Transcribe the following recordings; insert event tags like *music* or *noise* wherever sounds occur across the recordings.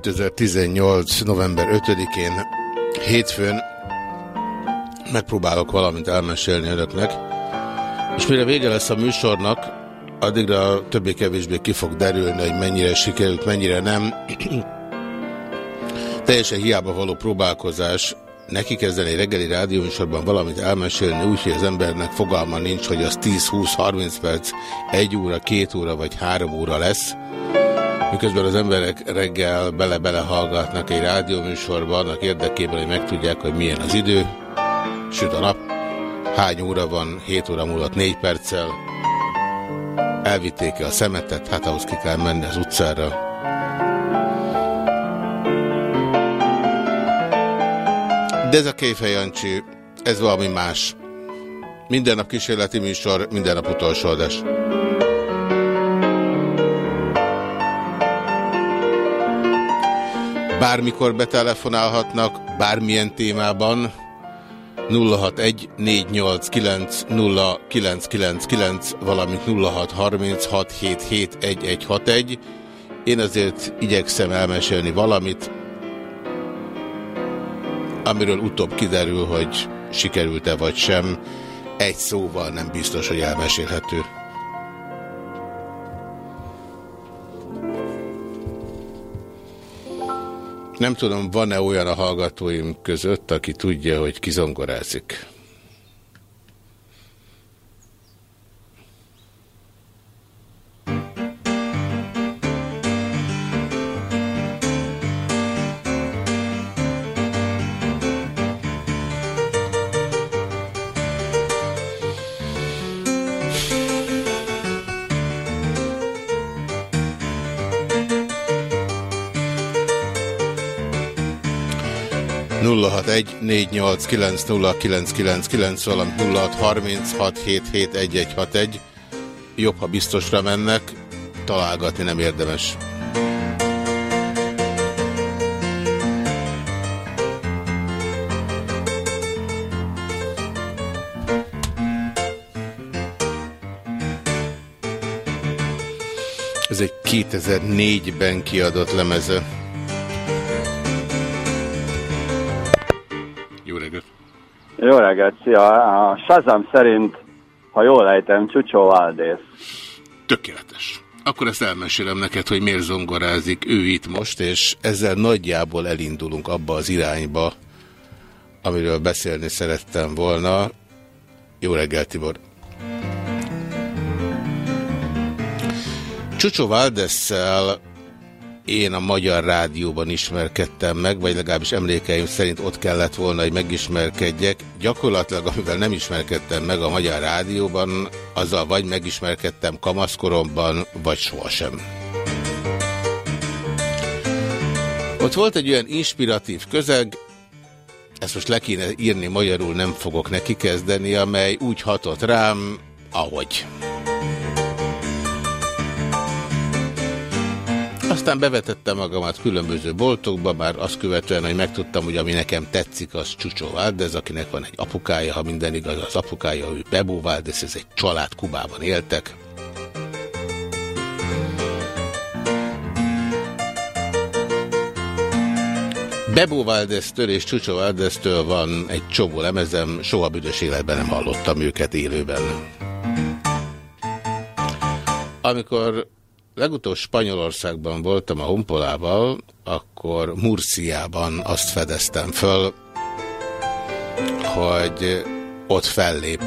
2018. november 5-én hétfőn megpróbálok valamit elmesélni önöknek, és mire vége lesz a műsornak, addigra többé-kevésbé ki fog derülni, hogy mennyire sikerült, mennyire nem. *clears throat* Teljesen hiába való próbálkozás neki kezdeni reggeli rádióműsorban valamit elmesélni úgy, hogy az embernek fogalma nincs, hogy az 10-20-30 perc, 1 óra, 2 óra vagy 3 óra lesz, miközben az emberek reggel bele-bele hallgatnak egy rádióműsorba annak érdekében, hogy megtudják, hogy milyen az idő, süt a nap, hány óra van, 7 óra múlott 4 perccel, elvitték -e a szemetet, hát ahhoz ki kell menni az utcára. De ez a Kéfej Jancsi, ez valami más. Minden nap kísérleti műsor, minden nap utolsó adás. Bármikor betelefonálhatnak, bármilyen témában. 061 489 0999, valamint 0636771161. Én azért igyekszem elmesélni valamit, amiről utóbb kiderül, hogy sikerült-e vagy sem. Egy szóval nem biztos, hogy elmesélhető. Nem tudom, van-e olyan a hallgatóim között, aki tudja, hogy kizongorázik. 061 valamint Jobb, ha biztosra mennek, találgatni nem érdemes. Ez egy 2004-ben kiadott lemeze. Jó reggelt, szia! A Shazam szerint, ha jól ejtem, Csucsó Valdész. Tökéletes. Akkor ezt elmesélem neked, hogy miért zongorázik ő itt most, és ezzel nagyjából elindulunk abba az irányba, amiről beszélni szerettem volna. Jó reggelt, Tibor! Csucsó Valdesszel én a Magyar Rádióban ismerkedtem meg, vagy legalábbis emlékeim szerint ott kellett volna, hogy megismerkedjek. Gyakorlatilag, amivel nem ismerkedtem meg a Magyar Rádióban, azzal vagy megismerkedtem kamaszkoromban, vagy sohasem. Ott volt egy olyan inspiratív közeg, ezt most le kéne írni magyarul, nem fogok neki kezdeni, amely úgy hatott rám, ahogy... Aztán bevetettem magamat különböző boltokba, már azt követően, hogy megtudtam, hogy ami nekem tetszik, az Csucsó Valdez, akinek van egy apukája, ha minden igaz, az apukája, ő Bebó Valdez, ez egy család Kubában éltek. Bebó Valdeztől és Csucsó Valdeztől van egy csomó lemezem, soha büdös életben nem hallottam őket élőben. Amikor legutóbb Spanyolországban voltam a Honpolával, akkor Murciában azt fedeztem föl, hogy ott fellép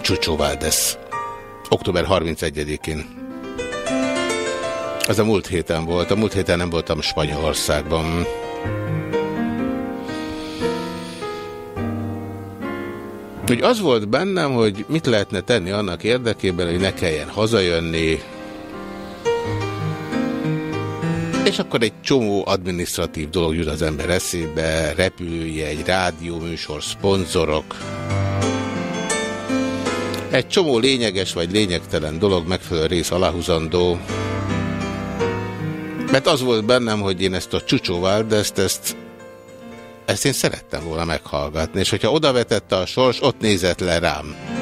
Csucsó Valdez. Október 31-én. Az a múlt héten volt. A múlt héten nem voltam Spanyolországban. Úgy az volt bennem, hogy mit lehetne tenni annak érdekében, hogy ne kelljen hazajönni, és akkor egy csomó administratív dolog jut az ember eszébe, repülőjegy, rádióműsor, szponzorok. Egy csomó lényeges vagy lényegtelen dolog megfelelő rész aláhuzandó. Mert az volt bennem, hogy én ezt a csúcsóvált, ezt, ezt, ezt én szerettem volna meghallgatni, és hogyha oda vetette a sors, ott nézett le rám.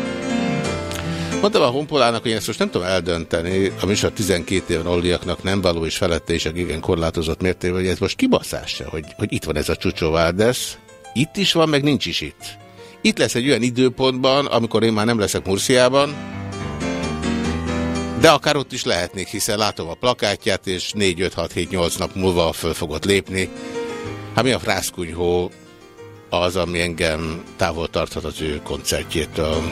Mondtam a honpolának, hogy én ezt most nem tudom eldönteni, a műsor 12 éven aluljaknak nem való, és felette is igen korlátozott mértékben, hogy ez most kibaszása, hogy, hogy itt van ez a csúcsóváldesz. Itt is van, meg nincs is itt. Itt lesz egy olyan időpontban, amikor én már nem leszek Murciában, de akár ott is lehetnék, hiszen látom a plakátját, és 4, 5, 6, 7, 8 nap múlva föl fogott lépni. Hát mi a frászkunyhó az, ami engem távol tarthat az ő koncertjétől.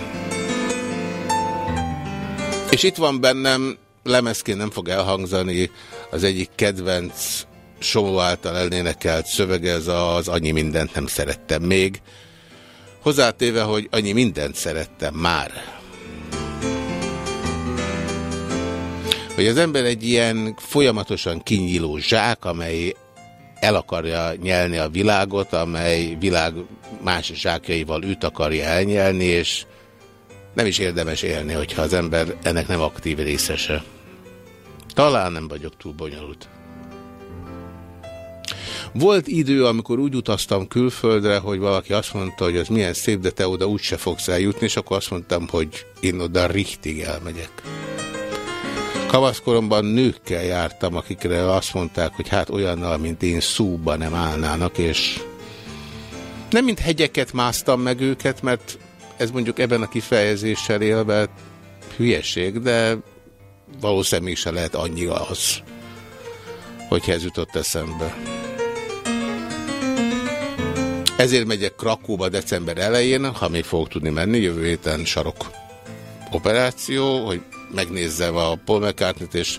És itt van bennem, lemezként nem fog elhangzani, az egyik kedvenc Somó által elénekelt szövege, ez az Annyi mindent nem szerettem még. Hozzátéve, hogy annyi mindent szerettem már. hogy az ember egy ilyen folyamatosan kinyíló zsák, amely el akarja nyelni a világot, amely világ más zsákjaival őt akarja elnyelni, és nem is érdemes élni, hogyha az ember ennek nem aktív részese. Talán nem vagyok túl bonyolult. Volt idő, amikor úgy utaztam külföldre, hogy valaki azt mondta, hogy az milyen szép, de te oda úgyse fogsz eljutni, és akkor azt mondtam, hogy én oda richtig elmegyek. Kamaszkoromban nőkkel jártam, akikre azt mondták, hogy hát olyannal, mint én szóba nem állnának, és nem mint hegyeket másztam meg őket, mert ez mondjuk ebben a kifejezéssel élve hülyeség, de valószínűleg se lehet annyi az, hogy ez jutott eszembe. Ezért megyek Krakóba december elején, ha még fogok tudni menni, jövő héten sarok operáció, hogy megnézzem a Paul és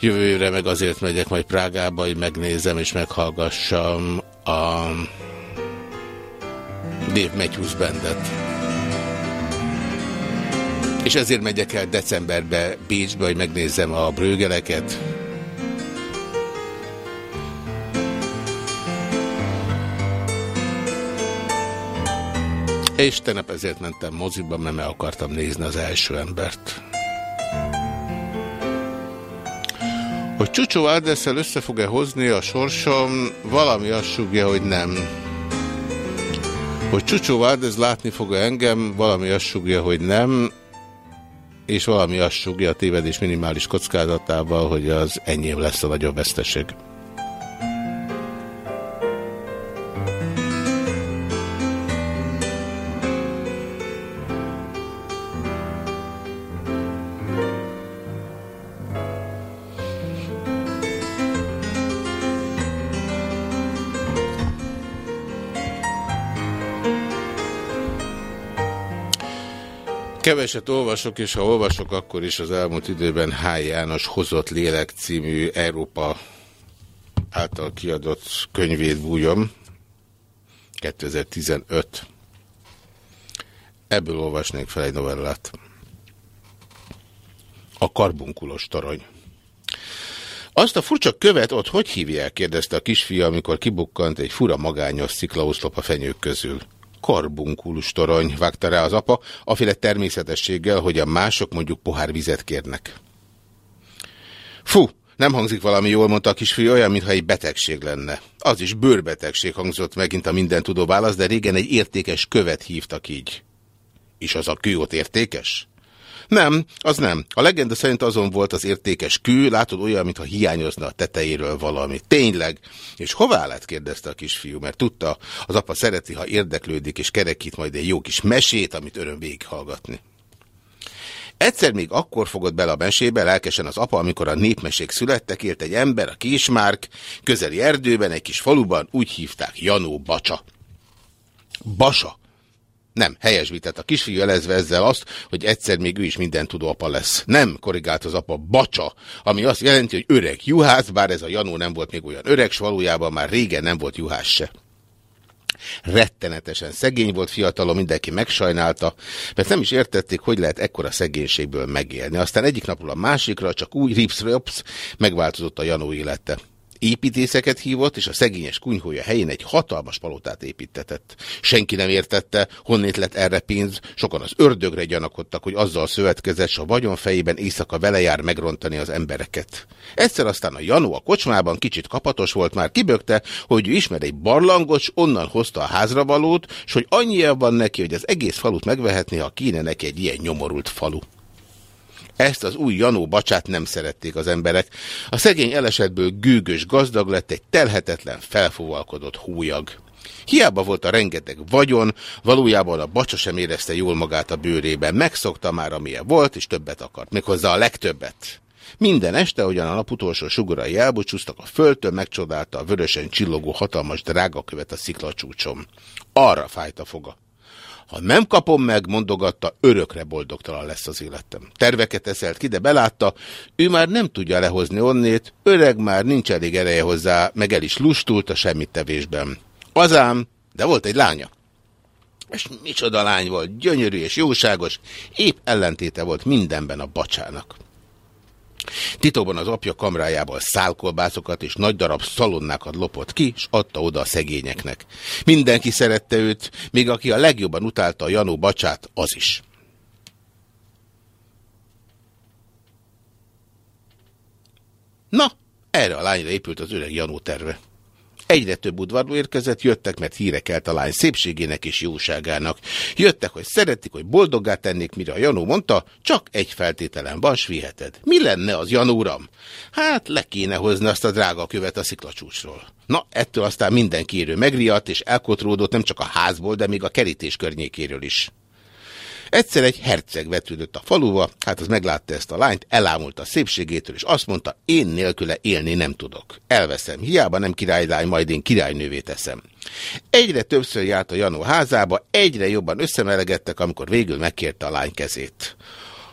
jövőre meg azért megyek majd Prágába, hogy megnézem és meghallgassam a Dave Matthews Bandet. És ezért megyek el decemberbe Bécsbe, hogy megnézzem a brőgeleket. És tenep ezért mentem moziba, mert meg akartam nézni az első embert. Hogy Csucsó Áldeszel össze fog-e hozni a sorsom, valami azt sugja, hogy nem. Hogy Csucsó Áldez látni fog-e engem, valami azt sugja, hogy nem, és valami azt sugja a tévedés minimális kockázatával, hogy az enyém lesz a nagyobb veszteség. Keveset olvasok, és ha olvasok, akkor is az elmúlt időben H. János Hozott Lélek című Európa által kiadott könyvét bújom. 2015. Ebből olvasnék fel egy novellát. A karbunkulos torony. Azt a furcsa követ ott hogy hívják? kérdezte a kisfia, amikor kibukkant egy fura magányos sziklaoszlop a fenyők közül karbunkulus torony, vágta rá az apa, aféle természetességgel, hogy a mások mondjuk pohár vizet kérnek. Fú, nem hangzik valami jól, mondta a kisfiú, olyan, mintha egy betegség lenne. Az is bőrbetegség hangzott megint a minden tudó válasz, de régen egy értékes követ hívtak így. És az a kő ott értékes? Nem, az nem. A legenda szerint azon volt az értékes kő, látod olyan, mintha hiányozna a tetejéről valami. Tényleg. És hová lett? kérdezte a kisfiú, mert tudta, az apa szereti, ha érdeklődik, és kerekít majd egy jó kis mesét, amit öröm végighallgatni. Egyszer még akkor fogott bele a mesébe, lelkesen az apa, amikor a népmesék születtek, élt egy ember, a Kismárk, közeli erdőben, egy kis faluban, úgy hívták Janó Bacsa. Basa. Nem, helyesbített. A kisfiú elezve ezzel azt, hogy egyszer még ő is minden tudó apa lesz. Nem, korrigált az apa, bacsa, ami azt jelenti, hogy öreg juhász, bár ez a Janó nem volt még olyan öreg, s valójában már régen nem volt juhász se. Rettenetesen szegény volt fiatalon, mindenki megsajnálta, mert nem is értették, hogy lehet ekkora szegénységből megélni. Aztán egyik napról a másikra csak úgy rips megváltozott a Janó élete építészeket hívott, és a szegényes kunyhója helyén egy hatalmas palotát építetett. Senki nem értette, honnét lett erre pénz, sokan az ördögre gyanakodtak, hogy azzal szövetkezett, s a vagyon fejében éjszaka vele jár megrontani az embereket. Egyszer aztán a Janó a kocsmában kicsit kapatos volt, már kibökte, hogy ő ismer egy barlangot, s onnan hozta a házra valót, s hogy annyia van neki, hogy az egész falut megvehetné, ha kéne neki egy ilyen nyomorult falu. Ezt az új Janó bacsát nem szerették az emberek. A szegény elesetből gőgös gazdag lett egy telhetetlen, felfúvalkodott hújag. Hiába volt a rengeteg vagyon, valójában a bacsa sem érezte jól magát a bőrében. Megszokta már, amilyen volt, és többet akart. Méghozzá a legtöbbet. Minden este, ahogyan a nap utolsó sugarai elbúcsúztak a földtől, megcsodálta a vörösen csillogó hatalmas drágakövet a sziklacsúcson. Arra fájt a foga. Ha nem kapom meg, mondogatta, örökre boldogtalan lesz az életem. Terveket eszelt ki, de belátta, ő már nem tudja lehozni onnét, öreg már nincs elég ereje hozzá, meg el is lustult a semmit tevésben. Azám, de volt egy lánya. És micsoda lány volt, gyönyörű és jóságos, épp ellentéte volt mindenben a bacsának. Titokban az apja kamrájából szálkolbászokat és nagy darab szalonnákat lopott ki, és adta oda a szegényeknek. Mindenki szerette őt, még aki a legjobban utálta a Janó bacsát, az is. Na, erre a lányra épült az öreg Janó terve. Egyre több udvarló érkezett, jöttek, mert híre kelt a lány szépségének és jóságának. Jöttek, hogy szeretik, hogy boldoggá tennék, mire a Janó mondta, csak egy feltételen van, s viheted. Mi lenne az, Janóram? Hát le kéne hozni azt a drága követ a sziklacsúcsról. Na, ettől aztán minden kérő megriadt, és elkotródott nem csak a házból, de még a kerítés környékéről is. Egyszer egy herceg vetődött a faluba, hát az meglátta ezt a lányt, elámult a szépségétől, és azt mondta, én nélküle élni nem tudok. Elveszem, hiába nem királylány, majd én királynővé teszem. Egyre többször járt a Janó házába, egyre jobban összemelegettek, amikor végül megkérte a lány kezét.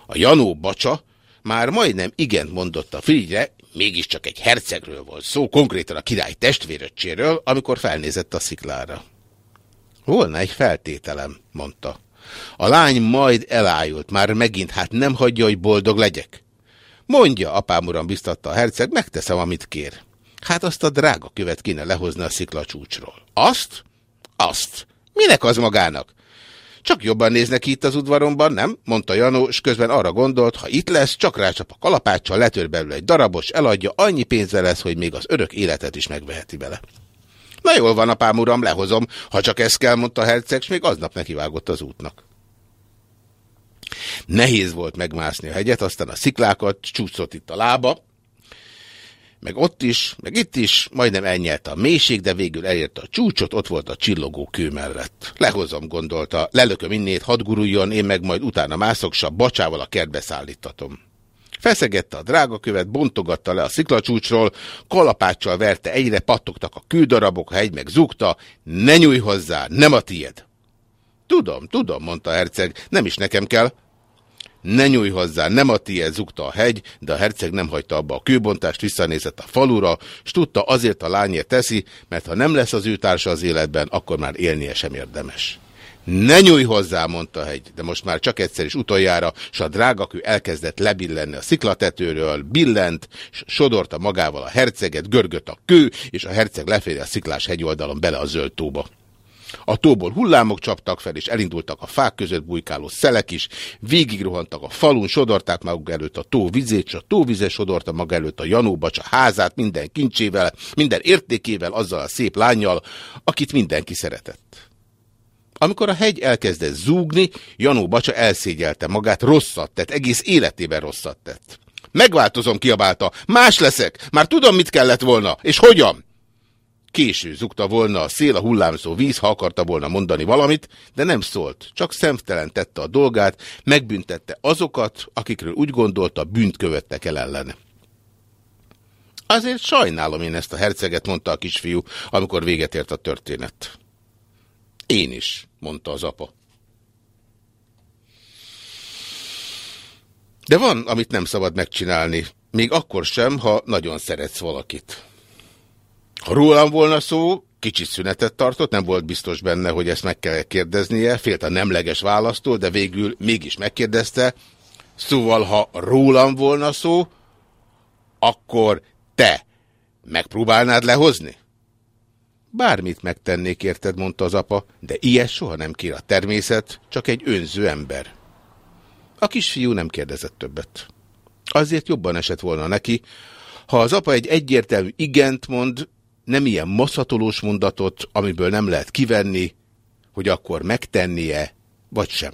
A Janó bacsa már majdnem igent mondott a Frigyre, mégiscsak egy hercegről volt szó, konkrétan a király testvéröccséről, amikor felnézett a sziklára. Volna egy feltételem, mondta. A lány majd elájult, már megint, hát nem hagyja, hogy boldog legyek. Mondja, apám uram, biztatta a herceg, megteszem, amit kér. Hát azt a drága követ kéne lehozni a sziklacsúcsról. Azt? Azt. Minek az magának? Csak jobban néznek itt az udvaromban, nem? mondta Janó, és közben arra gondolt, ha itt lesz, csak rácsap a kalapáccsal, letör belőle egy darabos, eladja, annyi pénze lesz, hogy még az örök életet is megveheti vele. Na jól van, apám uram, lehozom, ha csak ezt kell, mondta herceg, és még aznap nekivágott az útnak. Nehéz volt megmászni a hegyet, aztán a sziklákat, csúszott itt a lába, meg ott is, meg itt is, majdnem elnyelte a mélység, de végül elérte a csúcsot, ott volt a csillogó kő mellett. Lehozom, gondolta, lelököm innét, hadd guruljon, én meg majd utána mászok, s a bacsával a kertbe szállítatom. Feszegette a drágakövet, bontogatta le a sziklacsúcsról, kalapáccsal verte, egyre pattogtak a kődarabok, a hegy meg zugta, ne nyújj hozzá, nem a tied. Tudom, tudom, mondta herceg, nem is nekem kell. Ne nyújj hozzá, nem a tiéd, zugta a hegy, de a herceg nem hagyta abba a kőbontást, visszanézett a falura, s tudta azért a lányért teszi, mert ha nem lesz az ő társa az életben, akkor már élnie sem érdemes. Ne nyújj hozzá, mondta a hegy, de most már csak egyszer is utoljára, s a drágakő elkezdett lebillenni a sziklatetőről, billent, s sodorta magával a herceget, görgött a kő, és a herceg leféri a sziklás hegyoldalon bele a zöld tóba. A tóból hullámok csaptak fel, és elindultak a fák között bujkáló szelek is, végigrohantak a falun, sodorták maguk előtt a tó vizét, és a tóvize sodorta maga előtt a Janóbacsa házát minden kincsével, minden értékével, azzal a szép lányjal, akit mindenki szeretett. Amikor a hegy elkezdett zúgni, Janó Bacsa elszégyelte magát, rosszat tett, egész életében rosszat tett. Megváltozom, kiabálta, más leszek, már tudom, mit kellett volna, és hogyan. Késő zugta volna a szél, a hullámzó víz, ha akarta volna mondani valamit, de nem szólt, csak szemtelen tette a dolgát, megbüntette azokat, akikről úgy gondolta, bűnt követtek el ellene. Azért sajnálom én ezt a herceget, mondta a kisfiú, amikor véget ért a történet. Én is, mondta az apa. De van, amit nem szabad megcsinálni, még akkor sem, ha nagyon szeretsz valakit. Ha rólam volna szó, kicsit szünetet tartott, nem volt biztos benne, hogy ezt meg kell kérdeznie, félt a nemleges választól, de végül mégis megkérdezte. Szóval, ha rólam volna szó, akkor te megpróbálnád lehozni? Bármit megtennék, érted, mondta az apa, de ilyet soha nem kér a természet, csak egy önző ember. A kisfiú nem kérdezett többet. Azért jobban esett volna neki, ha az apa egy egyértelmű igent mond, nem ilyen maszatolós mondatot, amiből nem lehet kivenni, hogy akkor megtennie, vagy sem.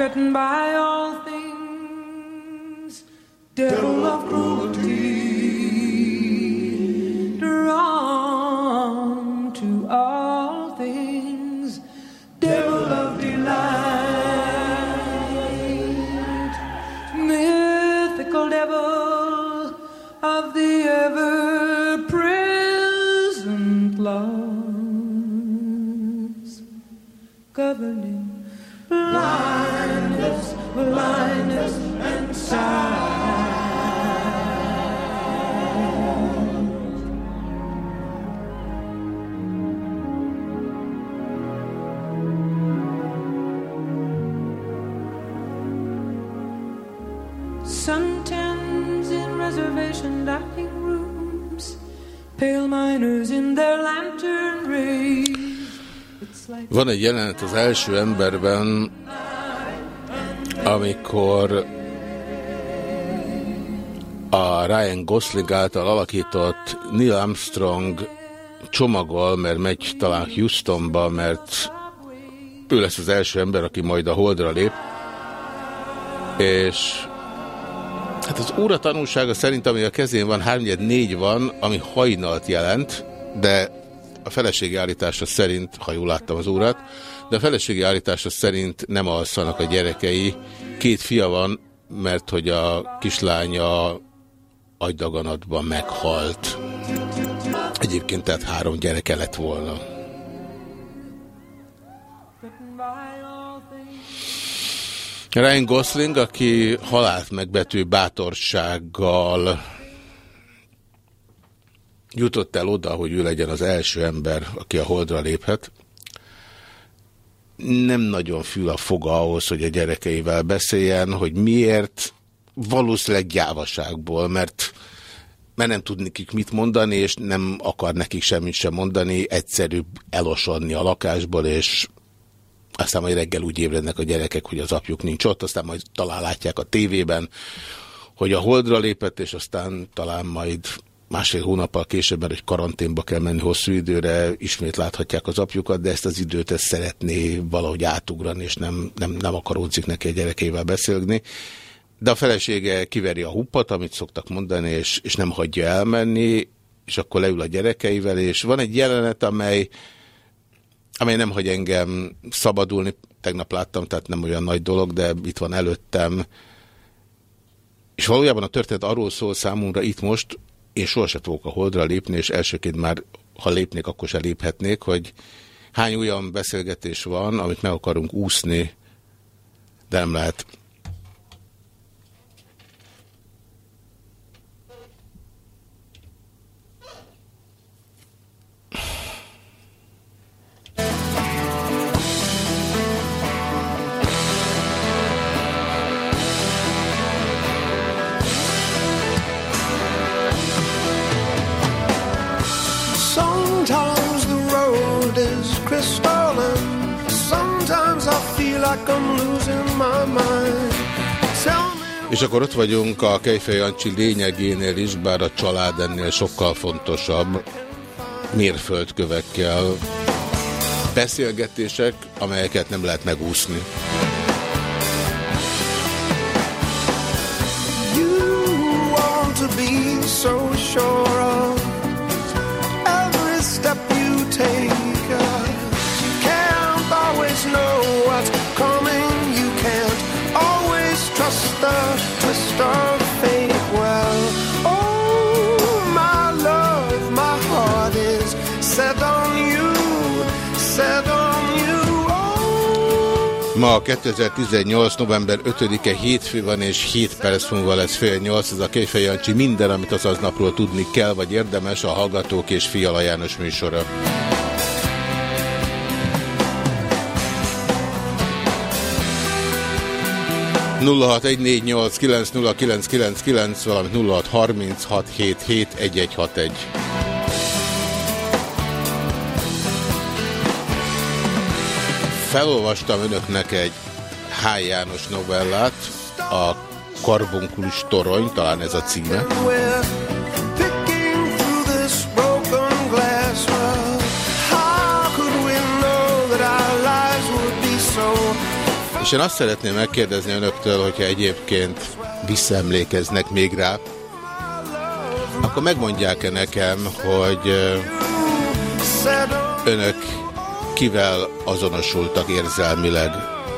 Threatened by all things, devil of cruelty, Van egy jelenet az első emberben, amikor a Ryan Gosling által alakított Neil Armstrong csomagol, mert megy talán Houstonba, mert ő lesz az első ember, aki majd a Holdra lép, és hát az óra tanulsága szerint, ami a kezén van, 3 van, ami hajnalt jelent, de a feleségi állítása szerint, ha jól láttam az órát, de a feleségi állítása szerint nem alszanak a gyerekei. Két fia van, mert hogy a kislánya agydaganatban meghalt. Egyébként tehát három gyereke lett volna. Ryan Gosling, aki halált megbetű bátorsággal jutott el oda, hogy ő legyen az első ember, aki a holdra léphet. Nem nagyon fül a foga ahhoz, hogy a gyerekeivel beszéljen, hogy miért, valószínűleg gyávaságból, mert, mert nem tud nekik mit mondani, és nem akar nekik semmit sem mondani, egyszerűbb elosodni a lakásból, és aztán majd reggel úgy ébrednek a gyerekek, hogy az apjuk nincs ott, aztán majd talán látják a tévében, hogy a holdra lépett, és aztán talán majd másfél hónappal később, mert hogy karanténba kell menni hosszú időre, ismét láthatják az apjukat, de ezt az időt ezt szeretné valahogy átugrani, és nem, nem, nem akaródzik neki a gyerekével beszélni. De a felesége kiveri a huppat, amit szoktak mondani, és, és nem hagyja elmenni, és akkor leül a gyerekeivel, és van egy jelenet, amely, amely nem hagy engem szabadulni, tegnap láttam, tehát nem olyan nagy dolog, de itt van előttem, és valójában a történet arról szól számomra itt most, én sohasem fogok a holdra lépni, és elsőként már, ha lépnék, akkor se léphetnék, hogy hány olyan beszélgetés van, amit meg akarunk úszni, de nem lehet. És akkor ott vagyunk a Kejfej Jancsi lényegénél is, bár a család ennél sokkal fontosabb mérföldkövekkel. Beszélgetések, amelyeket nem lehet megúszni. don't fade well. Oh, my love, my heart is set on you, set on oh. Ma 2018. november 5-e hétfő van, és 7 perc múlva lesz fél 8. Ez a Kejfej Jancsi minden, amit az aznapról tudni kell, vagy érdemes a Hallgatók és Fiala János műsora. 0614890999, valamint 0636771161. Felolvastam önöknek egy H. János novellát, a Karbonkulus torony, talán ez a címe. És én azt szeretném megkérdezni önöktől, hogyha egyébként visszaemlékeznek még rá, akkor megmondják-e nekem, hogy önök kivel azonosultak érzelmileg?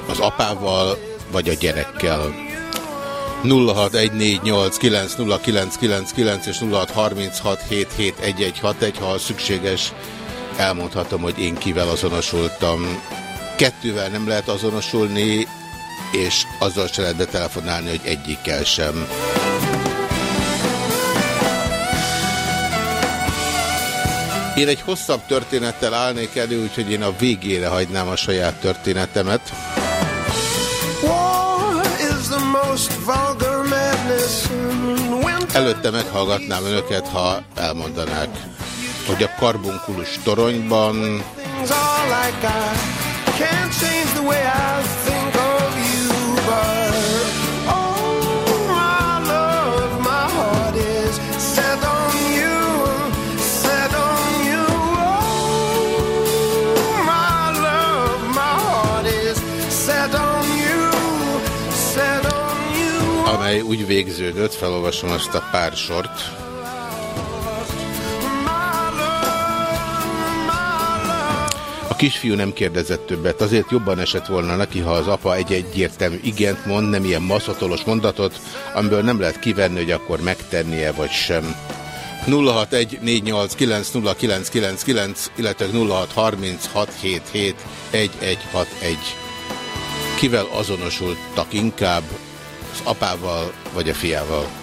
Az apával vagy a gyerekkel? 0614890999 és 0636771161, ha szükséges, elmondhatom, hogy én kivel azonosultam kettővel nem lehet azonosulni, és azzal se lehet betelefonálni, hogy egyikkel sem. Én egy hosszabb történettel állnék elő, úgyhogy én a végére hagynám a saját történetemet. Előtte meghallgatnám önöket, ha elmondanák, hogy a karbonkulus toronyban Amely úgy végződött, felolvasom azt a pár sort, kisfiú nem kérdezett többet, azért jobban esett volna neki, ha az apa egy egyértelmű igent mond, nem ilyen maszatolos mondatot, amiből nem lehet kivenni, hogy akkor megtennie vagy sem. 0614890999, illetve 0636771161. Kivel azonosultak inkább, az apával vagy a fiával?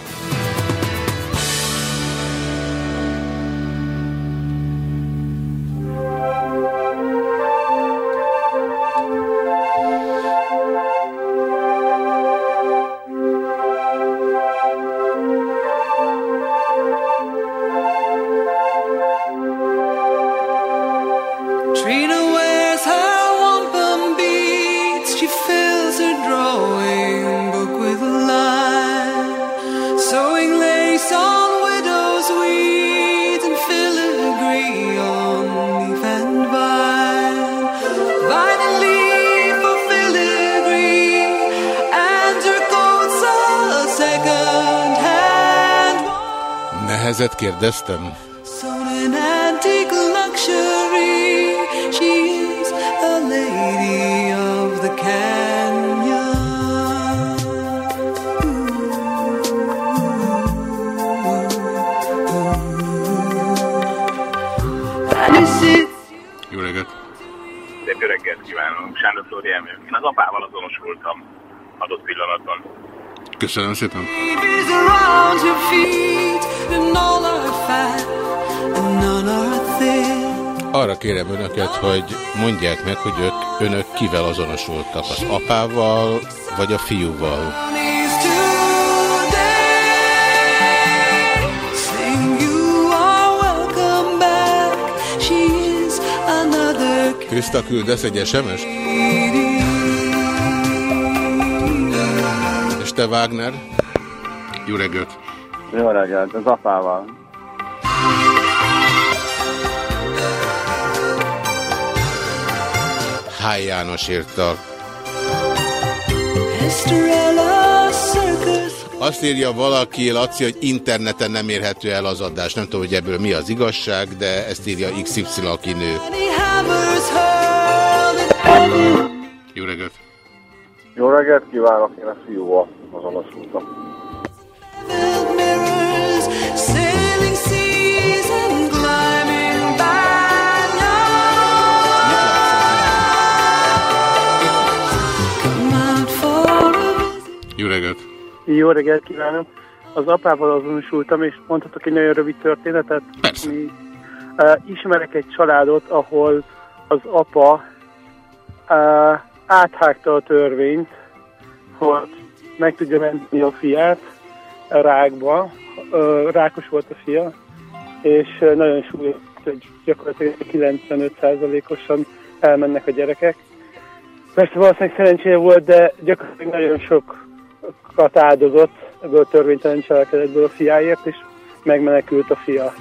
Kérdeztem? Jó reggelt! Szép jó reggelt kívánok! Sándor Flóri Én az apával azonosultam adott pillanatban. Köszönöm szépen! Arra kérem önöket, hogy mondják meg, hogy ők, önök kivel azonosultak, az apával vagy a fiúval. Krista, küldesz egy SMS-t? És te, Wagner? Jó reggelt! Jó reggelt, az apával. Háj János írta. Azt írja valaki, Laci, hogy interneten nem érhető el az adás. Nem tudom, hogy ebből mi az igazság, de ezt írja XY, aki nő. Jó reggelt! Jó reggelt kívánok, én a fiúval azonosultam. Jó reggelt! Jó reggelt kívánom. Az apával azonosultam, és mondhatok egy nagyon rövid történetet. Persze. Mi, uh, ismerek egy családot, ahol az apa uh, áthágta a törvényt, hogy meg tudja menteni a fiát rákba. Uh, rákos volt a fia, és nagyon súlyos hogy gyakorlatilag 95%-osan elmennek a gyerekek. Persze valószínűleg szerencséje volt, de gyakorlatilag nagyon sokat áldozott ebből a törvénytelen cselekedetből a fiáért, és megmenekült a fia.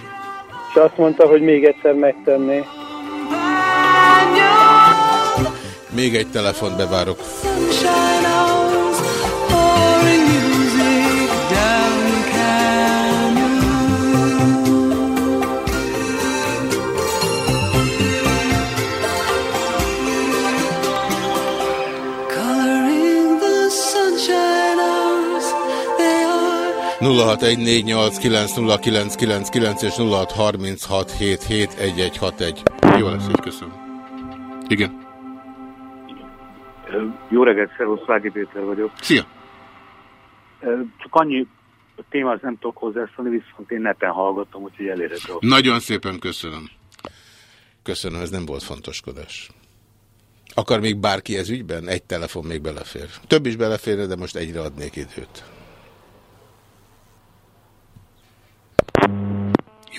És azt mondta, hogy még egyszer megtenné. Még egy telefont bevárok. 0614890999 és 0636771161. Jó lesz, így köszönöm. Igen. Jó reggelt, szervusz, Vági Péter vagyok. Szia! Csak annyi témához nem tudok hozzászólni, viszont én neten hallgatom, úgyhogy elérhető. Nagyon szépen köszönöm. Köszönöm, ez nem volt fontoskodás. Akar még bárki ez ügyben? Egy telefon még belefér. Több is beleférne, de most egyre adnék időt.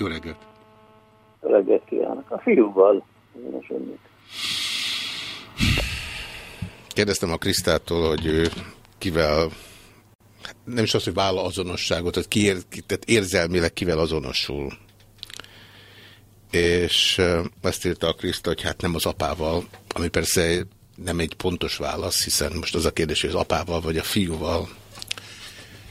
Jó reggelt! Reggelt kívánok. A fiúval. Önnek. Kérdeztem a Krisztától, hogy ő kivel, nem is az, hogy vállal azonosságot, tehát, ki, ér- ki- tehát érzelmileg kivel azonosul. És azt írta a Kriszta, hogy hát nem az apával, ami persze nem egy pontos válasz, hiszen most az a kérdés, hogy az apával vagy a fiúval.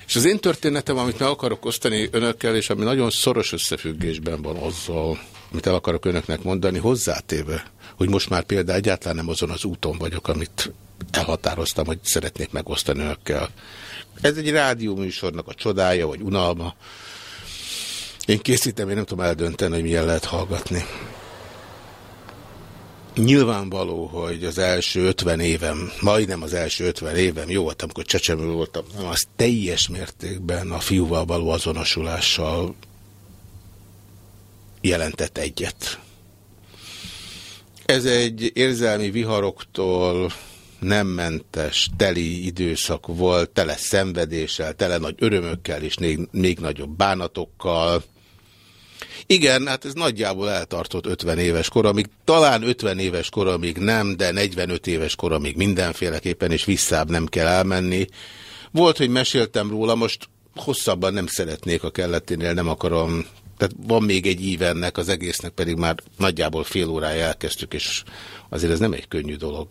És az én történetem, amit meg akarok osztani önökkel, és ami nagyon szoros összefüggésben van azzal, amit el akarok önöknek mondani, hozzátéve, hogy most már például egyáltalán nem azon az úton vagyok, amit elhatároztam, hogy szeretnék megosztani önökkel. Ez egy rádióműsornak a csodája, vagy unalma. Én készítem, én nem tudom eldönteni, hogy milyen lehet hallgatni. Nyilvánvaló, hogy az első 50 évem, majdnem az első 50 évem, jó volt, amikor csecsemő voltam, nem, az teljes mértékben a fiúval való azonosulással jelentett egyet. Ez egy érzelmi viharoktól nem mentes, teli időszak volt, tele szenvedéssel, tele nagy örömökkel és még, még nagyobb bánatokkal. Igen, hát ez nagyjából eltartott 50 éves koromig, talán 50 éves koromig nem, de 45 éves koromig mindenféleképpen, és visszább nem kell elmenni. Volt, hogy meséltem róla, most hosszabban nem szeretnék a kelleténél, nem akarom tehát van még egy ív ennek, az egésznek pedig már nagyjából fél órája elkezdtük, és azért ez nem egy könnyű dolog.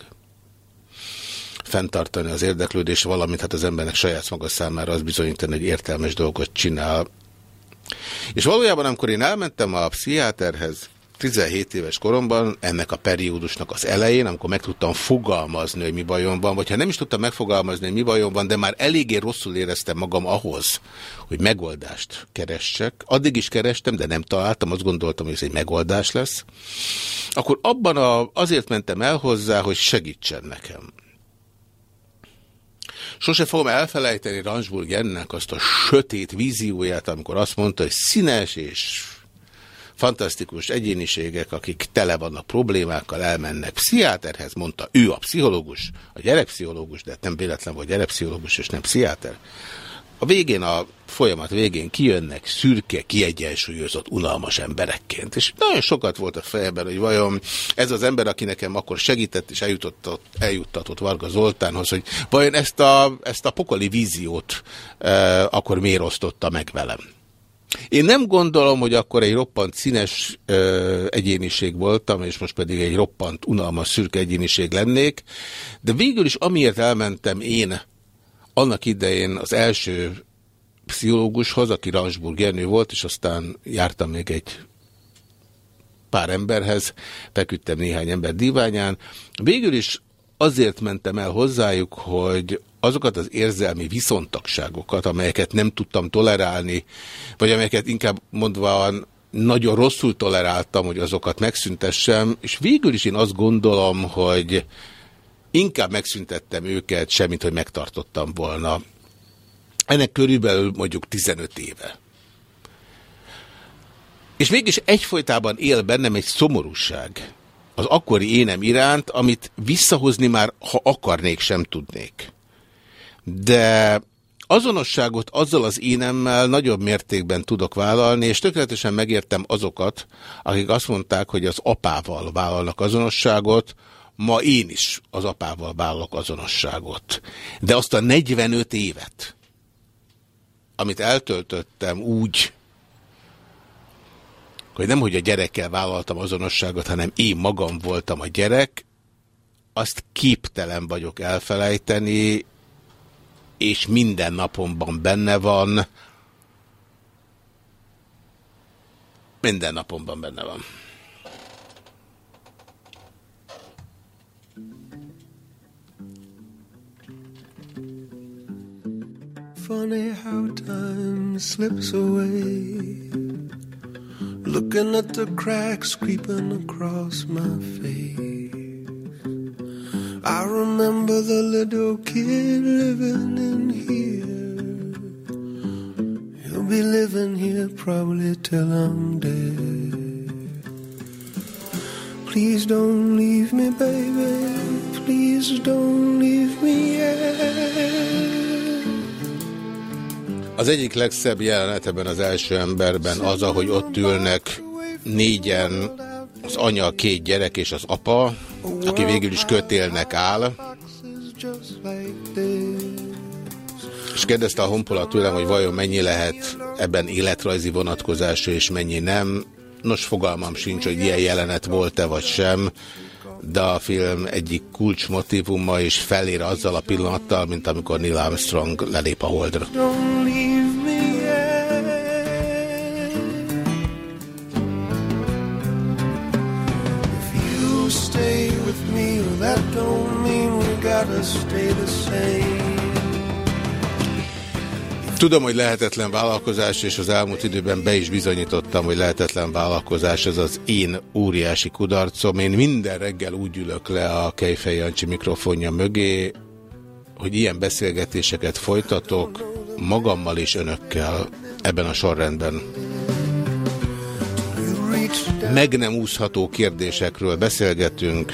Fenntartani az érdeklődés, valamint hát az embernek saját maga számára az bizonyítani, hogy értelmes dolgot csinál. És valójában, amikor én elmentem a pszichiáterhez, 17 éves koromban, ennek a periódusnak az elején, amikor meg tudtam fogalmazni, hogy mi bajom van, vagy ha nem is tudtam megfogalmazni, hogy mi bajom van, de már eléggé rosszul éreztem magam ahhoz, hogy megoldást keressek. Addig is kerestem, de nem találtam, azt gondoltam, hogy ez egy megoldás lesz. Akkor abban a, azért mentem el hozzá, hogy segítsen nekem. Sose fogom elfelejteni Ransburg ennek azt a sötét vízióját, amikor azt mondta, hogy színes és fantasztikus egyéniségek, akik tele vannak problémákkal, elmennek pszichiáterhez, mondta ő a pszichológus, a gyerekpszichológus, de nem véletlen volt gyerekpszichológus és nem pszichiáter. A végén, a folyamat végén kijönnek szürke, kiegyensúlyozott, unalmas emberekként. És nagyon sokat volt a fejemben, hogy vajon ez az ember, aki nekem akkor segített és eljuttatott, eljuttatott Varga Zoltánhoz, hogy vajon ezt a, ezt a pokoli víziót e, akkor miért osztotta meg velem. Én nem gondolom, hogy akkor egy roppant színes ö, egyéniség voltam, és most pedig egy roppant unalmas szürke egyéniség lennék, de végül is amiért elmentem én annak idején az első pszichológushoz, aki Ransburg Jenő volt, és aztán jártam még egy pár emberhez, feküdtem néhány ember diványán. Végül is azért mentem el hozzájuk, hogy azokat az érzelmi viszontagságokat, amelyeket nem tudtam tolerálni, vagy amelyeket inkább mondva nagyon rosszul toleráltam, hogy azokat megszüntessem, és végül is én azt gondolom, hogy inkább megszüntettem őket, semmit, hogy megtartottam volna. Ennek körülbelül mondjuk 15 éve. És mégis egyfolytában él bennem egy szomorúság az akkori énem iránt, amit visszahozni már, ha akarnék, sem tudnék. De azonosságot azzal az énemmel nagyobb mértékben tudok vállalni, és tökéletesen megértem azokat, akik azt mondták, hogy az apával vállalnak azonosságot, ma én is az apával vállalok azonosságot. De azt a 45 évet, amit eltöltöttem úgy, hogy nem, hogy a gyerekkel vállaltam azonosságot, hanem én magam voltam a gyerek, azt képtelen vagyok elfelejteni, és minden napomban benne van. Minden napomban benne van. Funny how time slips away Looking at the cracks creeping across my face I remember the little kid living in here. He'll be living here probably till I'm dead. Please don't leave me, baby. Please don't leave me yet. Az egyik legszebb jelenet ebben az első emberben az, ahogy ott ülnek négyen, az anya, a két gyerek és az apa, aki végül is kötélnek áll. És kérdezte a honpola tőlem, hogy vajon mennyi lehet ebben életrajzi vonatkozású, és mennyi nem. Nos, fogalmam sincs, hogy ilyen jelenet volt-e vagy sem, de a film egyik kulcsmotívuma is felér azzal a pillanattal, mint amikor Neil Armstrong lelép a holdra. Tudom, hogy lehetetlen vállalkozás, és az elmúlt időben be is bizonyítottam, hogy lehetetlen vállalkozás, ez az én óriási kudarcom. Én minden reggel úgy ülök le a Kejfej Jancsi mikrofonja mögé, hogy ilyen beszélgetéseket folytatok magammal és önökkel ebben a sorrendben. Meg nem úszható kérdésekről beszélgetünk.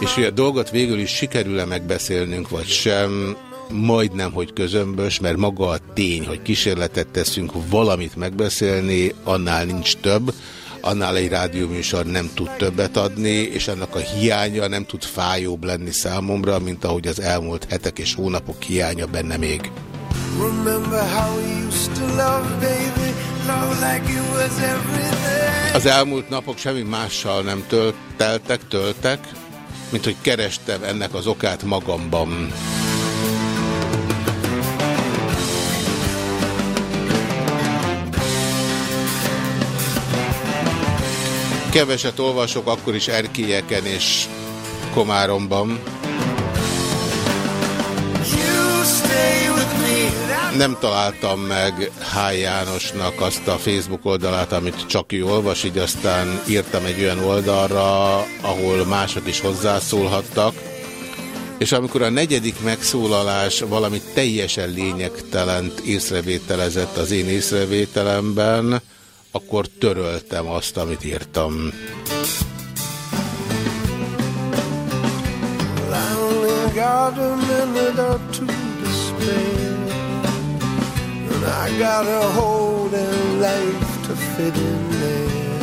És hogy a dolgot végül is sikerül-e megbeszélnünk, vagy sem, majdnem, hogy közömbös, mert maga a tény, hogy kísérletet teszünk valamit megbeszélni, annál nincs több, annál egy rádióműsor nem tud többet adni, és annak a hiánya nem tud fájóbb lenni számomra, mint ahogy az elmúlt hetek és hónapok hiánya benne még. Az elmúlt napok semmi mással nem tölteltek, töltek, mint hogy kerestem ennek az okát magamban. Keveset olvasok akkor is erkélyeken és Komáromban. Nem találtam meg H. Jánosnak azt a Facebook oldalát, amit csak ő olvas, így aztán írtam egy olyan oldalra, ahol mások is hozzászólhattak. És amikor a negyedik megszólalás valami teljesen lényegtelent észrevételezett az én észrevételemben, akkor töröltem azt, amit írtam. minute or two to spare. I got a damn life to fit in there.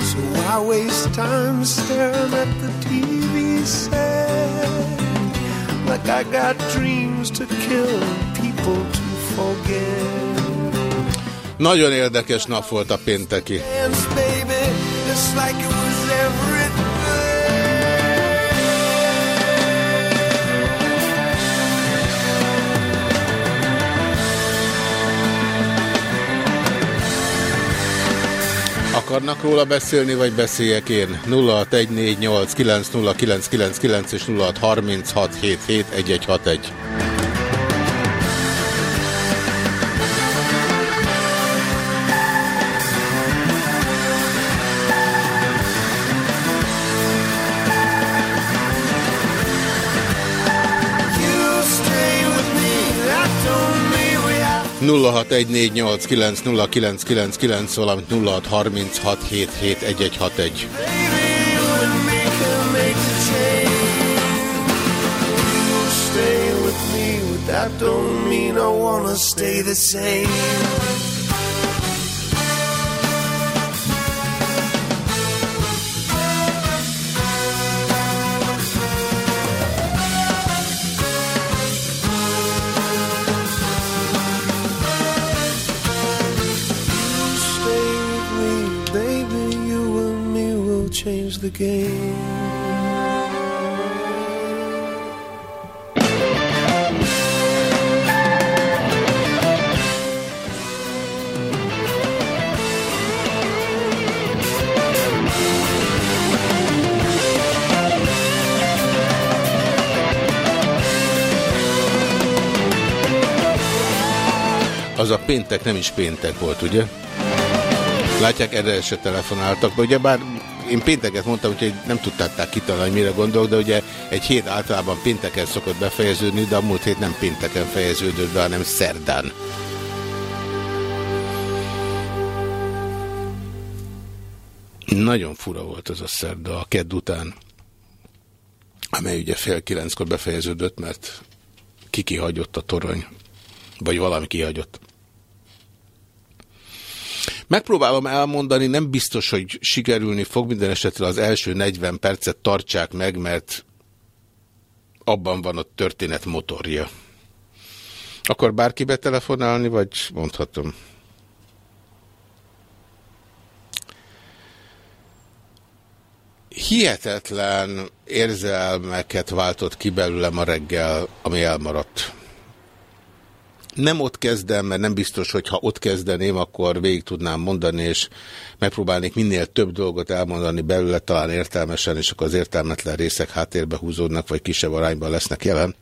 So I waste time staring at the TV set. Like I got dreams to kill people to forget. Nagyon érdekes nap volt a pénteki. Dance, baby, like it was everything. Akarnak róla beszélni, vagy beszéljek én? 0614890999 és 0636771161. 0614890999, valamint 0636771161. Stay with me, but that don't mean I wanna stay the same. The game. Az a péntek nem is péntek volt, ugye? Látják, erre se telefonáltak, de ugye bár én pénteket mondtam, úgyhogy nem tudták kitalálni, mire gondolok, de ugye egy hét általában pénteken szokott befejeződni, de a múlt hét nem pénteken fejeződött be, hanem szerdán. Nagyon fura volt az a szerda a kedd után, amely ugye fél kilenckor befejeződött, mert ki hagyott a torony, vagy valami kihagyott. Megpróbálom elmondani, nem biztos, hogy sikerülni fog, minden esetre az első 40 percet tartsák meg, mert abban van a történet motorja. Akkor bárki betelefonálni, vagy mondhatom? Hihetetlen érzelmeket váltott ki belőlem a reggel, ami elmaradt. Nem ott kezdem, mert nem biztos, hogy ha ott kezdeném, akkor végig tudnám mondani, és megpróbálnék minél több dolgot elmondani belőle, talán értelmesen, és akkor az értelmetlen részek háttérbe húzódnak, vagy kisebb arányban lesznek jelen.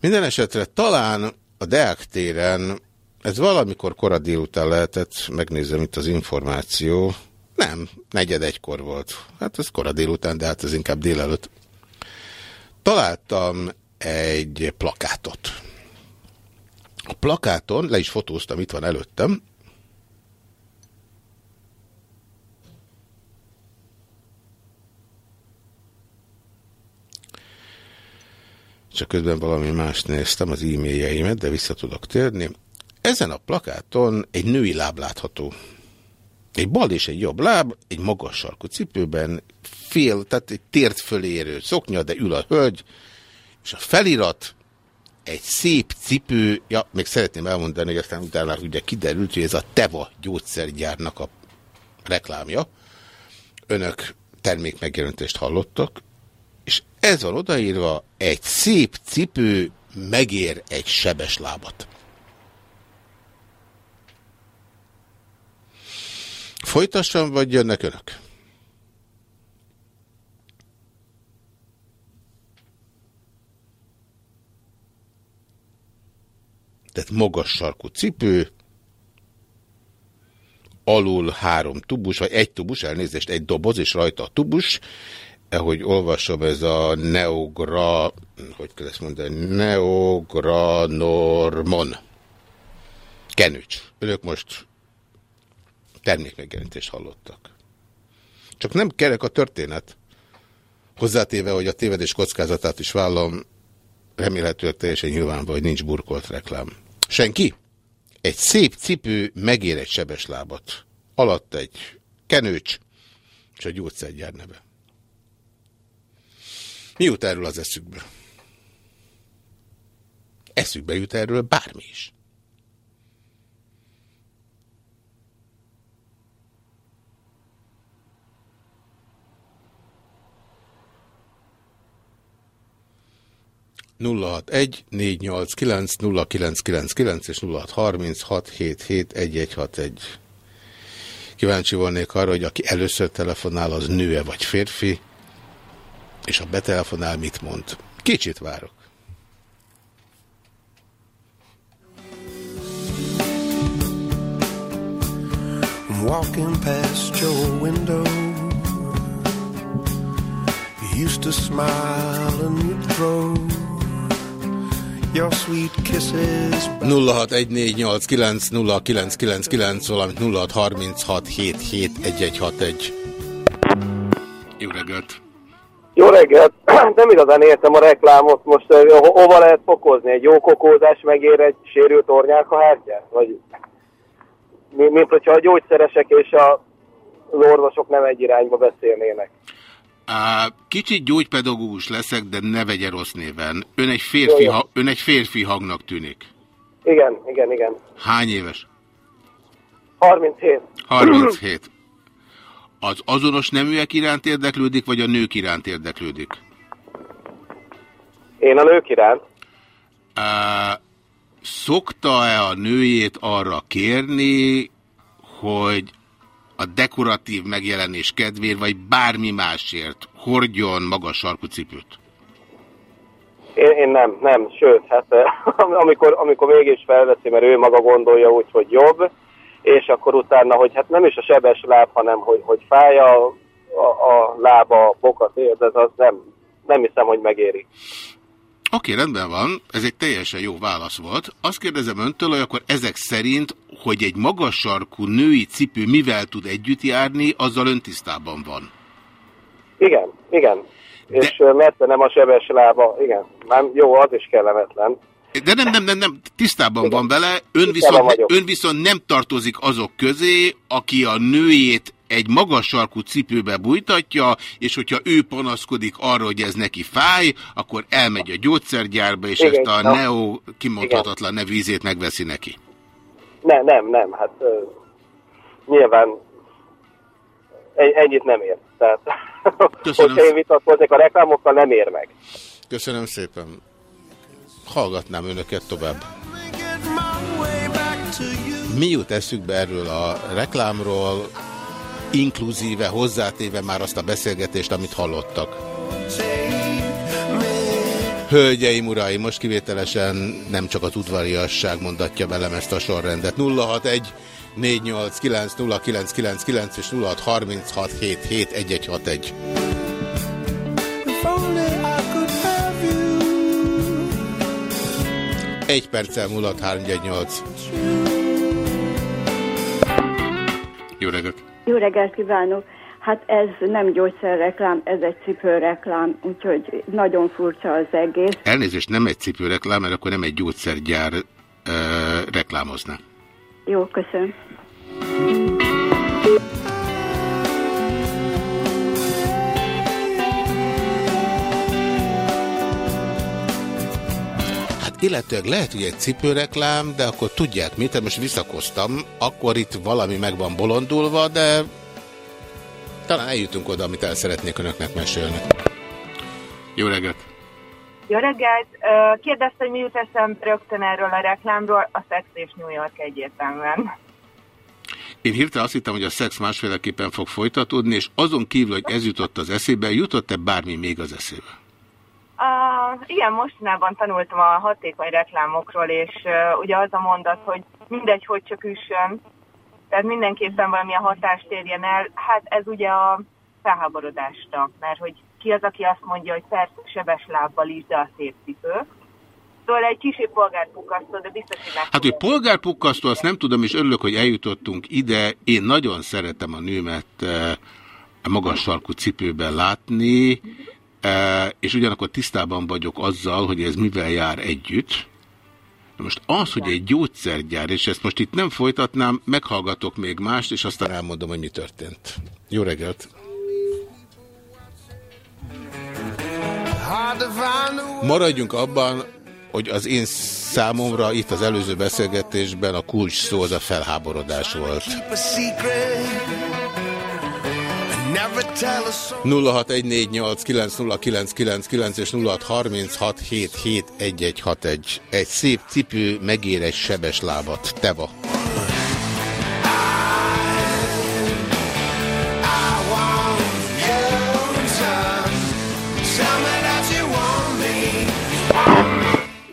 Minden esetre talán a Deák téren, ez valamikor kora délután lehetett, megnézem itt az információ, nem, negyed egykor volt. Hát ez kora délután, de hát ez inkább délelőtt. Találtam egy plakátot. A plakáton, le is fotóztam, itt van előttem, csak közben valami más néztem, az e-mailjeimet, de vissza tudok térni. Ezen a plakáton egy női láb látható. Egy bal és egy jobb láb, egy magas sarkú cipőben, fél, tehát egy tért fölé érő szoknya, de ül a hölgy, és a felirat egy szép cipő, ja, még szeretném elmondani, hogy aztán utána ugye kiderült, hogy ez a Teva gyógyszergyárnak a reklámja. Önök termékmegjelentést hallottak, és ez van odaírva, egy szép cipő megér egy sebes lábat. Folytassam, vagy jönnek önök? Tehát magas sarkú cipő, alul három tubus, vagy egy tubus, elnézést, egy doboz, és rajta a tubus, ahogy olvasom, ez a Neogra, hogy kell ezt mondani, Neogranormon. Kenücs. Önök most termékmegjelentést hallottak. Csak nem kerek a történet. Hozzátéve, hogy a tévedés kockázatát is vállalom, remélhetőleg teljesen nyilvánvaló, hogy nincs burkolt reklám. Senki? Egy szép cipő megér egy sebes lábat. Alatt egy kenőcs, és a gyógyszergyár neve. Mi jut erről az eszükbe? Eszükbe jut erről bármi is. 061 489 0999 és 0636771161. Kíváncsi volnék arra, hogy aki először telefonál, az nőe vagy férfi, és ha betelefonál, mit mond. Kicsit várok. Walking past your window You used to smile and you drove your sweet kisses. 0614890999, valamint 0636771161. Jó reggelt! Jó reggelt! *clears throat* Nem igazán értem a reklámot. Most ho hova lehet fokozni? Egy jó kokózás megér egy sérült ornyálkahártyát? Vagy mint hogyha a gyógyszeresek és a az orvosok nem egy irányba beszélnének. Kicsit gyógypedagógus leszek, de ne vegye rossz néven. Ön egy férfi, ha, ön egy férfi hangnak tűnik. Igen, igen, igen. Hány éves? 37. 37. Az azonos neműek iránt érdeklődik, vagy a nők iránt érdeklődik? Én a nők iránt. Uh, Szokta-e a nőjét arra kérni, hogy a dekoratív megjelenés kedvéért, vagy bármi másért hordjon magas sarkú cipőt? Én, én nem, nem, sőt, hát amikor, amikor mégis felveszi, mert ő maga gondolja úgy, hogy jobb, és akkor utána, hogy hát nem is a sebes láb, hanem hogy, hogy fáj a, a, a lába, a bokat ez az nem, nem hiszem, hogy megéri. Oké, okay, rendben van, ez egy teljesen jó válasz volt. Azt kérdezem öntől, hogy akkor ezek szerint, hogy egy magas sarkú női cipő mivel tud együtt járni, azzal ön tisztában van. Igen, igen. De... És mert nem a sebes lába, igen. Már jó, az is kellemetlen. De nem, nem, nem, nem, tisztában igen. van vele, ön viszont, ön viszont nem tartozik azok közé, aki a nőjét egy magas sarkú cipőbe bújtatja, és hogyha ő panaszkodik arra, hogy ez neki fáj, akkor elmegy a gyógyszergyárba, és Igen, ezt a na. Neo kimondhatatlan nevű ízét megveszi neki. Nem, nem, nem, hát uh, nyilván ennyit nem ér. Tehát, *laughs* Köszönöm. hogyha én vitatkoznék a reklámokkal, nem ér meg. Köszönöm szépen. Hallgatnám önöket tovább. Mi jut eszükbe erről a reklámról, inkluzíve, hozzátéve már azt a beszélgetést, amit hallottak. Hölgyeim, uraim, most kivételesen nem csak az udvariasság mondatja velem ezt a sorrendet. 061 489 0999 és 0636771161. Egy perccel múlott 318. Jó reggelt! Jó reggelt kívánok! Hát ez nem gyógyszerreklám, ez egy cipőreklám, úgyhogy nagyon furcsa az egész. Elnézést, nem egy cipőreklám, mert akkor nem egy gyógyszergyár uh, reklámozna. Jó, köszönöm. illetőleg lehet, hogy egy cipőreklám, de akkor tudják mit, most visszakoztam, akkor itt valami meg van bolondulva, de talán eljutunk oda, amit el szeretnék önöknek mesélni. Jó reggelt! Jó reggelt! Kérdezte, hogy mi jut eszembe rögtön erről a reklámról, a Sex és New York egyértelműen. Én hirtelen azt hittem, hogy a szex másféleképpen fog folytatódni, és azon kívül, hogy ez jutott az eszébe, jutott-e bármi még az eszébe? Uh, igen, mostanában tanultam a hatékony reklámokról, és uh, ugye az a mondat, hogy mindegy, hogy csak üssön, tehát mindenképpen valamilyen hatást érjen el. Hát ez ugye a felháborodásra, mert hogy ki az, aki azt mondja, hogy persze sebes lábbal is, de a szép cipő. Szóval egy kicsi polgárpukkasztó, de biztos, hogy Hát, hogy polgárpukkasztó, azt nem tudom, és örülök, hogy eljutottunk ide. Én nagyon szeretem a nőmet a magas sarkú cipőben látni, és ugyanakkor tisztában vagyok azzal, hogy ez mivel jár együtt. Most az, hogy egy gyógyszergyár, és ezt most itt nem folytatnám, meghallgatok még mást, és aztán elmondom, hogy mi történt. Jó reggelt! Maradjunk abban, hogy az én számomra itt az előző beszélgetésben a kulcs szó az a felháborodás volt. 0614890999 és 0636771161. Egy szép cipő megér egy sebes lábat. Teva.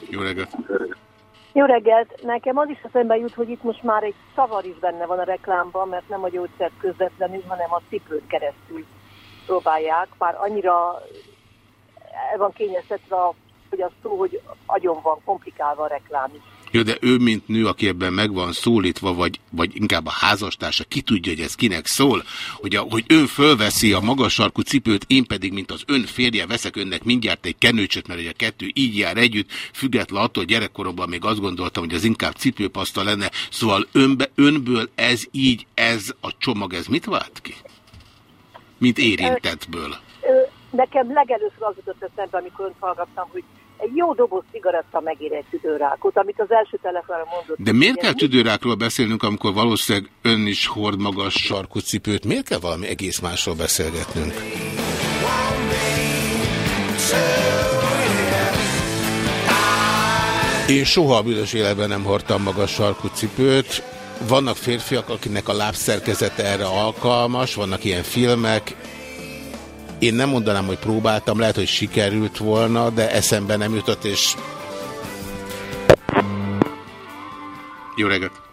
Jó reggelt! Jó reggelt! Nekem az is eszembe jut, hogy itt most már egy szavar is benne van a reklámban, mert nem a gyógyszert közvetlenül, hanem a cipőt keresztül próbálják. Bár annyira el van kényeztetve a az szó, hogy agyon van komplikálva a reklám is. Jó, de ő, mint nő, aki ebben meg van szólítva, vagy, vagy inkább a házastársa, ki tudja, hogy ez kinek szól, hogy, a, hogy ön fölveszi a magas sarkú cipőt, én pedig, mint az ön férje, veszek önnek mindjárt egy kenőcsöt, mert hogy a kettő így jár együtt, független attól, hogy gyerekkoromban még azt gondoltam, hogy az inkább cipőpaszta lenne. Szóval önbe, önből ez így, ez a csomag, ez mit vált ki? Mint érintettből. Nekem legelőször az jutott eszembe, amikor önt hallgattam, hogy egy jó doboz cigaretta megér egy tüdőrákot, amit az első telefonra mondott. De miért kell tüdőrákról beszélnünk, amikor valószínűleg ön is hord magas sarkú cipőt? Miért kell valami egész másról beszélgetnünk? Én soha a büdös életben nem hordtam magas sarkú cipőt. Vannak férfiak, akinek a lábszerkezete erre alkalmas, vannak ilyen filmek, én nem mondanám, hogy próbáltam, lehet, hogy sikerült volna, de eszembe nem jutott, és... Jó reggelt!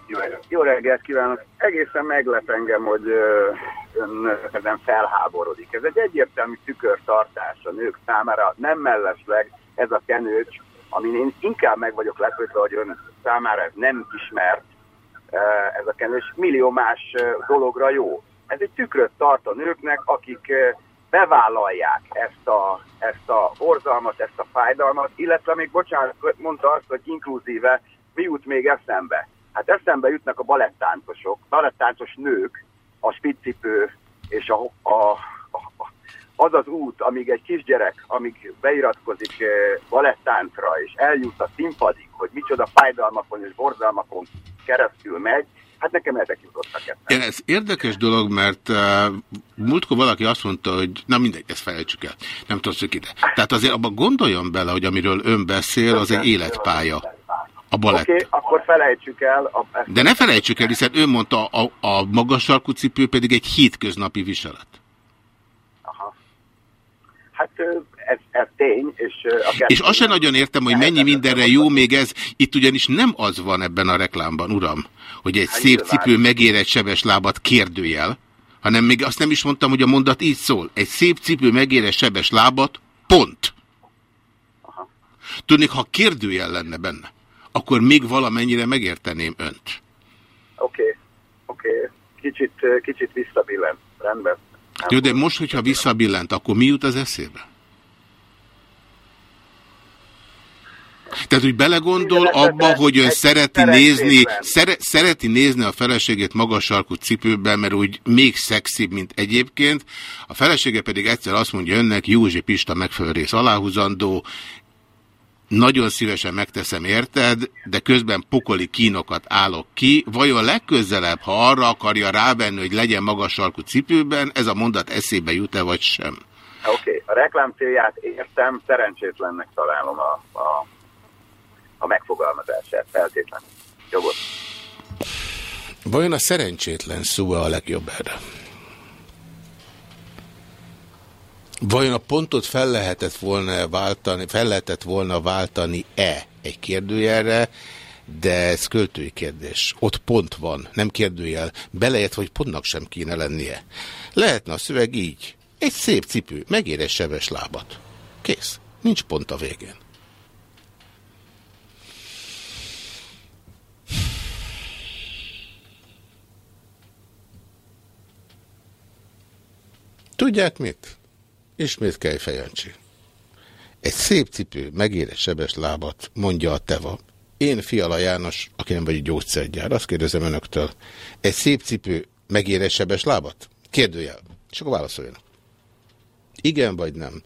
Jó reggelt, kívánok! Egészen meglep engem, hogy ön nem felháborodik. Ez egy egyértelmű tükörtartás a nők számára, nem mellesleg ez a kenőcs, amin én inkább meg vagyok lepődve, hogy ön számára ez nem ismert, ez a kenőcs, millió más dologra jó. Ez egy tükröt tart a nőknek, akik bevállalják ezt a, ezt a borzalmat, ezt a fájdalmat, illetve még, bocsánat, mondta azt, hogy inkluzíve mi jut még eszembe. Hát eszembe jutnak a balettáncosok, balettáncos nők, a spicipő és a, a, a, az az út, amíg egy kisgyerek, amíg beiratkozik eh, balettáncra, és eljut a színpadig, hogy micsoda fájdalmakon és borzalmakon keresztül megy, Hát nekem ezek jutottak eszembe. Ez érdekes dolog, mert uh, múltkor valaki azt mondta, hogy na mindegy, ezt felejtsük el. Nem tudsz ide. Tehát azért abban gondoljon bele, hogy amiről ön beszél, az egy életpálya. A balett. Oké, okay, akkor felejtsük el. A... De ne felejtsük el, hiszen ön mondta, a, a magas sarkú cipő pedig egy hétköznapi viselet. Aha. Hát ez, ez tény. És, a és azt sem nagyon értem, hogy mennyi mindenre jó még ez. Itt ugyanis nem az van ebben a reklámban, uram, hogy egy hát szép cipő megér egy sebes lábat kérdőjel, hanem még azt nem is mondtam, hogy a mondat így szól. Egy szép cipő megér egy sebes lábat, pont. Tudnék, ha kérdőjel lenne benne, akkor még valamennyire megérteném önt. Oké, okay. oké. Okay. Kicsit, kicsit visszabillent. Rendben. Jó, de most, hogyha visszabillent, akkor mi jut az eszébe? Tehát, hogy belegondol abba, hogy ön szereti nézni, szere, szereti nézni a feleségét magas sarkú cipőben, mert úgy még szexibb, mint egyébként. A felesége pedig egyszer azt mondja önnek, Józsi Pista megfelelő rész aláhuzandó, nagyon szívesen megteszem érted, de közben pokoli kínokat állok ki. Vajon legközelebb, ha arra akarja rávenni, hogy legyen magas sarkú cipőben, ez a mondat eszébe jut-e vagy sem? Oké, okay. a reklám célját értem, szerencsétlennek találom a, a a megfogalmazását feltétlenül. Jogos. Vajon a szerencsétlen szó a legjobb erre? Vajon a pontot fel lehetett volna váltani, fel lehetett volna váltani-e egy kérdőjelre, de ez költői kérdés. Ott pont van, nem kérdőjel. Belejött, hogy pontnak sem kéne lennie. Lehetne a szöveg így. Egy szép cipő, megér egy sebes lábat. Kész. Nincs pont a végén. Tudják mit? Ismét kell fejancsi. Egy szép cipő megér egy sebes lábat, mondja a teva. Én Fiala János, aki nem vagy gyógyszergyár, azt kérdezem önöktől. Egy szép cipő megér egy sebes lábat? Kérdőjel. És akkor válaszoljanak. Igen vagy nem?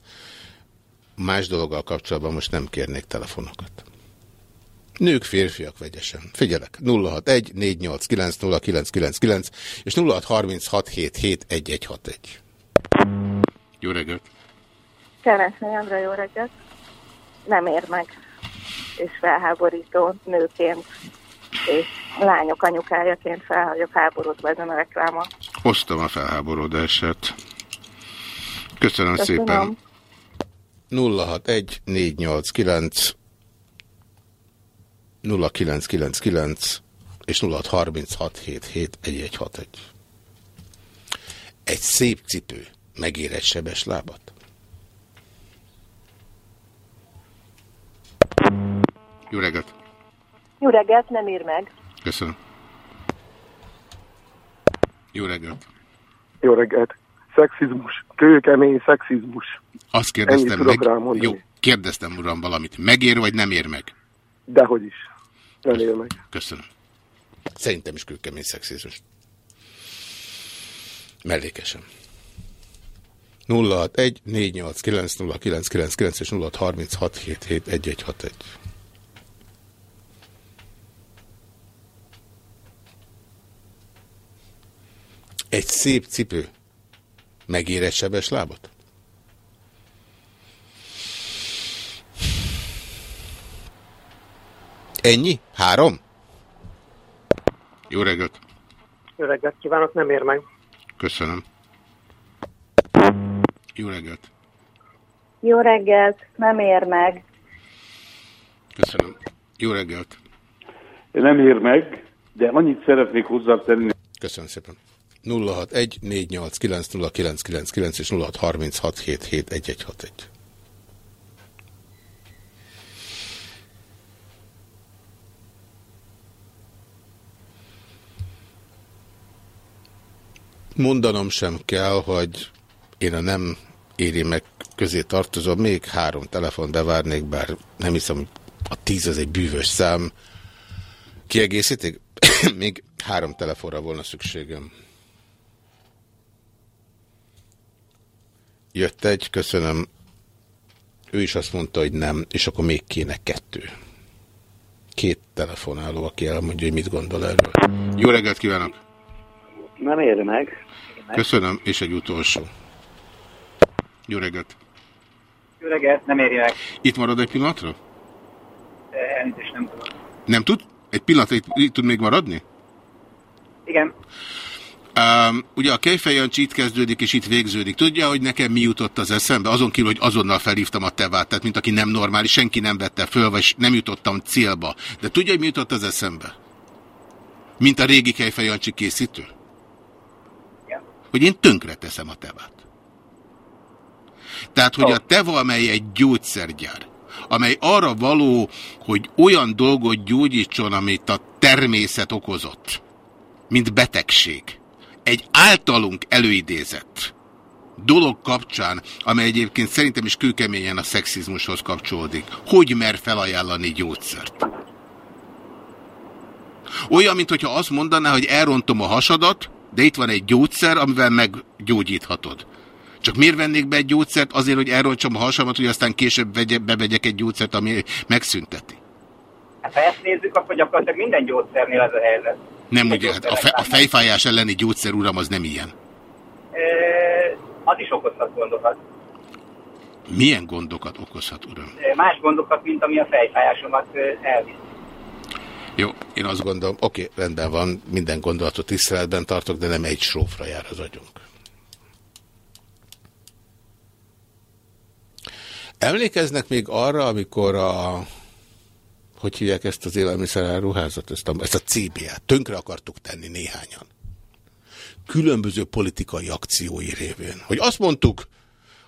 Más dologgal kapcsolatban most nem kérnék telefonokat. Nők, férfiak vegyesen. Figyelek. 061 489 0999 és 0636771161. Jó reggelt! Keresny Andra, jó reggelt! Nem ér meg, és felháborító nőként, és lányok anyukájaként felhagyok háborodva ezen a reklámon. Hoztam a felháborodását. Köszönöm, Köszönöm. szépen. 061 489 0999 és 0636771161. Egy szép cipő megér egy sebes lábat? Jó reggelt. Jó reggelt, nem ír meg. Köszönöm. Jó reggelt. Jó reggelt. Szexizmus. Kőkemény szexizmus. Azt kérdeztem Ennyit meg. Jó, kérdeztem uram valamit. Megér vagy nem ér meg? Dehogy is. Nem ér meg. Köszönöm. Szerintem is kőkemény szexizmus. Mellékesen. 061 489 0999 és 0636 771161. Egy szép cipő megér egy sebes lábat? Ennyi? Három? Jó reggelt! Jó reggelt kívánok, nem ér meg. Köszönöm. Jó reggelt! Jó reggelt, nem ér meg. Köszönöm. Jó reggelt! Nem ér meg, de annyit szeretnék hozzátenni. Köszönöm szépen. 061 489 0999 és 0636 Mondanom sem kell, hogy én a nem éri meg közé tartozom, még három telefon bevárnék, bár nem hiszem, a tíz az egy bűvös szám. Kiegészítik? *coughs* még három telefonra volna szükségem. Jött egy, köszönöm. Ő is azt mondta, hogy nem, és akkor még kéne kettő. Két telefonáló, aki elmondja, hogy mit gondol erről. Jó reggelt kívánok! Nem ér meg. Köszönöm, és egy utolsó. Jó reggelt! Jó reggelt, nem éri meg. Itt marad egy pillanatra? Elnézést nem tudom. Nem tud? Egy pillanatra itt, itt tud még maradni? Igen. Um, ugye a Kejfej Jancsi itt kezdődik és itt végződik. Tudja, hogy nekem mi jutott az eszembe? Azon kívül, hogy azonnal felhívtam a tevát, tehát mint aki nem normális, senki nem vette föl, vagy nem jutottam célba. De tudja, hogy mi jutott az eszembe? Mint a régi Kejfej Jancsi készítő? Hogy én tönkre teszem a tevát. Tehát, hogy a teva, amely egy gyógyszergyár, amely arra való, hogy olyan dolgot gyógyítson, amit a természet okozott, mint betegség, egy általunk előidézett dolog kapcsán, amely egyébként szerintem is kőkeményen a szexizmushoz kapcsolódik. Hogy mer felajánlani gyógyszert? Olyan, mintha azt mondaná, hogy elrontom a hasadat, de itt van egy gyógyszer, amivel meggyógyíthatod. Csak miért vennék be egy gyógyszert? Azért, hogy elrontsam a hasamat, hogy aztán később vegye, bevegyek egy gyógyszert, ami megszünteti. Hát ha ezt nézzük, akkor gyakorlatilag minden gyógyszernél ez a helyzet. Nem ugye, hát a, fe, a fejfájás elleni gyógyszer, uram, az nem ilyen. E, az is okozhat gondokat. Milyen gondokat okozhat, uram? E, más gondokat, mint ami a fejfájásomat elvisz. Jó, én azt gondolom, oké, rendben van, minden gondolatot tiszteletben tartok, de nem egy srófra jár az agyunk. Emlékeznek még arra, amikor a hogy hívják ezt az élelmiszeráruházat, ezt a, ezt a CBA-t, tönkre akartuk tenni néhányan. Különböző politikai akciói révén. Hogy azt mondtuk,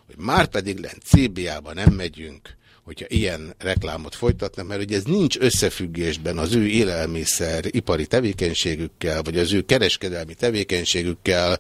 hogy már pedig len CBA-ba nem megyünk, hogyha ilyen reklámot folytatnak, mert ugye ez nincs összefüggésben az ő élelmiszer ipari tevékenységükkel, vagy az ő kereskedelmi tevékenységükkel,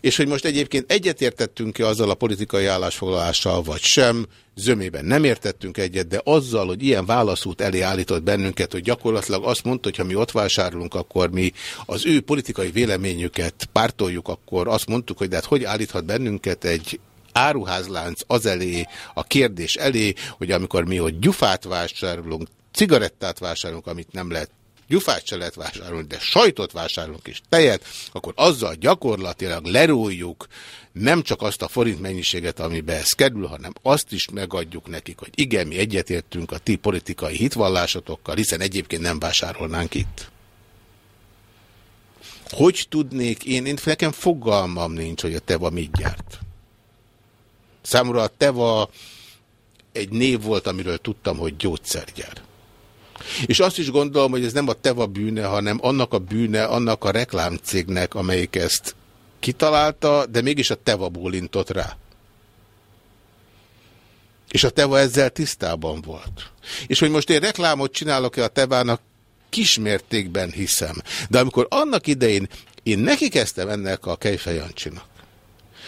és hogy most egyébként egyetértettünk-e azzal a politikai állásfoglalással, vagy sem, zömében nem értettünk egyet, de azzal, hogy ilyen válaszút elé állított bennünket, hogy gyakorlatilag azt mondta, hogy ha mi ott vásárolunk, akkor mi az ő politikai véleményüket pártoljuk, akkor azt mondtuk, hogy de hát hogy állíthat bennünket egy áruházlánc az elé, a kérdés elé, hogy amikor mi, hogy gyufát vásárolunk, cigarettát vásárolunk, amit nem lehet gyufát se lehet vásárolni, de sajtot vásárolunk és tejet, akkor azzal gyakorlatilag leróljuk nem csak azt a forint mennyiséget, amibe ez kerül, hanem azt is megadjuk nekik, hogy igen, mi egyetértünk a ti politikai hitvallásotokkal, hiszen egyébként nem vásárolnánk itt. Hogy tudnék én, én nekem fogalmam nincs, hogy a teva mit gyárt. Számomra a teva egy név volt, amiről tudtam, hogy gyógyszergyár. És azt is gondolom, hogy ez nem a teva bűne, hanem annak a bűne, annak a reklámcégnek, amelyik ezt kitalálta, de mégis a teva bólintott rá. És a Teva ezzel tisztában volt. És hogy most én reklámot csinálok-e a Tevának, kismértékben hiszem. De amikor annak idején én neki kezdtem ennek a Kejfejancsinak,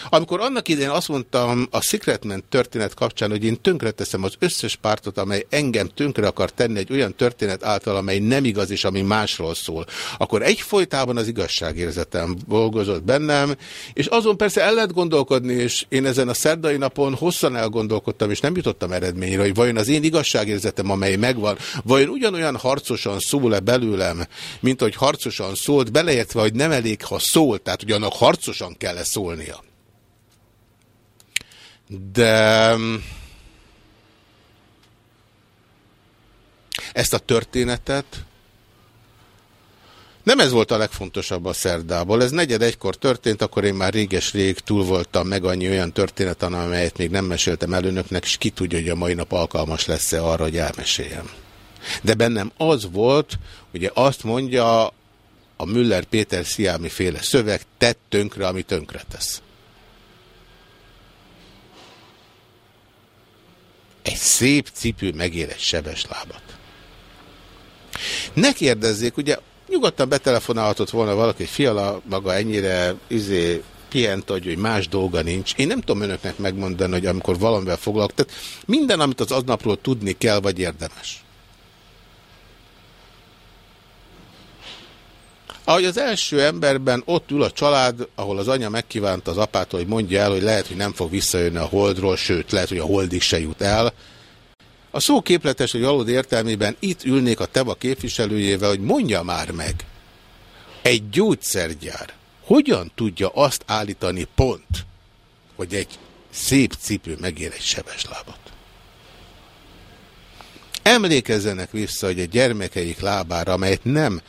amikor annak idején azt mondtam a Secretman történet kapcsán, hogy én tönkreteszem az összes pártot, amely engem tönkre akar tenni egy olyan történet által, amely nem igaz és ami másról szól, akkor egyfolytában az igazságérzetem dolgozott bennem, és azon persze el lehet gondolkodni, és én ezen a szerdai napon hosszan elgondolkodtam, és nem jutottam eredményre, hogy vajon az én igazságérzetem, amely megvan, vajon ugyanolyan harcosan szól-e belőlem, mint hogy harcosan szólt, beleértve, hogy nem elég, ha szólt, tehát hogy harcosan kell-e szólnia. De ezt a történetet nem ez volt a legfontosabb a szerdából. Ez negyed egykor történt, akkor én már réges-rég túl voltam meg annyi olyan történet, amelyet még nem meséltem el és ki tudja, hogy a mai nap alkalmas lesz-e arra, hogy elmeséljem. De bennem az volt, ugye azt mondja a Müller Péter Sziámi féle szöveg, tett tönkre, ami tönkre tesz. Egy szép cipő megér egy sebes lábat. Ne kérdezzék, ugye nyugodtan betelefonálhatott volna valaki, hogy fiala maga ennyire izé, pihent, hogy más dolga nincs. Én nem tudom önöknek megmondani, hogy amikor valamivel foglalkozok, tehát minden, amit az aznapról tudni kell, vagy érdemes. Ahogy az első emberben ott ül a család, ahol az anya megkívánta az apától, hogy mondja el, hogy lehet, hogy nem fog visszajönni a holdról, sőt, lehet, hogy a holdig se jut el. A szó képletes, hogy valódi értelmében itt ülnék a TEVA képviselőjével, hogy mondja már meg, egy gyógyszergyár hogyan tudja azt állítani pont, hogy egy szép cipő megér egy sebes lábat. Emlékezzenek vissza, hogy a gyermekeik lábára, amelyet nem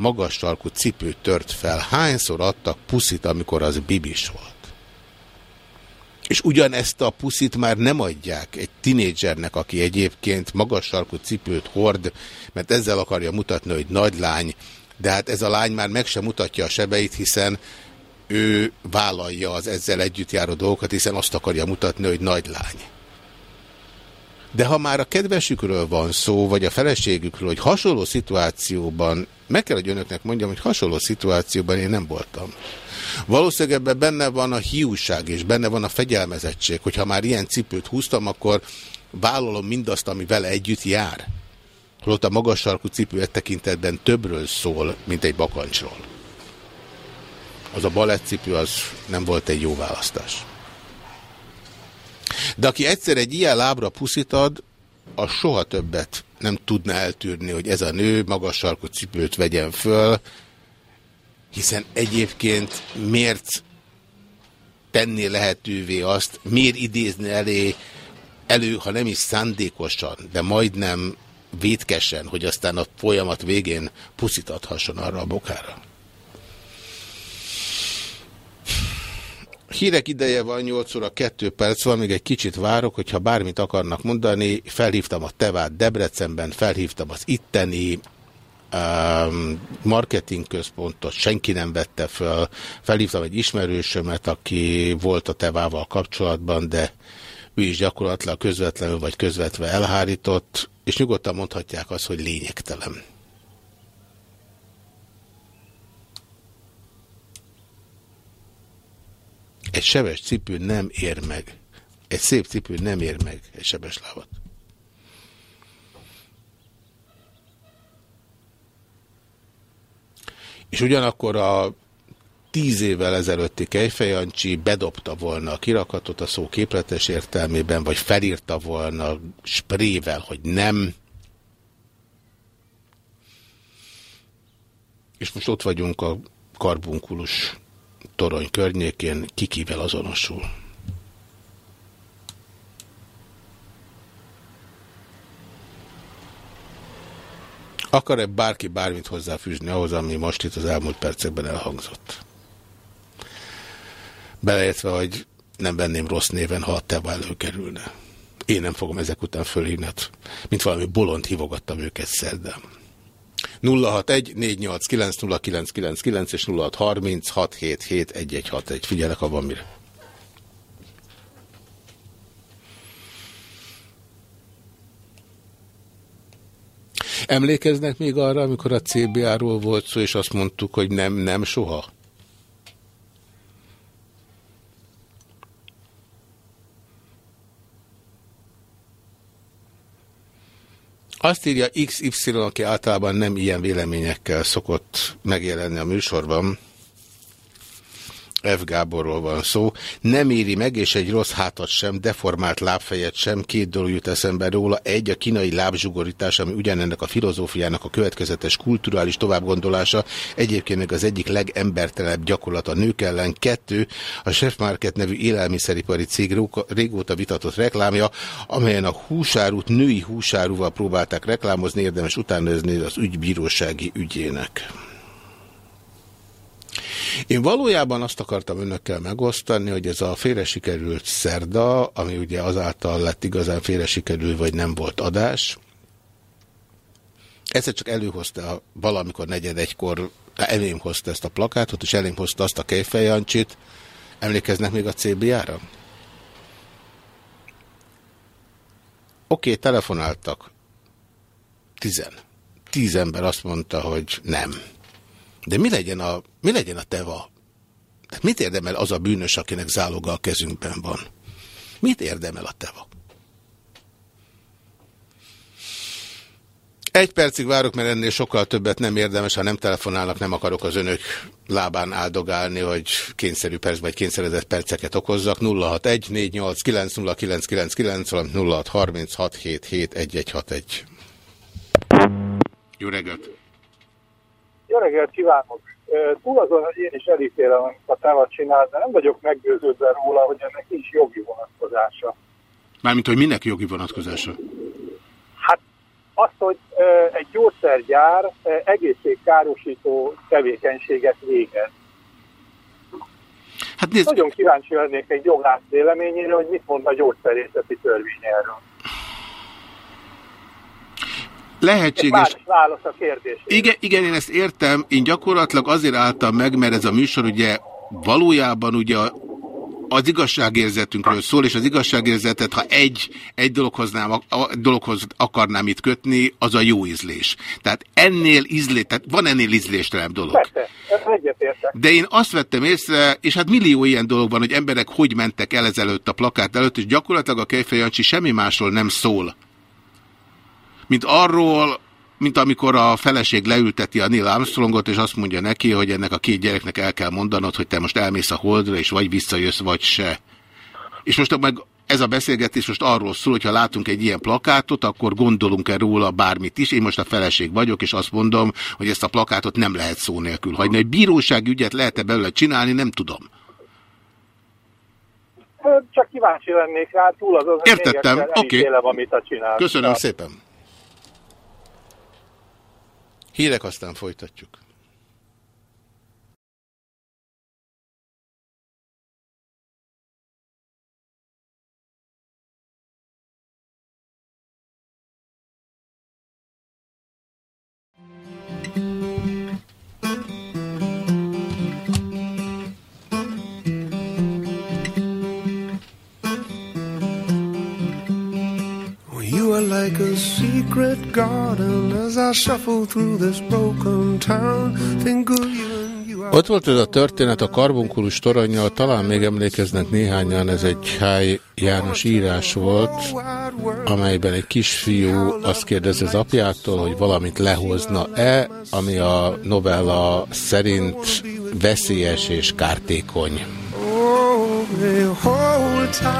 magas sarkú cipőt tört fel. Hányszor adtak puszit, amikor az bibis volt? És ugyanezt a puszit már nem adják egy tinédzsernek, aki egyébként magas sarkú cipőt hord, mert ezzel akarja mutatni, hogy nagy lány, de hát ez a lány már meg sem mutatja a sebeit, hiszen ő vállalja az ezzel együtt járó dolgokat, hiszen azt akarja mutatni, hogy nagy lány. De ha már a kedvesükről van szó, vagy a feleségükről, hogy hasonló szituációban, meg kell, hogy önöknek mondjam, hogy hasonló szituációban én nem voltam. Valószínűleg ebben benne van a hiúság, és benne van a fegyelmezettség, hogyha már ilyen cipőt húztam, akkor vállalom mindazt, ami vele együtt jár. Holott a magas sarkú cipő tekintetben többről szól, mint egy bakancsról. Az a balettcipő az nem volt egy jó választás. De aki egyszer egy ilyen lábra puszit ad, az soha többet nem tudna eltűrni, hogy ez a nő magas sarkú cipőt vegyen föl, hiszen egyébként miért tenni lehetővé azt, miért idézni elé, elő, ha nem is szándékosan, de majdnem vétkesen, hogy aztán a folyamat végén puszítathasson arra a bokára. Hírek ideje van, 8 óra 2 perc van, még egy kicsit várok, hogyha bármit akarnak mondani, felhívtam a Tevát Debrecenben, felhívtam az itteni um, marketing központot, senki nem vette föl, felhívtam egy ismerősömet, aki volt a Tevával kapcsolatban, de ő is gyakorlatilag közvetlenül vagy közvetve elhárított, és nyugodtan mondhatják azt, hogy lényegtelen. Egy sebes cipő nem ér meg. Egy szép cipő nem ér meg egy sebes lábat. És ugyanakkor a tíz évvel ezelőtti Kejfejancsi bedobta volna a kirakatot a szó képletes értelmében, vagy felírta volna sprével, hogy nem. És most ott vagyunk a karbunkulus torony környékén kikivel azonosul. Akar-e bárki bármit hozzáfűzni ahhoz, ami most itt az elmúlt percekben elhangzott? Beleértve, hogy nem venném rossz néven, ha a teva előkerülne. Én nem fogom ezek után fölhívni, hát, mint valami bolond hívogattam őket szerdán. 061 489 0999 és 0636771161. Figyelek, ha van mire. Emlékeznek még arra, amikor a CBA-ról volt szó, és azt mondtuk, hogy nem, nem soha? Azt írja XY, aki általában nem ilyen véleményekkel szokott megjelenni a műsorban, F. Gáborról van szó, nem éri meg, és egy rossz hátat sem, deformált lábfejet sem, két dolog jut eszembe róla. Egy, a kínai lábzsugorítás, ami ugyanennek a filozófiának a következetes kulturális továbbgondolása, egyébként meg az egyik legembertelebb gyakorlat a nők ellen. Kettő, a Chef Market nevű élelmiszeripari cég régóta vitatott reklámja, amelyen a húsárút női húsárúval próbálták reklámozni, érdemes utánozni az ügybírósági ügyének. Én valójában azt akartam önökkel megosztani, hogy ez a félre sikerült szerda, ami ugye azáltal lett igazán félre sikerül, vagy nem volt adás, egyszer csak előhozta valamikor negyed egykor, elém hozta ezt a plakátot, és elém hozta azt a kejfejancsit. Emlékeznek még a CBA-ra? Oké, telefonáltak. Tizen. Tíz ember azt mondta, hogy nem. De mi legyen a, mi legyen a teva? Tehát mit érdemel az a bűnös, akinek záloga a kezünkben van? Mit érdemel a teva? Egy percig várok, mert ennél sokkal többet nem érdemes, ha nem telefonálnak, nem akarok az önök lábán áldogálni, hogy kényszerű perc vagy kényszerezett perceket okozzak. 061 489 0999 06 Jó reggelt! Jó reggelt kívánok! Túl azon, hogy én is elítélem, amit a tevat csinál, de nem vagyok meggyőződve róla, hogy ennek nincs jogi vonatkozása. Mármint, hogy minek jogi vonatkozása? Hát azt, hogy egy gyógyszergyár egészségkárosító tevékenységet végez. Hát nézd... Nagyon kíváncsi lennék egy jogász véleményére, hogy mit mond a gyógyszerészeti törvény erről. Lehetséges. Válasz a kérdés. Igen, igen, én ezt értem. Én gyakorlatilag azért álltam meg, mert ez a műsor ugye valójában ugye az igazságérzetünkről szól, és az igazságérzetet, ha egy, egy dologhoz, nem, a dologhoz akarnám itt kötni, az a jó ízlés. Tehát ennél ízlés, tehát van ennél ízléstelen dolog. Persze. De én azt vettem észre, és hát millió ilyen dolog van, hogy emberek hogy mentek el ezelőtt a plakát előtt, és gyakorlatilag a Kejfejancsi semmi másról nem szól, mint arról, mint amikor a feleség leülteti a Neil Armstrongot, és azt mondja neki, hogy ennek a két gyereknek el kell mondanod, hogy te most elmész a holdra, és vagy visszajössz, vagy se. És most meg ez a beszélgetés most arról szól, hogy ha látunk egy ilyen plakátot, akkor gondolunk-e róla bármit is. Én most a feleség vagyok, és azt mondom, hogy ezt a plakátot nem lehet szó nélkül hagyni. Egy bírósági ügyet lehet-e belőle csinálni, nem tudom. Csak kíváncsi lennék rá, túl azon, hogy Értettem, oké. Okay. amit a. Köszönöm szépen. Hírek, aztán folytatjuk. Like a secret garden as I shuffle through this broken town. Think of you Ott volt ez a történet a karbonkulus toronyjal, talán még emlékeznek néhányan, ez egy Háj János írás volt, amelyben egy kisfiú azt kérdezi az apjától, hogy valamit lehozna-e, ami a novella szerint veszélyes és kártékony.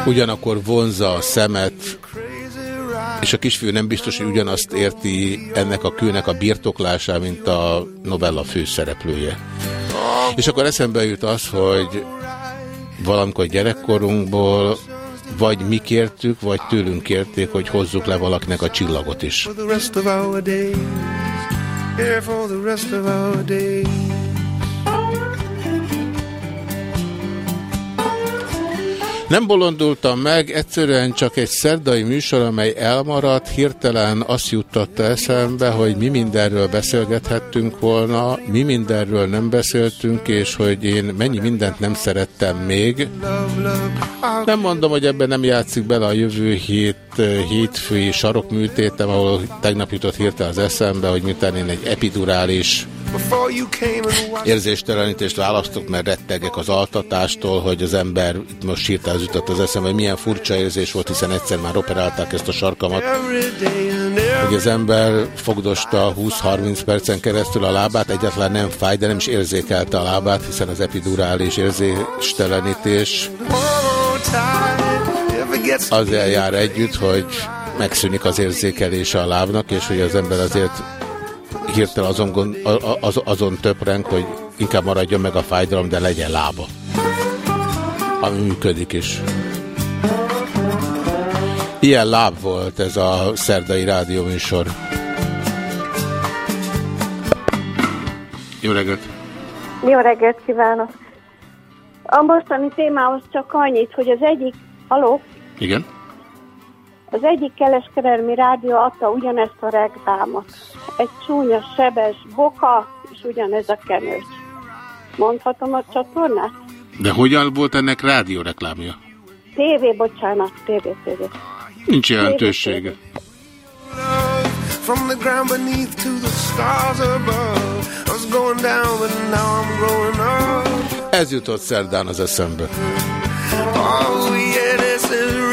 Ugyanakkor vonza a szemet, és a kisfiú nem biztos, hogy ugyanazt érti ennek a kőnek a birtoklásá, mint a novella főszereplője. És akkor eszembe jut az, hogy valamikor gyerekkorunkból vagy mi kértük, vagy tőlünk kérték, hogy hozzuk le valakinek a csillagot is. Nem bolondultam meg, egyszerűen csak egy szerdai műsor, amely elmaradt, hirtelen azt juttatta eszembe, hogy mi mindenről beszélgethettünk volna, mi mindenről nem beszéltünk, és hogy én mennyi mindent nem szerettem még. Nem mondom, hogy ebben nem játszik bele a jövő hét hétfői sarokműtétem, ahol tegnap jutott hirtelen az eszembe, hogy miután én egy epidurális érzéstelenítést választok, mert rettegek az altatástól, hogy az ember, itt most az jutott az eszembe, hogy milyen furcsa érzés volt, hiszen egyszer már operálták ezt a sarkamat, hogy az ember fogdosta 20-30 percen keresztül a lábát, egyáltalán nem fáj, de nem is érzékelte a lábát, hiszen az epidurális érzéstelenítés azért jár együtt, hogy megszűnik az érzékelése a lábnak, és hogy az ember azért hirtelen azon, gond, az, azon töpreng, hogy inkább maradjon meg a fájdalom, de legyen lába. Ami működik is. Ilyen láb volt ez a szerdai rádióműsor. Jó reggelt! Jó reggelt kívánok! A mostani témához csak annyit, hogy az egyik, aló? Igen? Az egyik kereskedelmi rádió adta ugyanezt a reklámot. Egy csúnya, sebes boka, és ugyanez a kenőcs. Mondhatom a csatornát? De hogyan volt ennek rádióreklámja? TV, bocsánat, TV, TV. Nincs jelentősége. From the ground beneath to the stars above I was going down but now I'm growing up Ez jutott szerdán az eszembe. Oh yeah, this is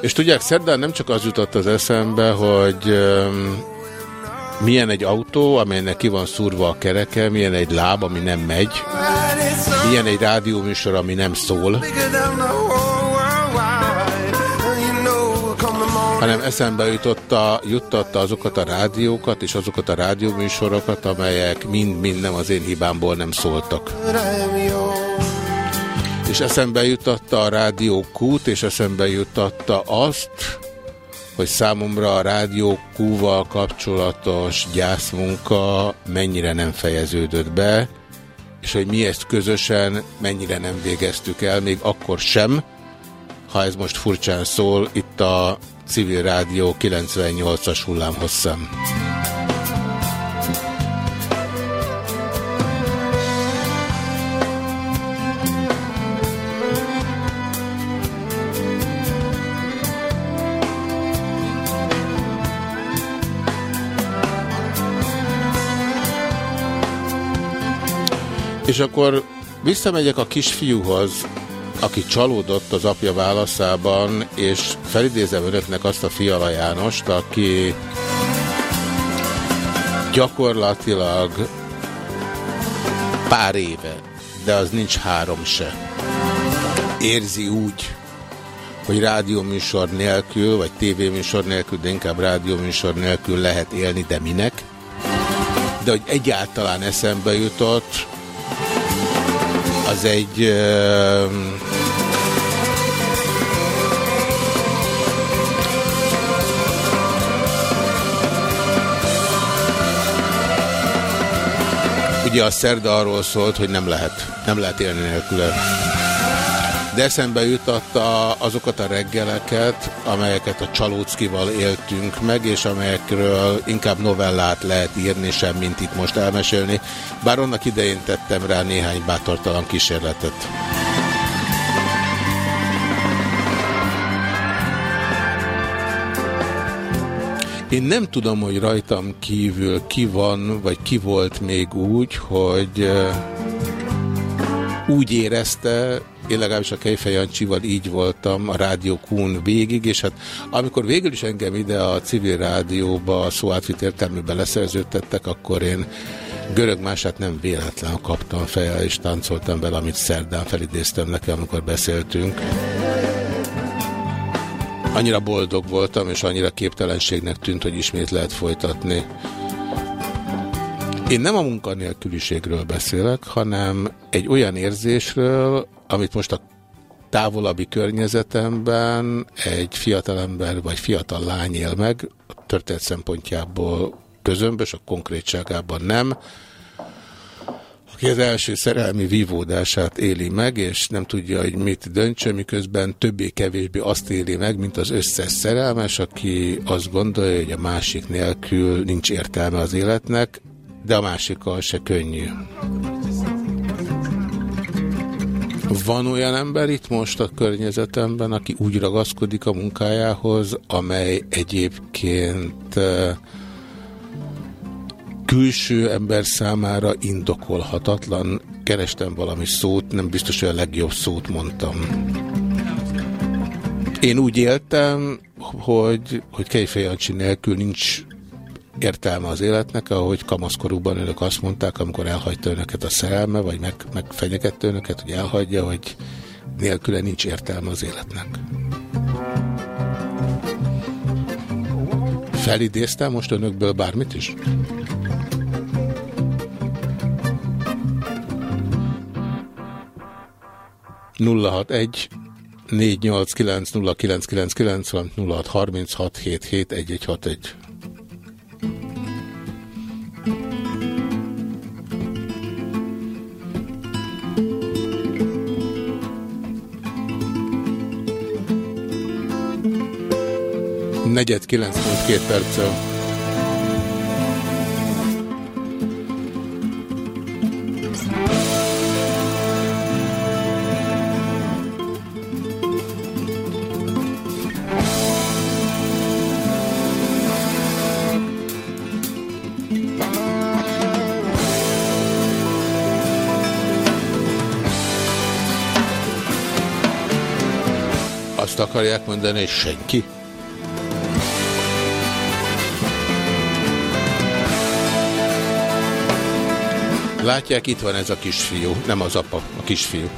És tudják, szerdán nem csak az jutott az eszembe, hogy um, milyen egy autó, amelynek ki van szúrva a kereke, milyen egy láb, ami nem megy, milyen egy rádióműsor, ami nem szól, hanem eszembe jutotta, juttatta azokat a rádiókat és azokat a rádióműsorokat, amelyek mind-mind nem az én hibámból nem szóltak. És eszembe juttatta a rádió kút, és eszembe juttatta azt, hogy számomra a rádió kúval kapcsolatos gyászmunka mennyire nem fejeződött be, és hogy mi ezt közösen mennyire nem végeztük el, még akkor sem, ha ez most furcsán szól, itt a civil rádió 98-as hullámhosszám. És akkor visszamegyek a kisfiúhoz, aki csalódott az apja válaszában, és felidézem önöknek azt a Fiala Jánost, aki gyakorlatilag pár éve, de az nincs három se. Érzi úgy, hogy rádióműsor nélkül, vagy tévéműsor nélkül, de inkább rádióműsor nélkül lehet élni, de minek? De hogy egyáltalán eszembe jutott, az egy... Ugye a szerda arról szólt, hogy nem lehet, nem lehet élni nélküle. De eszembe jutatta azokat a reggeleket, amelyeket a Csalóckival éltünk meg, és amelyekről inkább novellát lehet írni, sem mint itt most elmesélni, bár annak idején tettem rá néhány bátortalan kísérletet. Én nem tudom, hogy rajtam kívül ki van, vagy ki volt még úgy, hogy úgy érezte, én legalábbis a Kejfej Jancsival így voltam a Rádió Kun végig, és hát amikor végül is engem ide a civil rádióba a szó átvit értelműben leszerződtettek, akkor én görög mását nem véletlen kaptam fel, és táncoltam vele, amit szerdán felidéztem nekem, amikor beszéltünk. Annyira boldog voltam, és annyira képtelenségnek tűnt, hogy ismét lehet folytatni. Én nem a munkanélküliségről beszélek, hanem egy olyan érzésről, amit most a távolabbi környezetemben egy fiatalember vagy fiatal lány él meg, a történet szempontjából közömbös, a konkrétságában nem, aki az első szerelmi vívódását éli meg, és nem tudja, hogy mit döntse, miközben többé-kevésbé azt éli meg, mint az összes szerelmes, aki azt gondolja, hogy a másik nélkül nincs értelme az életnek, de a másikkal se könnyű. Van olyan ember itt most a környezetemben, aki úgy ragaszkodik a munkájához, amely egyébként külső ember számára indokolhatatlan. Kerestem valami szót, nem biztos, hogy a legjobb szót mondtam. Én úgy éltem, hogy, hogy Kejfejancsi nélkül nincs értelme az életnek, ahogy kamaszkorúban önök azt mondták, amikor elhagyta önöket a szerelme, vagy meg, megfenyegette önöket, hogy elhagyja, hogy nélküle nincs értelme az életnek. Felidéztem most önökből bármit is? nulla hat egy 489 06 36 77 1161. Negyed 92 perccel. Akarják mondani, hogy senki? Látják, itt van ez a kisfiú, nem az apa, a kisfiú.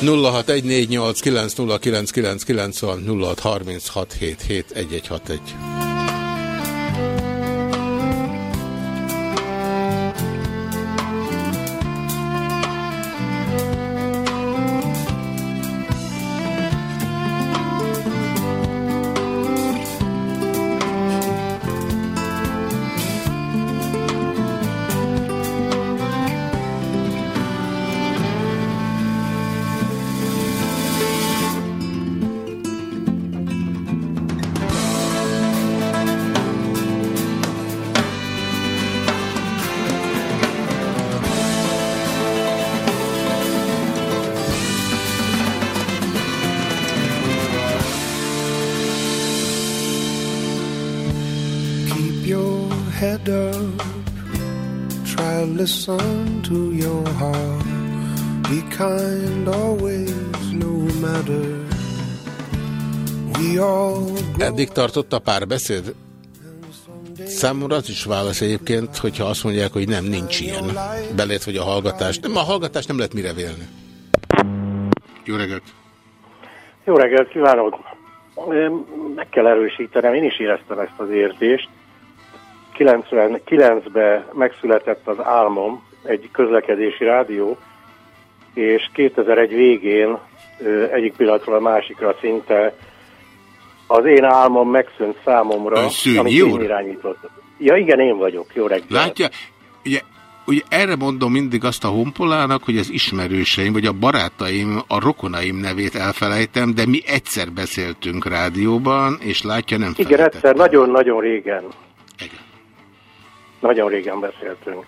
nulla hat egy négy nyolc kilenc nulla kilenc kilenc kilenc nulla hat harminc hat hét hét egy egy hat egy. Eddig tartott a párbeszéd? Számomra az is válasz egyébként, hogyha azt mondják, hogy nem, nincs ilyen. Belét, hogy a hallgatás. Nem, a hallgatás nem lehet mire vélni. Jó reggelt! Jó reggelt kívánok! Meg kell erősítenem, én is éreztem ezt az érzést. 99-ben megszületett az álmom, egy közlekedési rádió, és 2001 végén egyik pillanatról a másikra szinte az én álmom megszűnt számomra, Szűnyi amit én úr? irányítottam. Ja igen, én vagyok. Jó reggelt. Látja, ugye, ugye erre mondom mindig azt a honpolának, hogy az ismerőseim, vagy a barátaim, a rokonaim nevét elfelejtem, de mi egyszer beszéltünk rádióban, és látja, nem Igen, egyszer, nagyon-nagyon régen. Nagyon régen beszéltünk.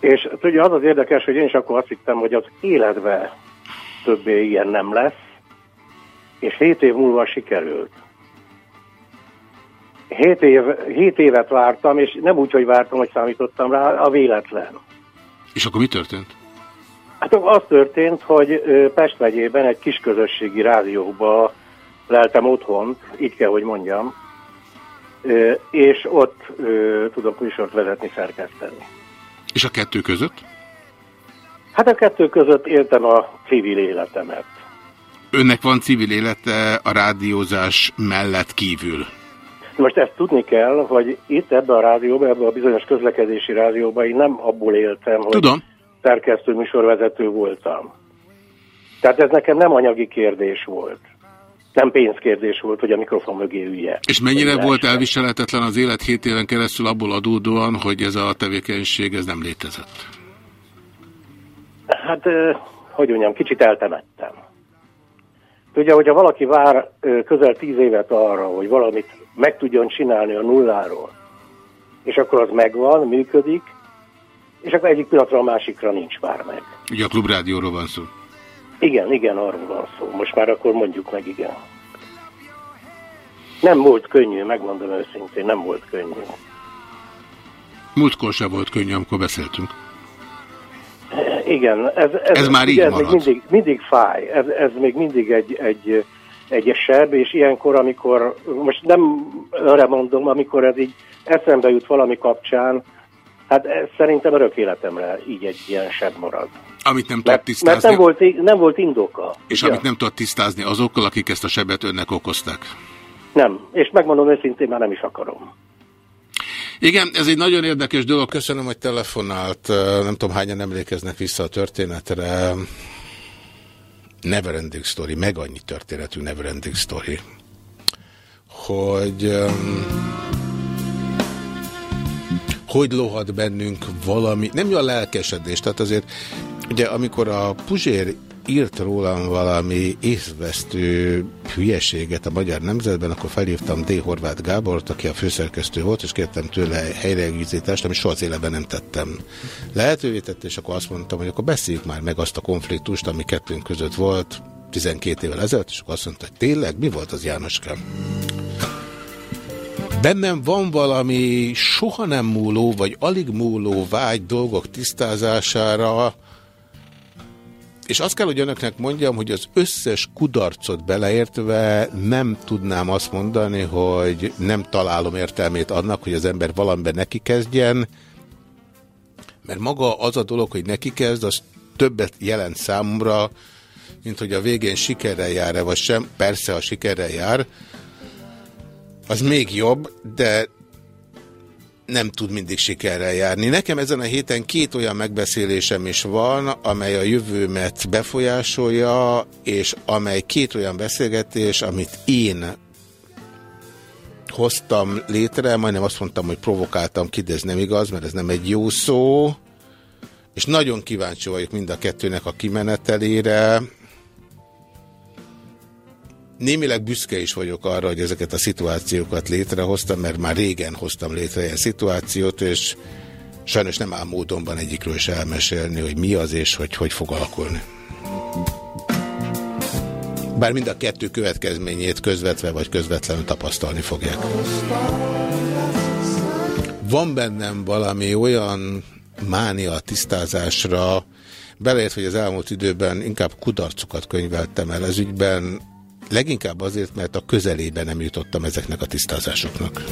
És tudja, az az érdekes, hogy én is akkor azt hittem, hogy az életben többé ilyen nem lesz, és hét év múlva sikerült. Hét, év, hét évet vártam, és nem úgy, hogy vártam, hogy számítottam rá, a véletlen. És akkor mi történt? Hát az történt, hogy Pest megyében egy kis közösségi rádióba leltem otthon, így kell, hogy mondjam, és ott tudok műsort vezetni, szerkeszteni. És a kettő között? Hát a kettő között éltem a civil életemet. Önnek van civil élete a rádiózás mellett kívül. Most ezt tudni kell, hogy itt ebbe a rádióba, ebbe a bizonyos közlekedési rádióba én nem abból éltem, hogy Tudom. szerkesztő műsorvezető voltam. Tehát ez nekem nem anyagi kérdés volt. Nem pénzkérdés volt, hogy a mikrofon mögé ülje. És mennyire volt elviselhetetlen az élet 7 éven keresztül abból adódóan, hogy ez a tevékenység ez nem létezett? Hát, hogy mondjam, kicsit eltemettem. Ugye, hogyha valaki vár közel tíz évet arra, hogy valamit meg tudjon csinálni a nulláról, és akkor az megvan, működik, és akkor egyik pillanatra a másikra nincs már meg. Ugye a klubrádióról van szó. Igen, igen, arról van szó. Most már akkor mondjuk meg, igen. Nem volt könnyű, megmondom őszintén, nem volt könnyű. Múltkor sem volt könnyű, amikor beszéltünk. Igen, ez, ez, ez már így ez marad. még mindig, mindig fáj, ez, ez még mindig egy, egy, egy seb, és ilyenkor, amikor, most nem arra mondom, amikor ez így eszembe jut valami kapcsán, hát szerintem örök életemre így egy ilyen seb marad. Amit nem tudott tisztázni. mert nem, volt, nem volt indoka. És ugye? amit nem tudott tisztázni azokkal, akik ezt a sebet önnek okozták. Nem, és megmondom őszintén, már nem is akarom. Igen, ez egy nagyon érdekes dolog. Köszönöm, hogy telefonált. Nem tudom, hányan emlékeznek vissza a történetre. Neverending Story, meg annyi történetű Neverending Story, hogy hogy lohad bennünk valami, nem a lelkesedés, tehát azért, ugye amikor a Puzsér írt rólam valami észvesztő hülyeséget a Magyar Nemzetben, akkor felhívtam D. Horváth Gábort, aki a főszerkesztő volt, és kértem tőle helyreegészítést, amit soha az életben nem tettem. Lehetővé tette, és akkor azt mondtam, hogy akkor beszéljük már meg azt a konfliktust, ami kettőnk között volt 12 évvel ezelőtt, és akkor azt mondta, hogy tényleg, mi volt az Jánoskám? Bennem van valami soha nem múló, vagy alig múló vágy dolgok tisztázására, és azt kell, hogy önöknek mondjam, hogy az összes kudarcot beleértve nem tudnám azt mondani, hogy nem találom értelmét annak, hogy az ember valamiben neki kezdjen, mert maga az a dolog, hogy neki kezd, az többet jelent számomra, mint hogy a végén sikerrel jár-e, vagy sem. Persze, ha sikerrel jár, az még jobb, de nem tud mindig sikerrel járni. Nekem ezen a héten két olyan megbeszélésem is van, amely a jövőmet befolyásolja, és amely két olyan beszélgetés, amit én hoztam létre, majdnem azt mondtam, hogy provokáltam ki, de ez nem igaz, mert ez nem egy jó szó, és nagyon kíváncsi vagyok mind a kettőnek a kimenetelére, Némileg büszke is vagyok arra, hogy ezeket a szituációkat létrehoztam, mert már régen hoztam létre ilyen szituációt, és sajnos nem áll módonban egyikről se elmesélni, hogy mi az és hogy hogy fog alakulni. Bár mind a kettő következményét közvetve vagy közvetlenül tapasztalni fogják. Van bennem valami olyan mánia a tisztázásra, beleért, hogy az elmúlt időben inkább kudarcokat könyveltem el ez ügyben, Leginkább azért, mert a közelében nem jutottam ezeknek a tisztázásoknak.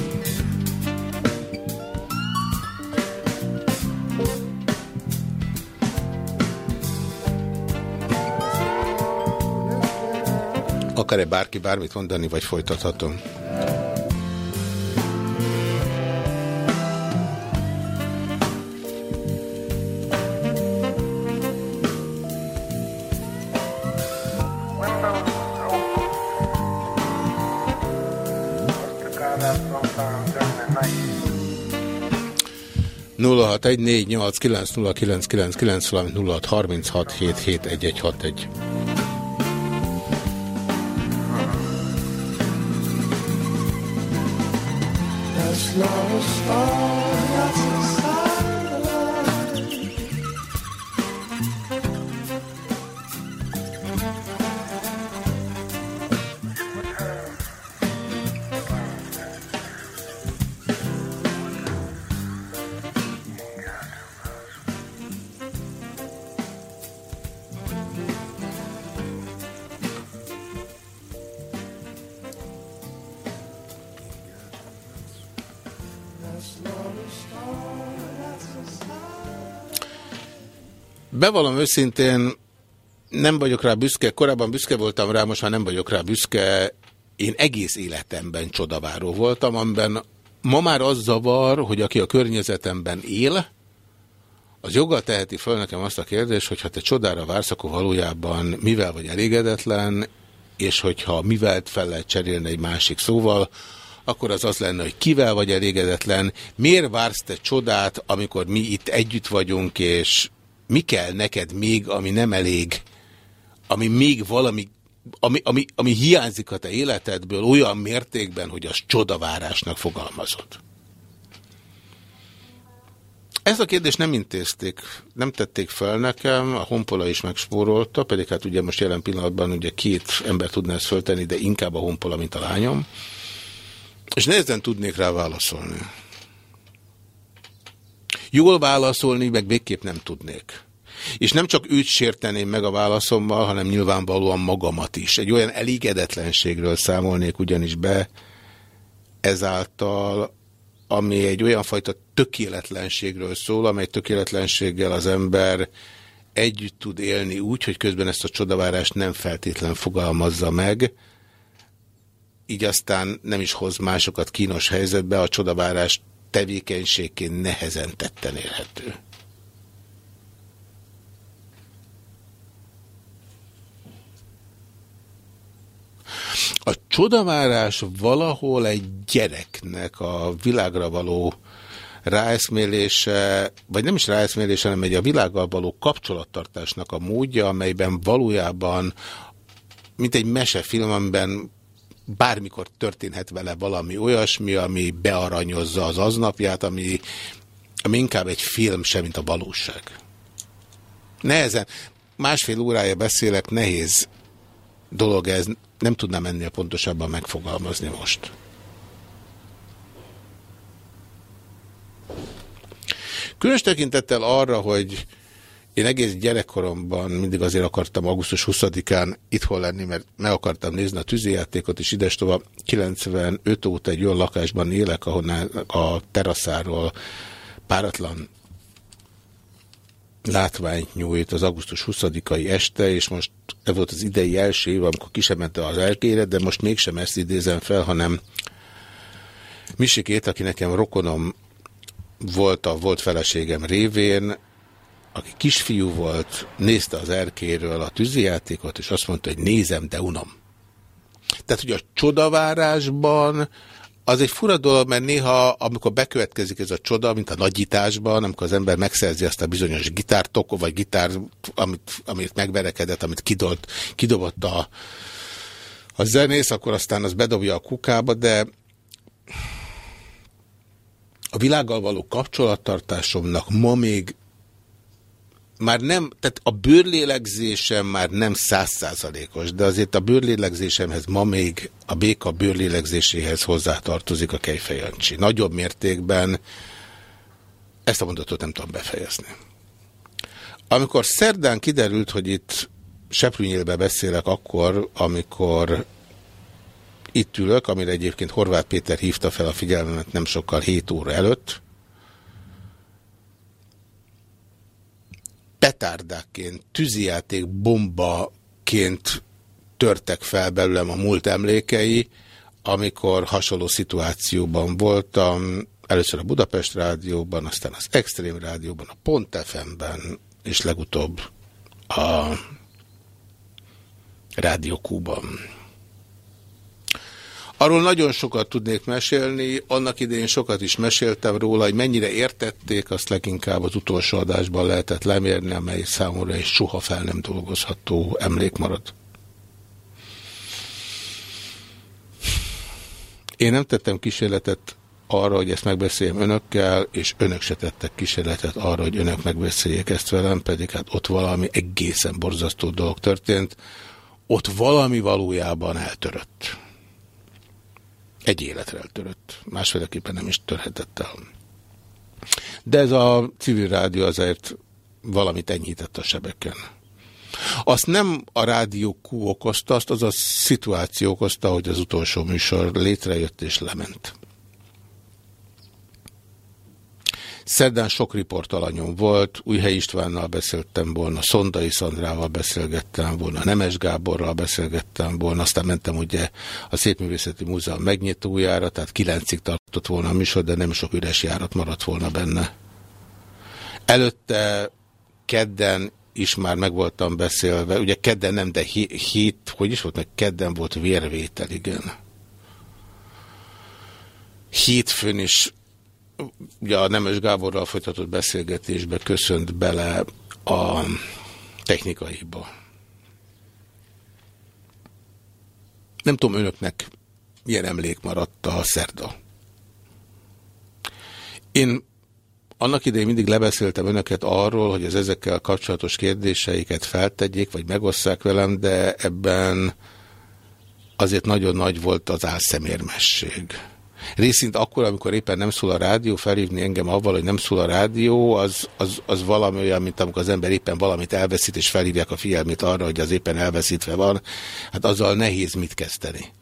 Akar-e bárki bármit mondani, vagy folytathatom? 0614890999, valamint 0636771161. Lost all Bevallom őszintén, nem vagyok rá büszke, korábban büszke voltam rá, most már nem vagyok rá büszke. Én egész életemben csodaváró voltam, amiben ma már az zavar, hogy aki a környezetemben él, az joggal teheti föl nekem azt a kérdést, hogy ha te csodára vársz, akkor valójában mivel vagy elégedetlen. és hogyha mivelt fel lehet cserélni egy másik szóval, akkor az az lenne, hogy kivel vagy elégedetlen, miért vársz te csodát, amikor mi itt együtt vagyunk, és mi kell neked még, ami nem elég, ami még valami, ami, ami, ami hiányzik a te életedből olyan mértékben, hogy az csodavárásnak fogalmazod. Ezt a kérdést nem intézték, nem tették fel nekem, a Honpola is megspórolta, pedig hát ugye most jelen pillanatban ugye két ember tudná ezt föltenni, de inkább a Honpola, mint a lányom. És nehezen tudnék rá válaszolni. Jól válaszolni, meg végképp nem tudnék. És nem csak őt sérteném meg a válaszommal, hanem nyilvánvalóan magamat is. Egy olyan elégedetlenségről számolnék ugyanis be ezáltal, ami egy olyan fajta tökéletlenségről szól, amely tökéletlenséggel az ember együtt tud élni úgy, hogy közben ezt a csodavárást nem feltétlen fogalmazza meg, így aztán nem is hoz másokat kínos helyzetbe, a csodavárás tevékenységként nehezen tetten érhető. A csodavárás valahol egy gyereknek a világra való ráeszmélése, vagy nem is ráeszmélése, hanem egy a világgal való kapcsolattartásnak a módja, amelyben valójában, mint egy mesefilm, amiben bármikor történhet vele valami olyasmi, ami bearanyozza az aznapját, ami, ami inkább egy film sem, mint a valóság. Nehezen, másfél órája beszélek, nehéz dolog ez, nem tudnám ennél pontosabban megfogalmazni most. Különös tekintettel arra, hogy én egész gyerekkoromban mindig azért akartam augusztus 20-án itthon lenni, mert meg akartam nézni a tűzijátékot, és idestova 95 óta egy olyan lakásban élek, ahonnan a teraszáról páratlan látványt nyújt az augusztus 20-ai este, és most ez volt az idei első év, amikor kisemente az elkére, de most mégsem ezt idézem fel, hanem Misikét, aki nekem rokonom volt a volt feleségem révén, aki kisfiú volt, nézte az erkéről a tűzijátékot, és azt mondta, hogy nézem, de unom. Tehát, hogy a csodavárásban az egy fura dolog, mert néha, amikor bekövetkezik ez a csoda, mint a nagyításban, amikor az ember megszerzi azt a bizonyos gitártokot, vagy gitár, amit, amit megverekedett, amit kidolt, kidobott a, a zenész, akkor aztán az bedobja a kukába, de a világgal való kapcsolattartásomnak ma még már nem, tehát a bőrlélegzésem már nem százszázalékos, de azért a bőrlélegzésemhez ma még a béka bőrlélegzéséhez hozzátartozik a kejfejancsi. Nagyobb mértékben ezt a mondatot nem tudom befejezni. Amikor szerdán kiderült, hogy itt Seprűnyélbe beszélek akkor, amikor itt ülök, amire egyébként Horváth Péter hívta fel a figyelmemet nem sokkal 7 óra előtt, petárdákként, tűzijáték bombaként törtek fel belőlem a múlt emlékei, amikor hasonló szituációban voltam, először a Budapest rádióban, aztán az Extrém rádióban, a Pont FM-ben, és legutóbb a Rádió Kúban. Arról nagyon sokat tudnék mesélni, annak idején sokat is meséltem róla, hogy mennyire értették, azt leginkább az utolsó adásban lehetett lemérni, amely számomra egy soha fel nem dolgozható emlék maradt. Én nem tettem kísérletet arra, hogy ezt megbeszéljem önökkel, és önök se tettek kísérletet arra, hogy önök megbeszéljék ezt velem, pedig hát ott valami egészen borzasztó dolog történt. Ott valami valójában eltörött. Egy életre eltörött. Másféleképpen nem is törhetett el. De ez a civil rádió azért valamit enyhített a sebeken. Azt nem a rádió Q okozta, azt az a szituáció okozta, hogy az utolsó műsor létrejött és lement. Szerdán sok riportalanyom volt, Újhely Istvánnal beszéltem volna, Szondai Szandrával beszélgettem volna, Nemes Gáborral beszélgettem volna, aztán mentem ugye a Szépművészeti Múzeum megnyitójára, tehát kilencig tartott volna a műsor, de nem sok üres járat maradt volna benne. Előtte kedden is már meg voltam beszélve, ugye kedden nem, de hét, hogy is volt, meg kedden volt vérvétel, igen. Hétfőn is ugye a Nemes Gáborral folytatott beszélgetésbe köszönt bele a technikaiba. Nem tudom önöknek milyen emlék maradt a szerda. Én annak idején mindig lebeszéltem önöket arról, hogy az ezekkel kapcsolatos kérdéseiket feltegyék, vagy megosszák velem, de ebben azért nagyon nagy volt az álszemérmesség. Részint akkor, amikor éppen nem szól a rádió, felhívni engem avval, hogy nem szól a rádió, az, az, az valami olyan, mint amikor az ember éppen valamit elveszít, és felhívják a figyelmét arra, hogy az éppen elveszítve van. Hát azzal nehéz mit kezdeni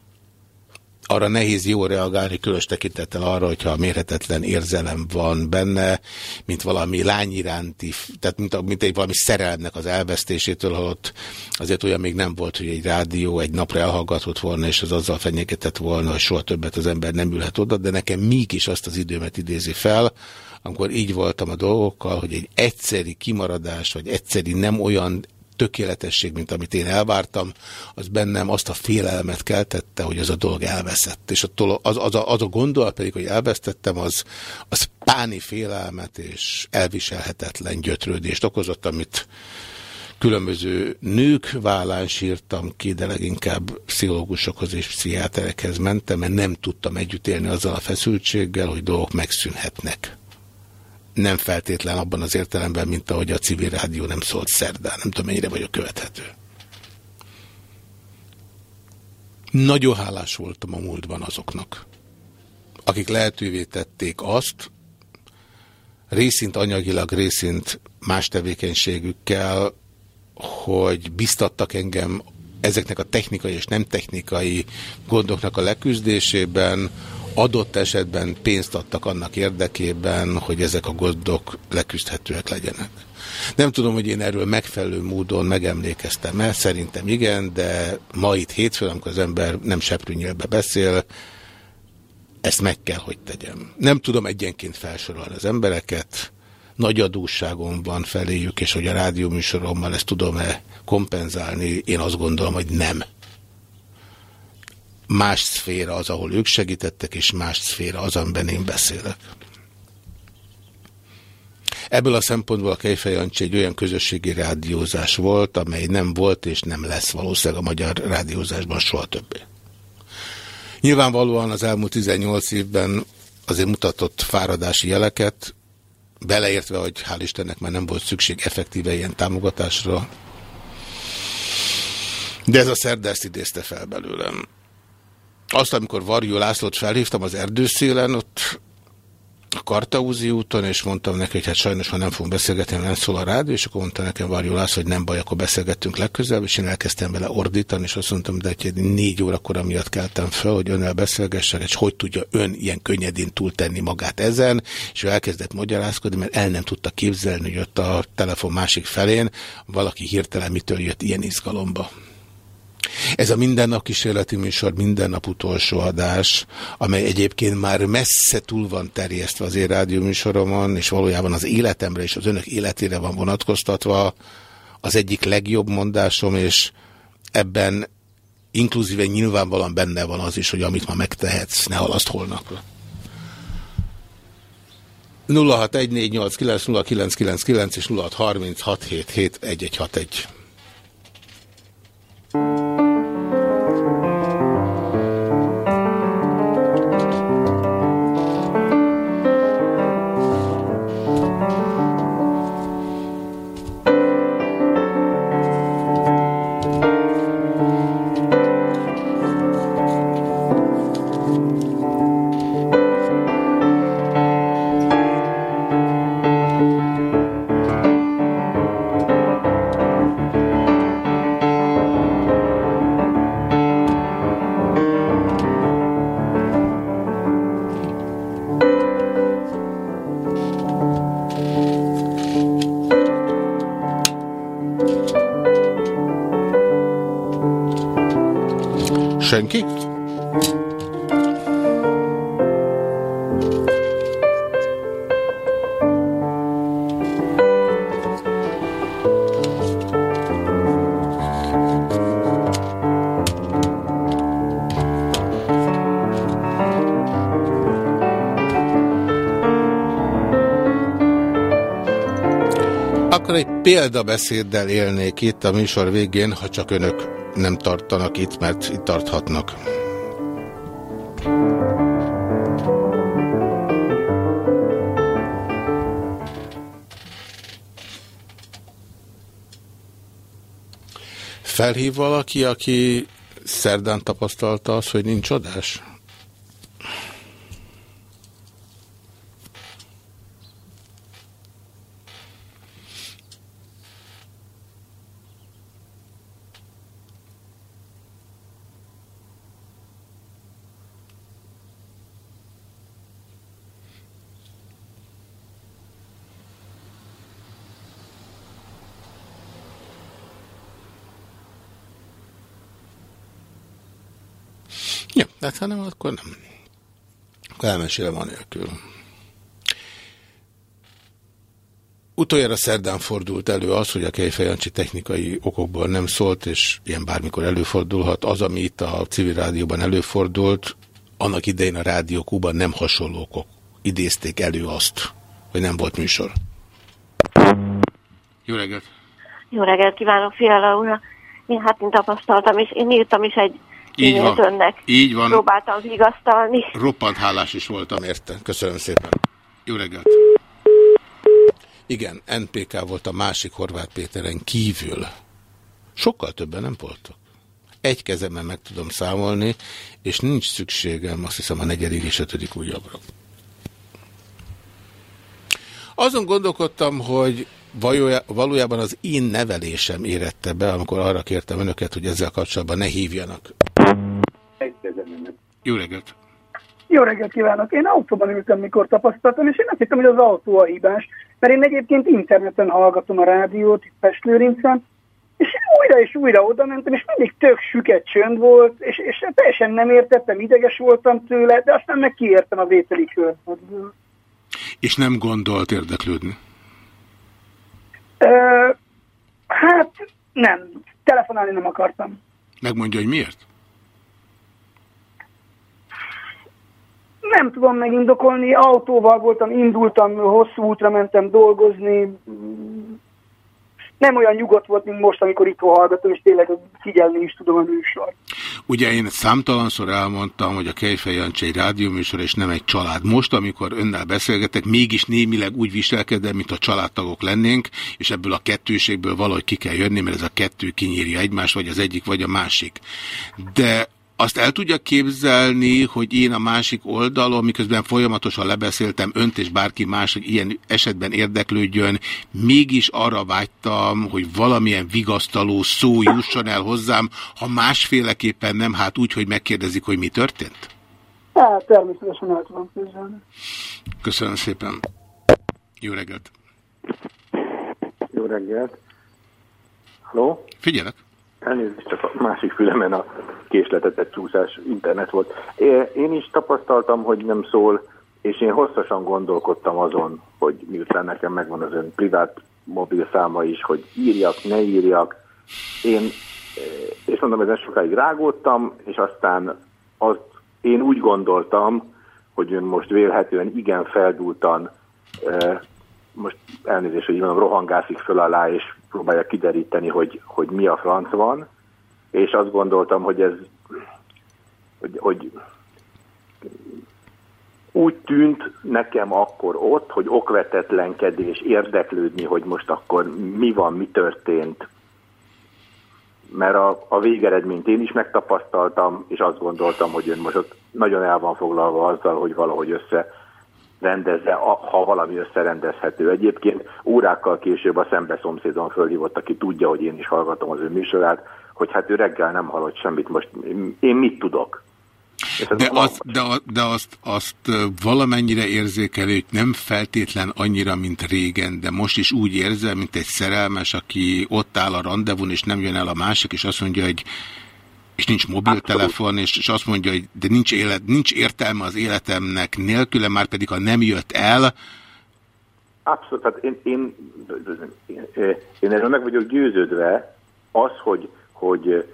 arra nehéz jól reagálni, különös tekintettel arra, hogyha mérhetetlen érzelem van benne, mint valami lány iránti, tehát mint, mint egy valami szerelemnek az elvesztésétől, halott azért olyan még nem volt, hogy egy rádió egy napra elhallgatott volna, és az azzal fenyegetett volna, hogy soha többet az ember nem ülhet oda, de nekem mégis azt az időmet idézi fel, amikor így voltam a dolgokkal, hogy egy egyszeri kimaradás, vagy egyszeri nem olyan tökéletesség, mint amit én elvártam, az bennem azt a félelmet keltette, hogy az a dolog elveszett. És attól az, az, a, az a gondolat pedig, hogy elvesztettem, az, az páni félelmet és elviselhetetlen gyötrődést okozott, amit különböző nők vállán sírtam ki, de leginkább pszichológusokhoz és pszichiáterekhez mentem, mert nem tudtam együtt élni azzal a feszültséggel, hogy dolgok megszűnhetnek nem feltétlen abban az értelemben, mint ahogy a civil rádió nem szólt szerdán. Nem tudom, mennyire vagyok követhető. Nagyon hálás voltam a múltban azoknak, akik lehetővé tették azt, részint anyagilag, részint más tevékenységükkel, hogy biztattak engem ezeknek a technikai és nem technikai gondoknak a leküzdésében, adott esetben pénzt adtak annak érdekében, hogy ezek a gondok leküzdhetőek legyenek. Nem tudom, hogy én erről megfelelő módon megemlékeztem el, szerintem igen, de ma itt hétfőn, amikor az ember nem seprűnyelbe beszél, ezt meg kell, hogy tegyem. Nem tudom egyenként felsorolni az embereket, nagy adósságom van feléjük, és hogy a rádióműsorommal ezt tudom-e kompenzálni, én azt gondolom, hogy nem más szféra az, ahol ők segítettek, és más szféra az, amiben én beszélek. Ebből a szempontból a Kejfejancsi egy olyan közösségi rádiózás volt, amely nem volt és nem lesz valószínűleg a magyar rádiózásban soha többé. Nyilvánvalóan az elmúlt 18 évben azért mutatott fáradási jeleket, beleértve, hogy hál' Istennek már nem volt szükség effektíve ilyen támogatásra, de ez a szerda ezt idézte fel belőlem. Azt, amikor Varjú Lászlót felhívtam az erdőszélen, ott a Kartaúzi úton, és mondtam neki, hogy hát sajnos, ha nem fogunk beszélgetni, nem szól a rádió, és akkor mondta nekem Varjú László, hogy nem baj, akkor beszélgettünk legközelebb, és én elkezdtem vele ordítani, és azt mondtam, de hogy négy órakor amiatt keltem fel, hogy önnel beszélgessek, és hogy tudja ön ilyen könnyedén túltenni magát ezen, és ő elkezdett magyarázkodni, mert el nem tudta képzelni, hogy ott a telefon másik felén valaki hirtelen mitől jött ilyen izgalomba. Ez a mindennap kísérleti műsor, mindennap utolsó adás, amely egyébként már messze túl van terjesztve az én rádióműsoromon, és valójában az életemre és az önök életére van vonatkoztatva, az egyik legjobb mondásom, és ebben inkluzíven nyilvánvalóan benne van az is, hogy amit ma megtehetsz, ne halaszt holnapra. 0614890999 és 0636771161. példabeszéddel élnék itt a műsor végén, ha csak önök nem tartanak itt, mert itt tarthatnak. Felhív valaki, aki szerdán tapasztalta azt, hogy nincs adás? Ja, hát ha nem, akkor nem. Akkor elmesélem anélkül. Utoljára szerdán fordult elő az, hogy a Kejfejancsi technikai okokból nem szólt, és ilyen bármikor előfordulhat. Az, ami itt a civil rádióban előfordult, annak idején a rádiókúban nem hasonló idézték elő azt, hogy nem volt műsor. Jó reggelt! Jó reggelt kívánok, Fiala úr! Én hát én tapasztaltam, és én írtam is egy Így van. önnek. Így van. Próbáltam vigasztalni. Roppant hálás is voltam érte. Köszönöm szépen. Jó reggelt! Igen, NPK volt a másik Horváth Péteren kívül. Sokkal többen nem voltak. Egy kezemben meg tudom számolni, és nincs szükségem, azt hiszem, a negyedik és ötödik újabbra. Azon gondolkodtam, hogy valójában az én nevelésem érette be, amikor arra kértem önöket, hogy ezzel kapcsolatban ne hívjanak. Jó reggelt! Jó reggelt kívánok! Én autóban ültem, mikor tapasztaltam, és én azt hittem, hogy az autó a hibás, mert én egyébként interneten hallgatom a rádiót, itt Pestlőrincen, és én újra és újra oda mentem, és mindig tök süket csönd volt, és, és teljesen nem értettem, ideges voltam tőle, de aztán meg kiértem a vételi kört. És nem gondolt érdeklődni. Hát nem, telefonálni nem akartam. Megmondja, hogy miért? Nem tudom megindokolni, autóval voltam, indultam, hosszú útra mentem dolgozni. Nem olyan nyugodt volt, mint most, amikor itt hallgatom, és tényleg figyelni is tudom a műsor. Ugye én számtalanszor elmondtam, hogy a Kejfej Jancsi egy rádióműsor, és nem egy család. Most, amikor önnel beszélgetek, mégis némileg úgy viselkedem, mint a családtagok lennénk, és ebből a kettőségből valahogy ki kell jönni, mert ez a kettő kinyírja egymást, vagy az egyik, vagy a másik. De azt el tudja képzelni, hogy én a másik oldalon, miközben folyamatosan lebeszéltem önt és bárki más, hogy ilyen esetben érdeklődjön, mégis arra vágytam, hogy valamilyen vigasztaló szó jusson el hozzám, ha másféleképpen nem, hát úgy, hogy megkérdezik, hogy mi történt? Hát természetesen el tudom képzelni. Köszönöm szépen. Jó reggelt. Jó reggelt. Halló? Figyelek. Elnézést, csak a másik fülemen a késletetett csúszás internet volt. Én is tapasztaltam, hogy nem szól, és én hosszasan gondolkodtam azon, hogy miután nekem megvan az ön privát mobil száma is, hogy írjak, ne írjak. Én, és mondom, ezen sokáig rágódtam, és aztán azt én úgy gondoltam, hogy ön most vélhetően igen feldúltan, most elnézést, hogy mondom, rohangászik föl alá, és próbálja kideríteni, hogy, hogy mi a franc van, és azt gondoltam, hogy ez hogy, hogy úgy tűnt nekem akkor ott, hogy okvetetlenkedés, érdeklődni, hogy most akkor mi van, mi történt. Mert a, a végeredményt én is megtapasztaltam, és azt gondoltam, hogy ön most ott nagyon el van foglalva azzal, hogy valahogy össze rendezze, ha valami összerendezhető. Egyébként órákkal később a szembe szomszédon fölhívott, aki tudja, hogy én is hallgatom az ő műsorát, hogy hát ő reggel nem hallott semmit, most én mit tudok? De, azt, de, de azt, azt valamennyire érzékelő, hogy nem feltétlen annyira, mint régen, de most is úgy érzem, mint egy szerelmes, aki ott áll a rendezvún, és nem jön el a másik, és azt mondja, hogy és nincs mobiltelefon, és, és azt mondja, hogy de nincs, élet, nincs értelme az életemnek nélküle, már pedig ha nem jött el, Abszolút, tehát én, én, én, én erről meg vagyok győződve, az, hogy, hogy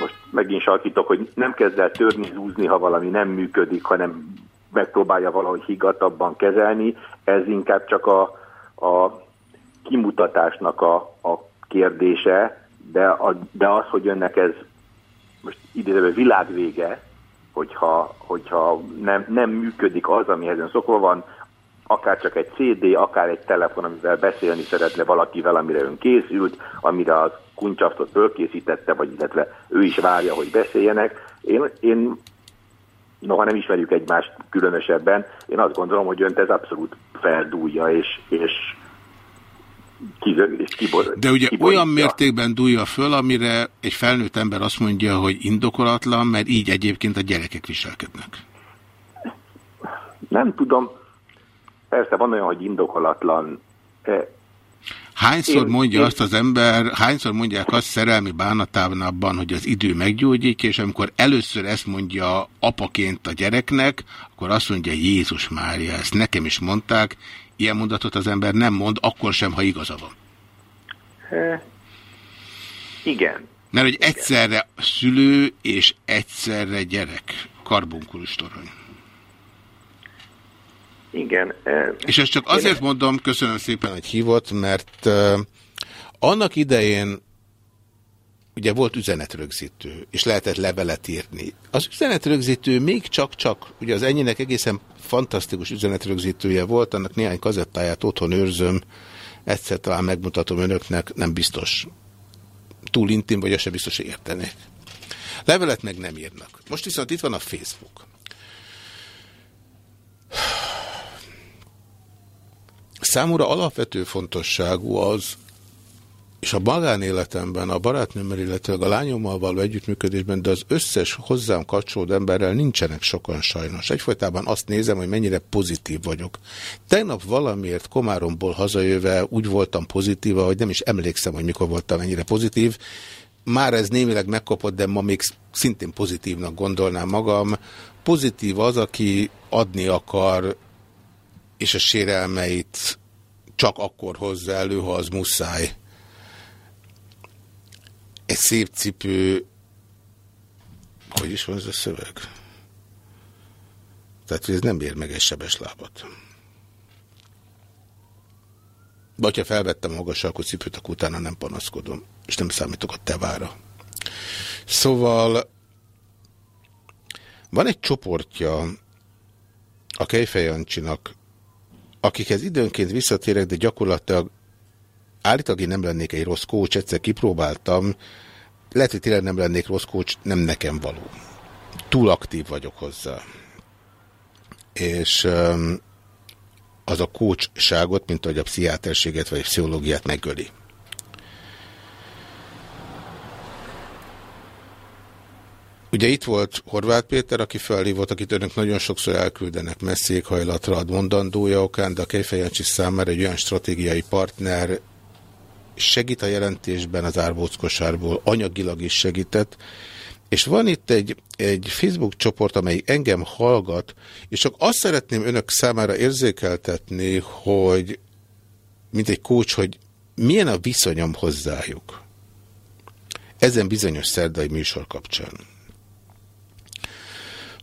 most megint sarkítok, hogy nem kezd el törni, zúzni, ha valami nem működik, hanem megpróbálja valahogy higgadtabban kezelni, ez inkább csak a, a kimutatásnak a, a kérdése, de, a, de az, hogy önnek ez most idézőben világvége, hogyha, hogyha nem, nem működik az, amihez ön szokva van, akár csak egy CD, akár egy telefon, amivel beszélni szeretne valakivel, amire ön készült, amire az kuncsaftot fölkészítette, vagy illetve ő is várja, hogy beszéljenek. Én, én noha nem ismerjük egymást különösebben, én azt gondolom, hogy önt ez abszolút feldúlja, és, és kibor, De ugye kiborítja. olyan mértékben dúlja föl, amire egy felnőtt ember azt mondja, hogy indokolatlan, mert így egyébként a gyerekek viselkednek. Nem tudom, persze van olyan, hogy indokolatlan. Hányszor Én- mondja én- azt az ember, hányszor mondják azt szerelmi bánatában abban, hogy az idő meggyógyítja, és amikor először ezt mondja apaként a gyereknek, akkor azt mondja, Jézus Mária, ezt nekem is mondták, ilyen mondatot az ember nem mond, akkor sem, ha igaza van. e, igen. Mert hogy egyszerre szülő és egyszerre gyerek. Karbonkulus torony. Igen. e, És ezt csak azért mondom, köszönöm szépen, hogy hívott, mert uh, annak idején ugye volt üzenetrögzítő, és lehetett levelet írni. Az üzenetrögzítő még csak-csak, ugye az ennyinek egészen fantasztikus üzenetrögzítője volt, annak néhány kazettáját otthon őrzöm, egyszer talán megmutatom önöknek, nem biztos. Túl intim, vagy azt biztos, értenék. Levelet meg nem írnak. Most viszont itt van a Facebook. Számomra alapvető fontosságú az, és a magánéletemben, a barátnőmmel, illetve a lányommal való együttműködésben, de az összes hozzám kapcsolódó emberrel nincsenek sokan sajnos. Egyfolytában azt nézem, hogy mennyire pozitív vagyok. Tegnap valamiért Komáromból hazajöve úgy voltam pozitíva, hogy nem is emlékszem, hogy mikor voltam ennyire pozitív. Már ez némileg megkapott, de ma még szintén pozitívnak gondolnám magam. Pozitív az, aki adni akar, és a sérelmeit csak akkor hozza elő, ha az muszáj. Egy szép cipő, hogy is van ez a szöveg? Tehát, hogy ez nem ér meg egy sebes lábat. Vagy ha felvettem a magas cipőt, akkor utána nem panaszkodom, és nem számítok a tevára. Szóval van egy csoportja a Kejfejancsinak, akikhez időnként visszatérek, de gyakorlatilag állítólag én nem lennék egy rossz kócs, egyszer kipróbáltam, lehet, hogy tényleg nem lennék rossz kócs, nem nekem való. Túl aktív vagyok hozzá. És az a kócsságot, mint ahogy a pszichiáterséget vagy a pszichológiát megöli. Ugye itt volt Horváth Péter, aki felhívott, akit önök nagyon sokszor elküldenek messzéghajlatra ad mondandója okán, de a Kejfejancsi számára egy olyan stratégiai partner segít a jelentésben az árbóckosárból, anyagilag is segített, és van itt egy, egy Facebook csoport, amely engem hallgat, és csak azt szeretném önök számára érzékeltetni, hogy mint egy kócs, hogy milyen a viszonyom hozzájuk. Ezen bizonyos szerdai műsor kapcsán.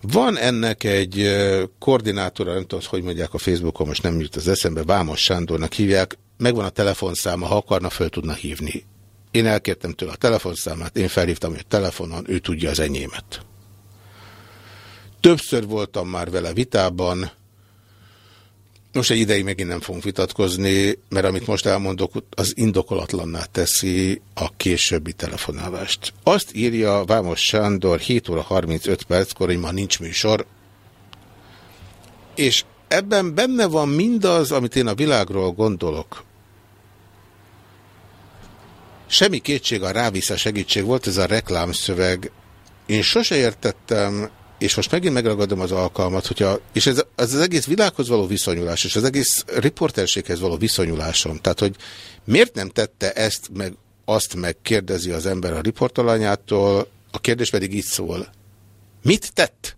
Van ennek egy eh, koordinátora, nem tudom, hogy mondják a Facebookon, most nem jut az eszembe, Vámos Sándornak hívják, megvan a telefonszáma, ha akarna, föl tudna hívni. Én elkértem tőle a telefonszámát, én felhívtam hogy telefonon, ő tudja az enyémet. Többször voltam már vele vitában, most egy ideig megint nem fogunk vitatkozni, mert amit most elmondok, az indokolatlanná teszi a későbbi telefonálást. Azt írja Vámos Sándor 7 óra 35 perckor, hogy ma nincs műsor, és ebben benne van mindaz, amit én a világról gondolok. Semmi kétség a rávissza segítség volt ez a reklámszöveg. Én sose értettem, és most megint megragadom az alkalmat, hogyha, és ez, ez az egész világhoz való viszonyulás, és az egész riporterséghez való viszonyulásom. Tehát, hogy miért nem tette ezt, meg azt meg kérdezi az ember a riportalanyától, a kérdés pedig így szól. Mit tett?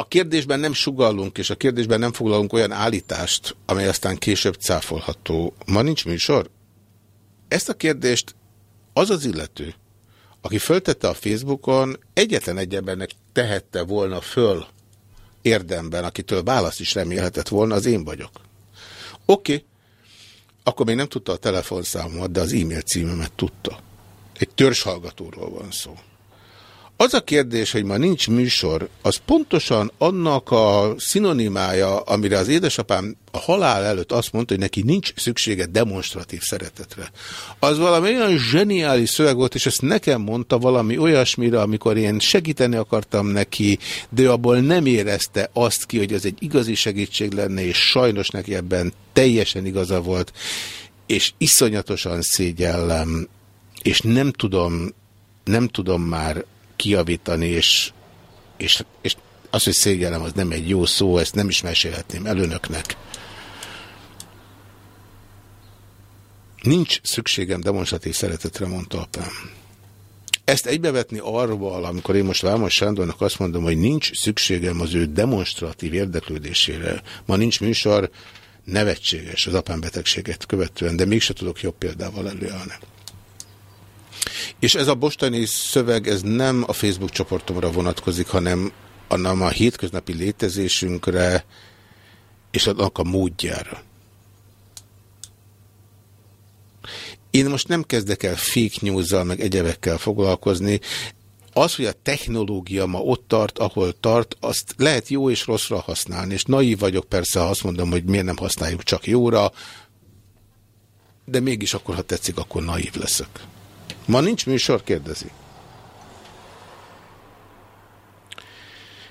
A kérdésben nem sugallunk, és a kérdésben nem foglalunk olyan állítást, amely aztán később cáfolható. Ma nincs műsor? Ezt a kérdést az az illető, aki föltette a Facebookon, egyetlen egy embernek tehette volna föl érdemben, akitől választ is remélhetett volna, az én vagyok. Oké. Okay. Akkor még nem tudta a telefonszámomat, de az e-mail címemet tudta. Egy törzshallgatóról van szó. Az a kérdés, hogy ma nincs műsor, az pontosan annak a szinonimája, amire az édesapám a halál előtt azt mondta, hogy neki nincs szüksége demonstratív szeretetre. Az valami olyan zseniális szöveg volt, és ezt nekem mondta valami olyasmire, amikor én segíteni akartam neki, de abból nem érezte azt ki, hogy ez egy igazi segítség lenne, és sajnos neki ebben teljesen igaza volt, és iszonyatosan szégyellem, és nem tudom, nem tudom már kiavítani, és, és, és az, hogy szégyellem, az nem egy jó szó, ezt nem is mesélhetném el önöknek. Nincs szükségem demonstratív szeretetre, mondta apám. Ezt egybevetni arról, amikor én most Vámos Sándornak azt mondom, hogy nincs szükségem az ő demonstratív érdeklődésére. Ma nincs műsor, nevetséges az apám betegséget követően, de mégse tudok jobb példával előállni. És ez a bostani szöveg, ez nem a Facebook csoportomra vonatkozik, hanem, hanem a hétköznapi létezésünkre és annak a módjára. Én most nem kezdek el fake news meg egyebekkel foglalkozni. Az, hogy a technológia ma ott tart, ahol tart, azt lehet jó és rosszra használni. És naív vagyok persze, ha azt mondom, hogy miért nem használjuk csak jóra, de mégis akkor, ha tetszik, akkor naív leszek. Ma nincs műsor, kérdezi.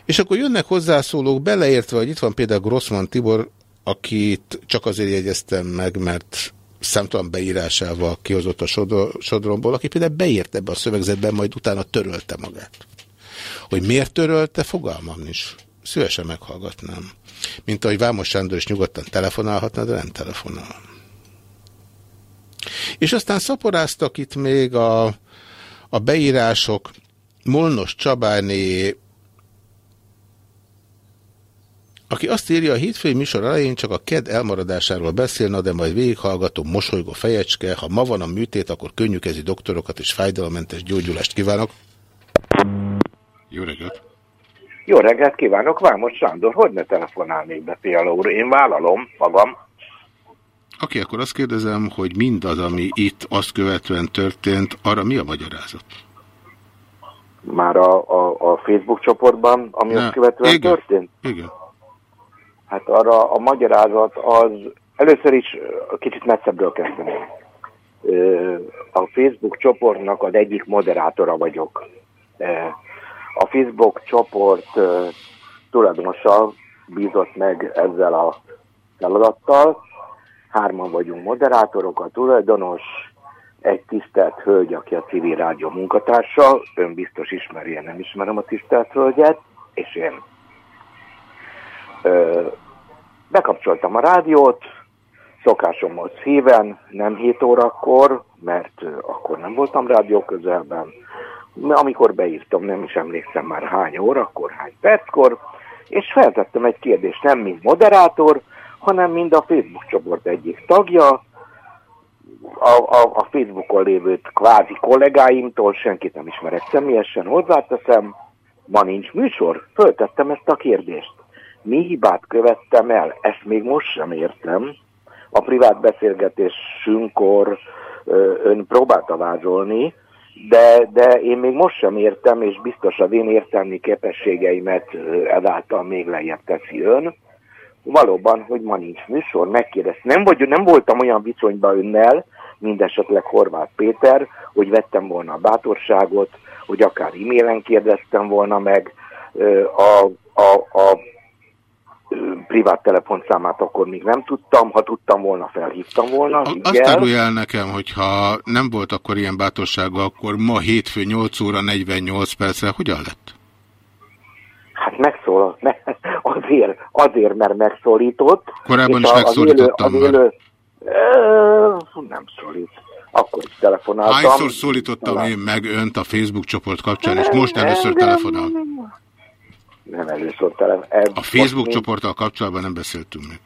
És akkor jönnek hozzászólók, beleértve, hogy itt van például Grossman Tibor, akit csak azért jegyeztem meg, mert számtalan beírásával kihozott a sodromból, aki például beírt ebbe a szövegzetben, majd utána törölte magát. Hogy miért törölte, fogalmam nincs. Szívesen meghallgatnám. Mint ahogy Vámos Sándor is nyugodtan telefonálhatna, de nem telefonál. És aztán szaporáztak itt még a, a beírások, Molnos Csabáné, aki azt írja, a hétfői műsor elején csak a KED elmaradásáról beszélne, de majd végighallgatom mosolygó fejecske, ha ma van a műtét, akkor könnyűkezi doktorokat és fájdalommentes gyógyulást kívánok. Jó reggelt! Jó reggelt kívánok, Vámos Sándor, hogy ne telefonálnék be, Fiala úr? Én vállalom magam. Aki akkor azt kérdezem, hogy mindaz, ami itt azt követően történt, arra mi a magyarázat? Már a, a, a Facebook csoportban, ami ne, azt követően igen, történt? Igen. Hát arra a magyarázat az, először is kicsit messzebbről kezdeném. A Facebook csoportnak az egyik moderátora vagyok. A Facebook csoport tulajdonosa bízott meg ezzel a feladattal, hárman vagyunk moderátorok, a tulajdonos, egy tisztelt hölgy, aki a civil rádió munkatársa, ön biztos ismeri, én nem ismerem a tisztelt hölgyet, és én. Ö, bekapcsoltam a rádiót, szokásom volt szíven, nem 7 órakor, mert akkor nem voltam rádió közelben. Amikor beírtam, nem is emlékszem már hány órakor, hány perckor, és feltettem egy kérdést, nem mint moderátor, hanem mind a Facebook csoport egyik tagja, a, a, a Facebookon lévőt kvázi kollégáimtól, senkit nem ismerek személyesen, hozzáteszem, ma nincs műsor? Föltettem ezt a kérdést. Mi hibát követtem el? Ezt még most sem értem. A privát beszélgetésünkkor ön próbálta vázolni, de, de én még most sem értem, és biztos az én értelmi képességeimet ezáltal még lejjebb teszi ön valóban, hogy ma nincs műsor, megkérdez. Nem, vagy, nem voltam olyan viszonyban önnel, mint esetleg Horváth Péter, hogy vettem volna a bátorságot, hogy akár e-mailen kérdeztem volna meg a, a, a privát telefonszámát akkor még nem tudtam, ha tudtam volna, felhívtam volna. A, azt árulj el nekem, hogyha nem volt akkor ilyen bátorsága, akkor ma hétfő 8 óra 48 percre hogyan lett? Hát megszólalt, azért, azért, mert megszólított. Korábban is megszólítottam az élő, az élő, nem szólít. Akkor is telefonáltam. Hányszor szólítottam Talán. én meg önt a Facebook csoport kapcsán, és most először telefonál? Nem először telefonál. A Facebook csoporttal kapcsolatban nem beszéltünk meg.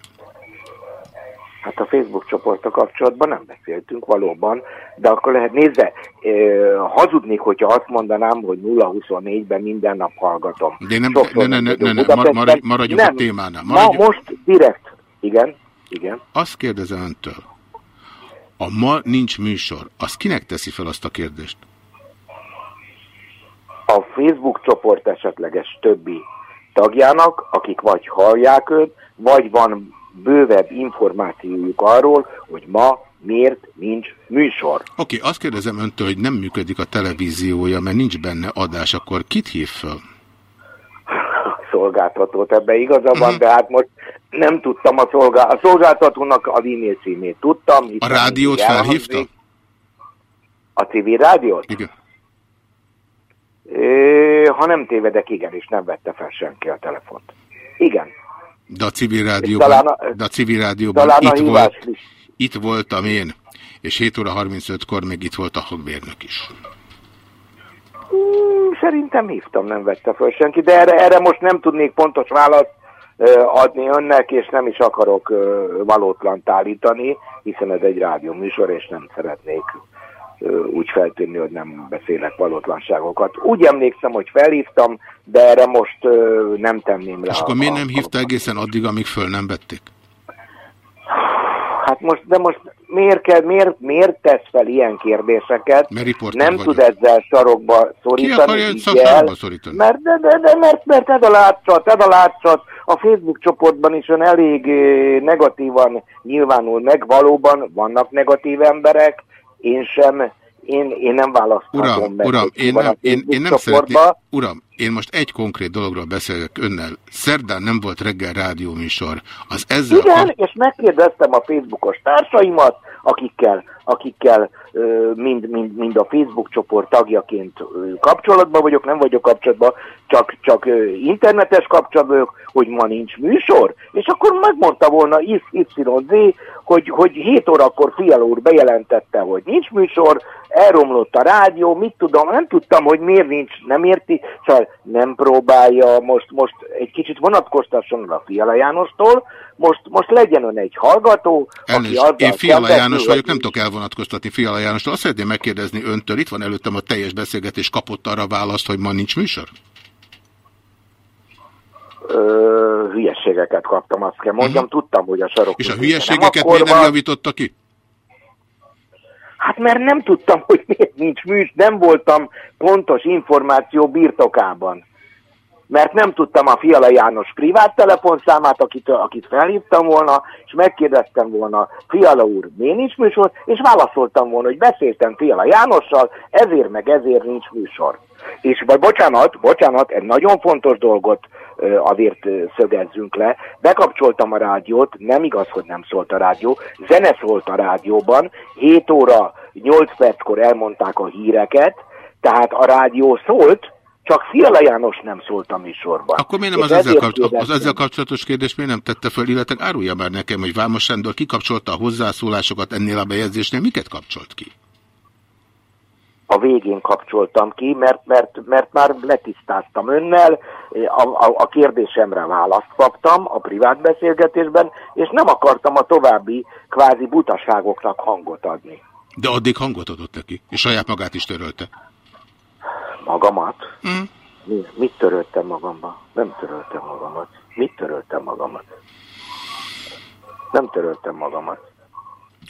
Hát a Facebook csoporttal kapcsolatban nem beszéltünk valóban, de akkor lehet nézze, hazudnék, hogyha azt mondanám, hogy 0-24-ben minden nap hallgatom. De nem, ne, ne, ne, ne, ne, maradjunk nem, a témánál. Maradjunk. Ma most direkt, igen. Igen. Azt kérdezem öntől, a ma nincs műsor, az kinek teszi fel azt a kérdést? A Facebook csoport esetleges többi tagjának, akik vagy hallják őt, vagy van bővebb információjuk arról, hogy ma miért nincs műsor. Oké, okay, azt kérdezem öntől, hogy nem működik a televíziója, mert nincs benne adás, akkor kit hív föl? *laughs* Szolgáltatót ebbe igaza van, uh -huh. de hát most nem tudtam a, szolgál... a szolgáltatónak az e-mail címét. Tudtam. A rádiót felhívta? A civil rádiót? Igen. É, ha nem tévedek, igen, és nem vette fel senki a telefont. Igen. De a civil rádióban, a, de a civil rádióban itt, a volt, itt voltam én, és 7 óra 35-kor még itt volt a hangmérnök is. Hmm, szerintem hívtam, nem vette fel senki, de erre, erre most nem tudnék pontos választ adni önnek, és nem is akarok valótlant állítani, hiszen ez egy rádióműsor, és nem szeretnék úgy feltűnni, hogy nem beszélek valótlanságokat. Úgy emlékszem, hogy felhívtam, de erre most nem tenném le. És akkor miért nem hívta egészen addig, amíg föl nem vették? Hát most, de most miért, kell, miért, miért tesz fel ilyen kérdéseket? Nem tud ezzel sarokba szorítani. Ki akarja szorítani? Mert, de, de, de, mert, mert ez a látszat, ez a látszat. A Facebook csoportban is ön elég negatívan nyilvánul meg. Valóban vannak negatív emberek, én sem, én, én nem választhatom uram, meg. Uram, én nem, én, én nem szeretném, uram, én most egy konkrét dologról beszélek önnel. Szerdán nem volt reggel rádióműsor. Az ezzel Igen, a... és megkérdeztem a Facebookos társaimat, akikkel, akikkel mind, mind, mind a Facebook csoport tagjaként kapcsolatban vagyok, nem vagyok kapcsolatban, csak, csak internetes kapcsolatban vagyok, hogy ma nincs műsor, és akkor megmondta volna YZ, hogy, hogy 7 órakor Fiala úr bejelentette, hogy nincs műsor, elromlott a rádió, mit tudom, nem tudtam, hogy miért nincs, nem érti, szóval nem próbálja, most, most egy kicsit vonatkoztasson a Fiala Jánostól, most, most legyen ön egy hallgató, Elnézést, aki azzal Én Fiala János vagyok, nem tudok elvonatkoztatni Fiala Jánostól. Azt szeretném megkérdezni öntől, itt van előttem a teljes beszélgetés, kapott arra választ, hogy ma nincs műsor? Ö, hülyességeket kaptam, azt kell mondjam, uh mhm. -huh. tudtam, hogy a sarok... És a hülyességeket miért nem javította ki? Hát mert nem tudtam, *laughs* hogy miért nincs műs, nem voltam pontos információ birtokában. Mert nem tudtam a Fiala János privát telefonszámát, akit, akit felhívtam volna, és megkérdeztem volna, Fiala úr, miért nincs műsor, és válaszoltam volna, hogy beszéltem Fiala Jánossal, ezért meg ezért nincs műsor. És vagy bocsánat, bocsánat, egy nagyon fontos dolgot azért szögezzünk le. Bekapcsoltam a rádiót, nem igaz, hogy nem szólt a rádió, zene szólt a rádióban, 7 óra 8 perckor elmondták a híreket, tehát a rádió szólt, csak Fiala János nem szólt a műsorban. Akkor miért nem az ezzel, kapcsolatos, az ezzel kapcsolatos kérdés miért nem tette föl, illetve árulja már nekem, hogy Vámos Sándor kikapcsolta a hozzászólásokat ennél a bejegyzésnél, miket kapcsolt ki? a végén kapcsoltam ki, mert, mert, mert már letisztáztam önnel, a, a, a kérdésemre választ kaptam a privát beszélgetésben, és nem akartam a további kvázi butaságoknak hangot adni. De addig hangot adott neki, és saját magát is törölte. Magamat? Mm. Mi, mit töröltem magamba? Nem töröltem magamat. Mit töröltem magamat? Nem töröltem magamat.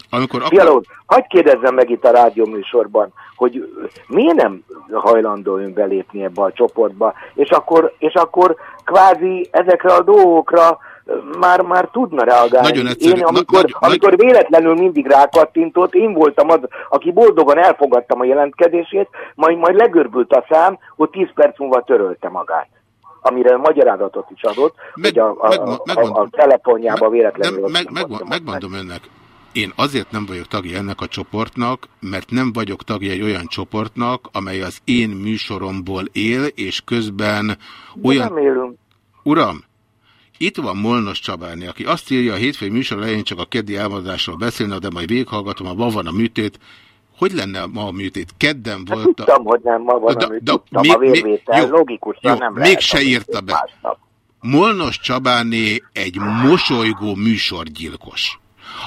Amikor akar... Fiala hagyd kérdezzem meg itt a rádióműsorban, hogy miért nem hajlandó ön belépni ebbe a csoportba, és akkor, és akkor kvázi ezekre a dolgokra már, már tudna reagálni. Nagyon egyszerű. Én, amikor, Na, amikor nagy... véletlenül mindig rákattintott, én voltam az, aki boldogan elfogadtam a jelentkezését, majd, majd legörbült a szám, hogy 10 perc múlva törölte magát amire magyarázatot is adott, meg, hogy a, a, meg, a, a, a telefonjába véletlenül... Meg, meg, meg, megmondom önnek, én azért nem vagyok tagja ennek a csoportnak, mert nem vagyok tagja egy olyan csoportnak, amely az én műsoromból él, és közben olyan... nem élünk. Uram, itt van Molnos Csabáni, aki azt írja, a hétfői műsor elején csak a keddi elmondásról beszélne, de majd végighallgatom, ha van a műtét. Hogy lenne ma a műtét? Kedden volt hát, tudtam, hogy nem ma van a műtét. Tudtam, még, a vérvétel, logikusan nem még se írta be. Másnap. Molnos Csabáné egy mosolygó műsorgyilkos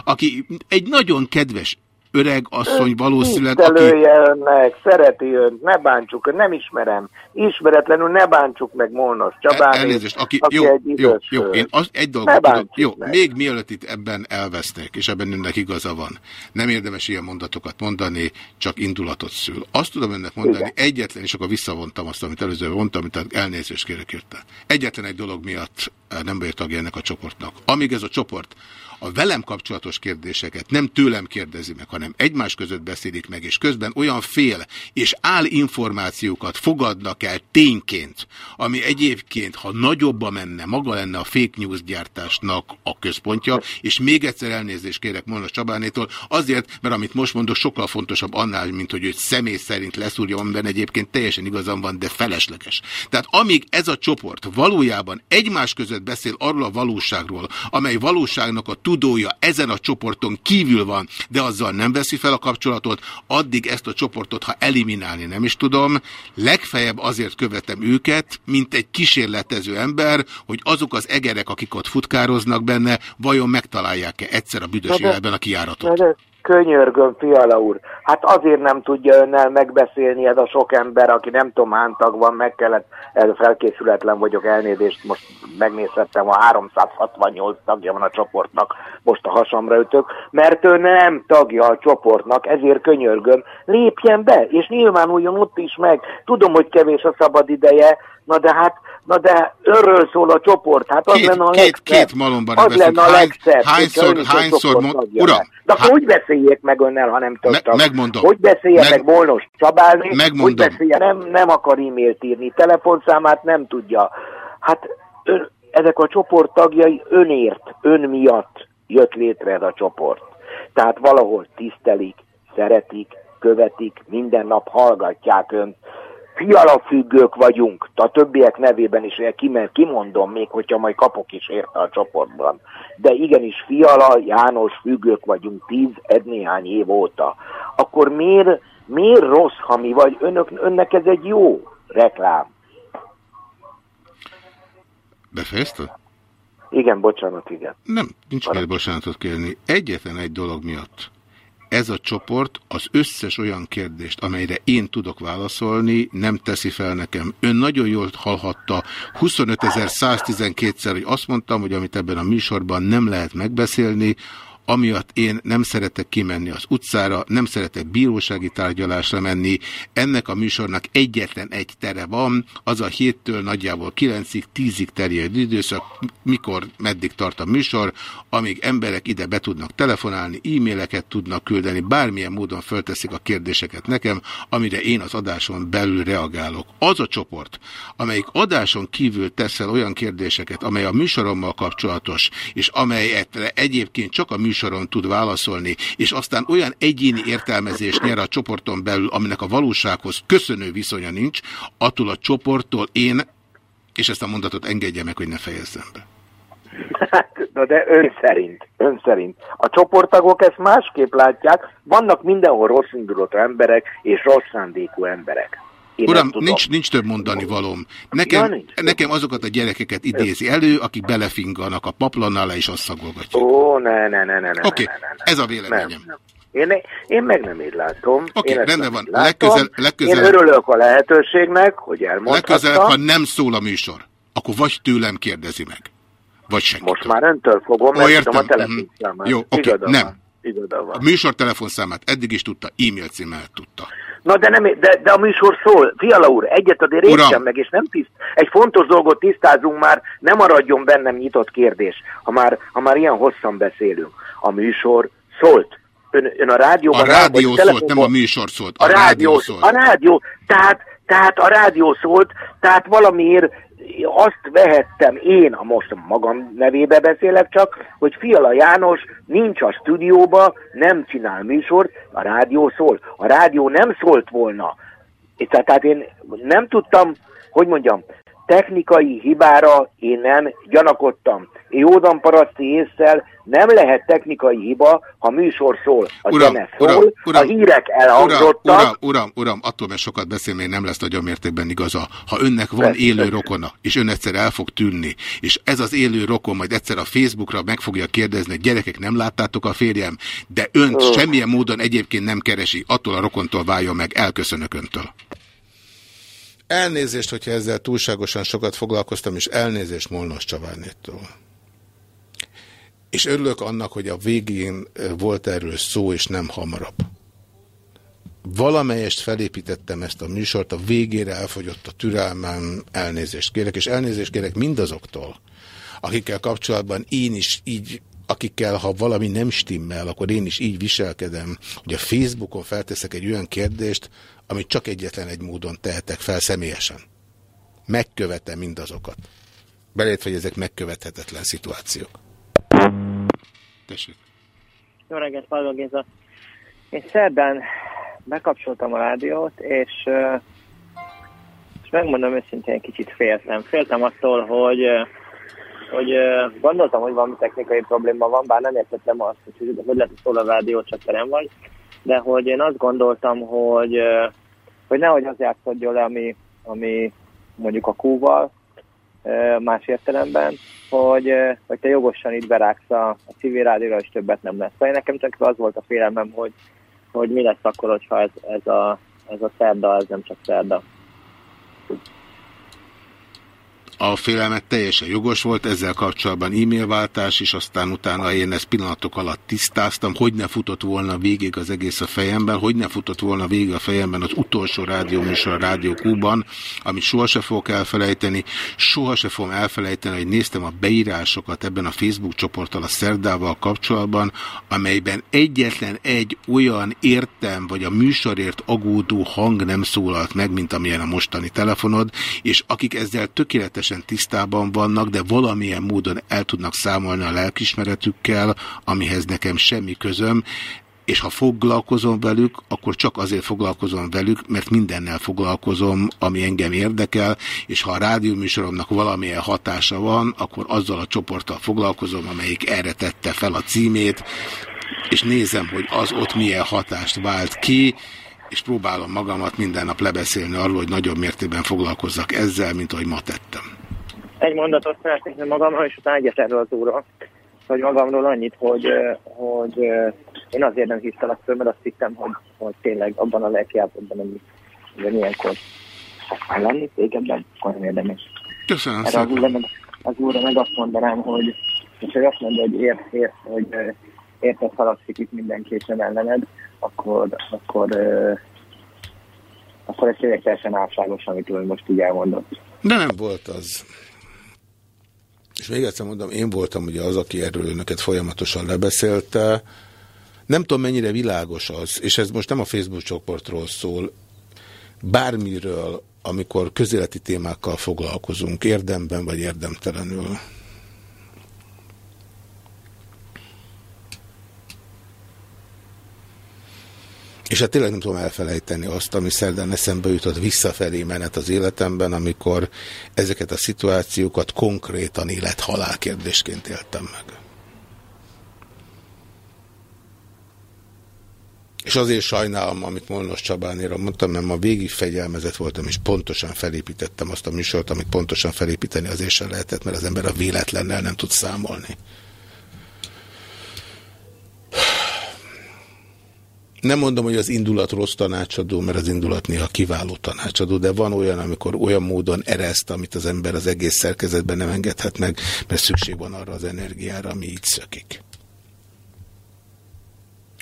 aki egy nagyon kedves öreg asszony valószínűleg, aki... Önnek, szereti önt, ne bántsuk, nem ismerem. Ismeretlenül ne bántsuk meg Molnos Csabát. Elnézést, aki, aki jó, egy jó, jó, én az, egy dolgot tudok, jó, meg. még mielőtt itt ebben elvesznek, és ebben önnek igaza van, nem érdemes ilyen mondatokat mondani, csak indulatot szül. Azt tudom önnek mondani, Igen. egyetlen, és akkor visszavontam azt, amit előző mondtam, amit elnézést kérek érte. Egyetlen egy dolog miatt eh, nem vagyok tagja ennek a csoportnak. Amíg ez a csoport a velem kapcsolatos kérdéseket nem tőlem kérdezi meg, hanem egymás között beszélik meg, és közben olyan fél és áll információkat fogadnak el tényként, ami egyébként, ha nagyobba menne, maga lenne a fake news gyártásnak a központja, és még egyszer elnézést kérek Molnos Csabánétól, azért, mert amit most mondok, sokkal fontosabb annál, mint hogy őt személy szerint leszúrja, amiben egyébként teljesen igazam van, de felesleges. Tehát amíg ez a csoport valójában egymás között beszél arról a valóságról, amely valóságnak a tudója ezen a csoporton kívül van, de azzal nem veszi fel a kapcsolatot, addig ezt a csoportot, ha eliminálni nem is tudom, legfeljebb azért követem őket, mint egy kísérletező ember, hogy azok az egerek, akik ott futkároznak benne, vajon megtalálják-e egyszer a büdös életben a kiáratot. Könyörgöm, Fiala úr. Hát azért nem tudja önnel megbeszélni ez a sok ember, aki nem tudom hány van, meg kellett, felkészületlen vagyok, elnézést, most megnézhettem, a 368 tagja van a csoportnak, most a hasamra ütök, mert ő nem tagja a csoportnak, ezért könyörgöm, lépjen be, és nyilvánuljon ott is meg. Tudom, hogy kevés a szabad ideje, na de hát Na de örről szól a csoport, hát az két, lenne a két, legszebb. Két malomban az lenne a legszebb. Hányszor, hányszor, mond, uram. De akkor úgy beszéljék meg önnel, ha nem tudtam. Me, megmondom. Hogy beszélje meg, meg Molnos Csabálni, megmondom. hogy beszélje, nem, nem akar e-mailt írni, telefonszámát nem tudja. Hát ön, ezek a csoport tagjai önért, ön miatt jött létre ez a csoport. Tehát valahol tisztelik, szeretik, követik, minden nap hallgatják önt, fialafüggők vagyunk, a többiek nevében is kimondom még, hogyha majd kapok is érte a csoportban. De igenis Fiala, János függők vagyunk tíz, egy néhány év óta. Akkor miért, miért rossz, ha mi vagy? Önök, önnek ez egy jó reklám. Befejezte? Igen, bocsánat, igen. Nem, nincs miért bocsánatot kérni. Egyetlen egy dolog miatt ez a csoport az összes olyan kérdést, amelyre én tudok válaszolni, nem teszi fel nekem. Ön nagyon jól hallhatta 25.112-szer, hogy azt mondtam, hogy amit ebben a műsorban nem lehet megbeszélni, amiatt én nem szeretek kimenni az utcára, nem szeretek bírósági tárgyalásra menni. Ennek a műsornak egyetlen egy tere van, az a héttől nagyjából kilencig, tízig terjedő időszak, mikor, meddig tart a műsor, amíg emberek ide be tudnak telefonálni, e-maileket tudnak küldeni, bármilyen módon fölteszik a kérdéseket nekem, amire én az adáson belül reagálok. Az a csoport, amelyik adáson kívül teszel olyan kérdéseket, amely a műsorommal kapcsolatos, és amelyet egyébként csak a műsor műsoron tud válaszolni, és aztán olyan egyéni értelmezés nyer a csoporton belül, aminek a valósághoz köszönő viszonya nincs, attól a csoporttól én, és ezt a mondatot engedje meg, hogy ne fejezzem be. Hát, de ön szerint, ön szerint. A csoporttagok ezt másképp látják, vannak mindenhol rossz indulatú emberek és rossz szándékú emberek. Én Uram, nincs, nincs több mondani valóm. Nekem, ja, nekem azokat a gyerekeket idézi elő, akik belefinganak a paplon alá, és azt szagolgatják. Ó, ne, ne, ne, ne, ne. Oké, okay, ez a véleményem. Nem. Én, én meg nem így látom. Oké, okay, rendben van. Legközel, legközel... Én örülök a lehetőségnek, hogy elmondhattam. Legközelebb, ha nem szól a műsor, akkor vagy tőlem kérdezi meg, vagy senki. Most már öntől fogom, mert tudom a telefonszámát. Mhm. Jó, oké, okay, nem. A műsor telefonszámát eddig is tudta, e-mail címet tudta. Na de, nem, de, de a műsor szól. Fiala úr, egyet azért értsem meg, és nem tiszt. Egy fontos dolgot tisztázunk már, nem maradjon bennem nyitott kérdés, ha már, ha már ilyen hosszan beszélünk. A műsor szólt. Ön, ön a rádióban... A rádió rá, szólt, nem a műsor szólt. A, a rádió, rádió szólt. A rádió, tehát, tehát a rádió szólt, tehát valamiért azt vehettem én, a most magam nevébe beszélek csak, hogy Fiala János nincs a stúdióba, nem csinál műsort, a rádió szól. A rádió nem szólt volna. Tehát én nem tudtam, hogy mondjam, technikai hibára én nem gyanakodtam. Jódan paraszti észsel nem lehet technikai hiba, ha műsor szól, a Uram, zene szól, uram, uram, a hírek elhangzottak. Uram, uram, uram, attól, mert sokat beszél, még nem lesz nagyon mértékben igaza. Ha önnek van Persze, élő rokona, és ön egyszer el fog tűnni, és ez az élő rokon majd egyszer a Facebookra meg fogja kérdezni, hogy gyerekek, nem láttátok a férjem, de önt Ö. semmilyen módon egyébként nem keresi, attól a rokontól váljon meg, elköszönök öntől. Elnézést, hogyha ezzel túlságosan sokat foglalkoztam, és elnézést Molnos Csavárnétól. És örülök annak, hogy a végén ö, volt erről szó, és nem hamarabb. Valamelyest felépítettem ezt a műsort, a végére elfogyott a türelmem, elnézést kérek, és elnézést kérek mindazoktól, akikkel kapcsolatban én is így, akikkel, ha valami nem stimmel, akkor én is így viselkedem, hogy a Facebookon felteszek egy olyan kérdést, amit csak egyetlen egy módon tehetek fel személyesen. Megkövetem mindazokat. Belétve, hogy ezek megkövethetetlen szituációk. Tessék. Jó reggelt, Palló Géza. Én szerdán bekapcsoltam a rádiót, és, és megmondom őszintén, kicsit féltem. Féltem attól, hogy, hogy gondoltam, hogy valami technikai probléma van, bár nem értettem azt, hogy hogy lehet, hogy szól a rádió, csak terem vagy, de hogy én azt gondoltam, hogy, hogy nehogy az játszódjon le, ami, ami mondjuk a kúval, más értelemben, hogy, hogy te jogosan itt berágsz a, a civil rádióra, és többet nem lesz. Szóval nekem csak az volt a félelmem, hogy, hogy mi lesz akkor, hogyha ez, ez, a, ez a szerda, ez nem csak szerda. A félelmet teljesen jogos volt, ezzel kapcsolatban e-mailváltás, és aztán utána én ezt pillanatok alatt tisztáztam, hogy ne futott volna végig az egész a fejemben, hogy ne futott volna végig a fejemben az utolsó rádióműsor a Rádió Kúban, amit sohasem fogok elfelejteni, sohasem fogom elfelejteni, hogy néztem a beírásokat ebben a Facebook csoporttal a szerdával kapcsolatban, amelyben egyetlen egy olyan értem, vagy a műsorért agódó hang nem szólalt meg, mint amilyen a mostani telefonod, és akik ezzel tökéletesen tisztában vannak, de valamilyen módon el tudnak számolni a lelkismeretükkel, amihez nekem semmi közöm, és ha foglalkozom velük, akkor csak azért foglalkozom velük, mert mindennel foglalkozom, ami engem érdekel, és ha a rádióműsoromnak valamilyen hatása van, akkor azzal a csoporttal foglalkozom, amelyik erre tette fel a címét, és nézem, hogy az ott milyen hatást vált ki, és próbálom magamat minden nap lebeszélni arról, hogy nagyobb mértékben foglalkozzak ezzel, mint ahogy ma tettem. Egy mondatot szeretnék magamról, és utána egyet erről az úrról. Hogy magamról annyit, hogy, hogy én azért nem hívtalak föl, mert azt hittem, hogy, hogy tényleg abban a lelkiállapotban, ami hogy ilyenkor használ lenni, tégedben, akkor nem érdemes. Köszönöm Erre az szépen. úrra, meg, az úrra meg azt mondanám, hogy és hogy azt mondja, hogy ért, ért, hogy érted haladszik itt nem ellened, akkor, akkor, akkor ez tényleg teljesen álságos, amit ő most így elmondott. De nem volt az. És még egyszer mondom, én voltam ugye az, aki erről önöket folyamatosan lebeszélte. Nem tudom, mennyire világos az, és ez most nem a Facebook csoportról szól, bármiről, amikor közéleti témákkal foglalkozunk, érdemben vagy érdemtelenül. És hát tényleg nem tudom elfelejteni azt, ami szerdán eszembe jutott visszafelé menet az életemben, amikor ezeket a szituációkat konkrétan élet-halál kérdésként éltem meg. És azért sajnálom, amit Molnos Csabánéra mondtam, mert ma végig fegyelmezett voltam, és pontosan felépítettem azt a műsort, amit pontosan felépíteni azért sem lehetett, mert az ember a véletlennel nem tud számolni. Nem mondom, hogy az indulat rossz tanácsadó, mert az indulat néha kiváló tanácsadó, de van olyan, amikor olyan módon ereszt, amit az ember az egész szerkezetben nem engedhet meg, mert szükség van arra az energiára, ami így szökik.